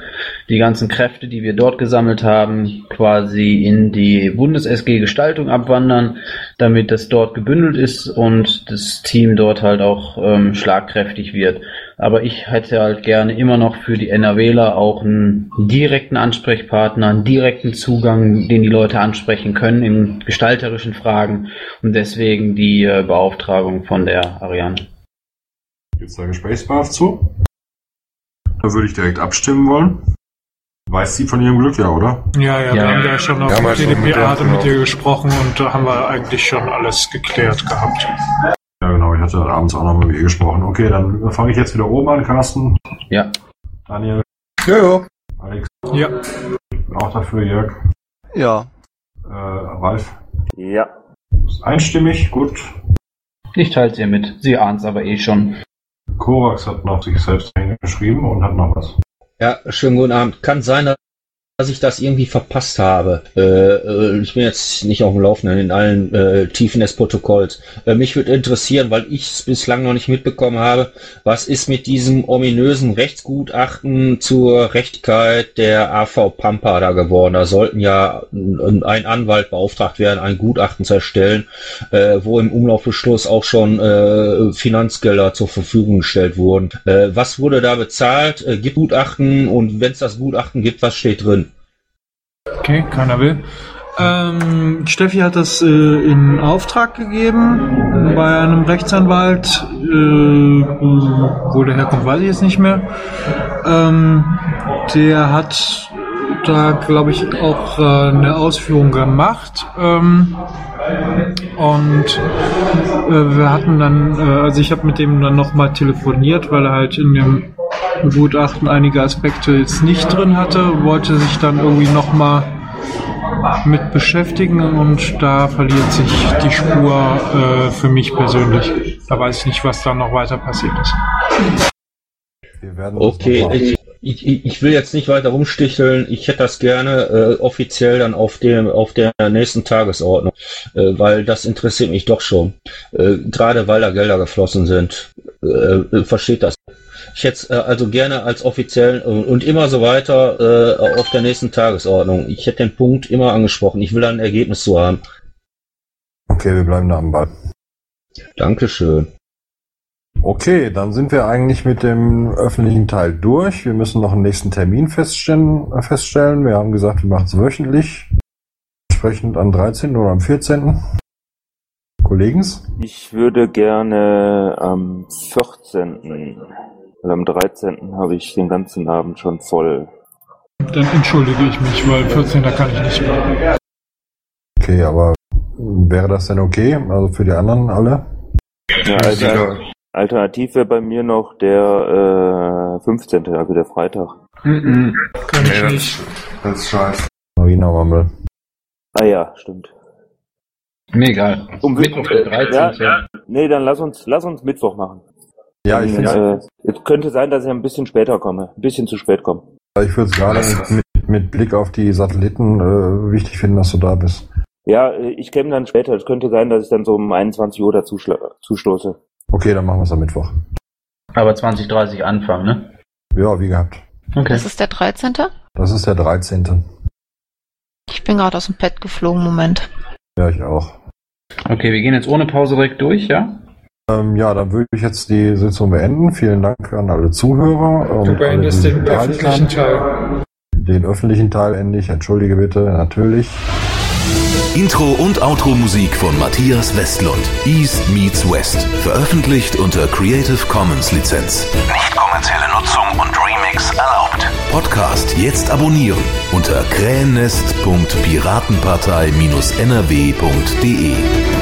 die ganzen Kräfte, die wir dort gesammelt haben, quasi in die Bundes-SG-Gestaltung abwandern, damit das dort gebündelt ist und das Team dort halt auch ähm, schlagkräftig wird. Aber ich hätte halt gerne immer noch für die NRWler auch einen direkten Ansprechpartner, einen direkten Zugang, den die Leute ansprechen können in gestalterischen Fragen und deswegen die äh, Beauftragung von der Ariane. Gibt da Gesprächsbedarf zu? Da würde ich direkt abstimmen wollen. Weiß sie von ihrem Glück, ja, oder? Ja, ja, wir Ja. haben ja schon auf Ja, DDPA der- hatte mit ihr gesprochen und da haben wir eigentlich schon alles geklärt gehabt. Ja, genau. Ich hatte heute abends auch noch mit ihr gesprochen. Okay, dann fange ich jetzt wieder oben an, Carsten. Ja. Daniel. Ja, ja. Alex. Ja. Bin auch dafür, Jörg. Ja. Äh, Ralf. Ja. Ist einstimmig, gut. Ich teile ihr mit. Sie ahnt's aber eh schon. Korax hat noch sich selbst geschrieben und hat noch was. Ja, schönen guten Abend. Kann sein, dass ich das irgendwie verpasst habe. Äh, äh, ich bin jetzt nicht auf dem Laufenden in allen äh, Tiefen des Protokolls. Äh, mich würde interessieren, weil ich es bislang noch nicht mitbekommen habe, was ist mit diesem ominösen Rechtsgutachten zur Rechtigkeit der AV Pampa da geworden? Da sollten ja ein Anwalt beauftragt werden, ein Gutachten zu erstellen, äh, wo im Umlaufbeschluss auch schon äh, Finanzgelder zur Verfügung gestellt wurden. Was wurde da bezahlt? Gibt Gutachten und wenn es das Gutachten gibt, was steht drin? Okay, keiner will. Ähm, Steffi hat das äh, in Auftrag gegeben bei einem Rechtsanwalt. Äh, wo der herkommt, weiß ich jetzt nicht mehr. Ähm, der hat da, glaube ich, auch äh, eine Ausführung gemacht. Ähm, und äh, wir hatten dann, äh, also ich habe mit dem dann nochmal telefoniert, weil er halt in dem Gutachten einige Aspekte jetzt nicht drin hatte, wollte sich dann irgendwie nochmal mit beschäftigen und da verliert sich die Spur äh, für mich persönlich. Da weiß ich nicht, was da noch weiter passiert ist. Wir werden Okay, ich, ich, ich ich will jetzt nicht weiter rumsticheln. Ich hätte das gerne äh, offiziell dann auf dem auf der nächsten Tagesordnung, äh, weil das interessiert mich doch schon. Äh, Gerade weil da Gelder geflossen sind. Äh, äh, versteht das? Ich hätte es äh, also gerne als offiziell und, und immer so weiter äh, auf der nächsten Tagesordnung. Ich hätte den Punkt immer angesprochen. Ich will da ein Ergebnis zu haben. Okay, wir bleiben da am Ball. Dankeschön. Okay, dann sind wir eigentlich mit dem öffentlichen Teil durch. Wir müssen noch einen nächsten Termin feststellen. äh, feststellen. Wir haben gesagt, wir machen es wöchentlich. Entsprechend am 13. oder am 14. Kollegens? Ich würde gerne am 14. Weil am 13. habe ich den ganzen Abend schon voll. Dann entschuldige ich mich, weil 14. kann ich nicht mehr. Okay, aber wäre das denn okay? Also für die anderen alle? Ja, alter, alternativ wäre bei mir noch der äh, 15., also der Freitag. Kann ich das- nicht. Das ist scheiße. Marina Wammel. Ah ja, stimmt. Mir egal. Um Mittwoch der 13. Ja, nee, dann lass uns, lass uns Mittwoch machen. Ja, ich Dann, finde äh, es könnte sein, dass ich ein bisschen später komme. Ein bisschen zu spät komme. ich würde es gerade mit, mit Blick auf die Satelliten äh, wichtig finden, dass du da bist. Ja, äh, ich käme dann später. Es könnte sein, dass ich dann so um 21 Uhr dazu zustoße. Okay, dann machen wir es am Mittwoch. Aber 2030 Anfang, ne? Ja, wie gehabt. Okay. Das ist der 13. Das ist der 13. Ich bin gerade aus dem Bett geflogen, Moment. Ja, ich auch. Okay, wir gehen jetzt ohne Pause direkt durch, ja? Ähm, ja, dann würde ich jetzt die Sitzung beenden. Vielen Dank an alle Zuhörer. und Du beendest den öffentlichen. Teil. Den öffentlichen Teil endlich. Entschuldige bitte, natürlich. Intro und Outro Musik von Matthias Westlund. East meets West. Veröffentlicht unter Creative Commons Lizenz. Nicht kommerzielle Nutzung und Remix erlaubt. Podcast jetzt abonnieren unter krähennest.piratenpartei-nrw.de.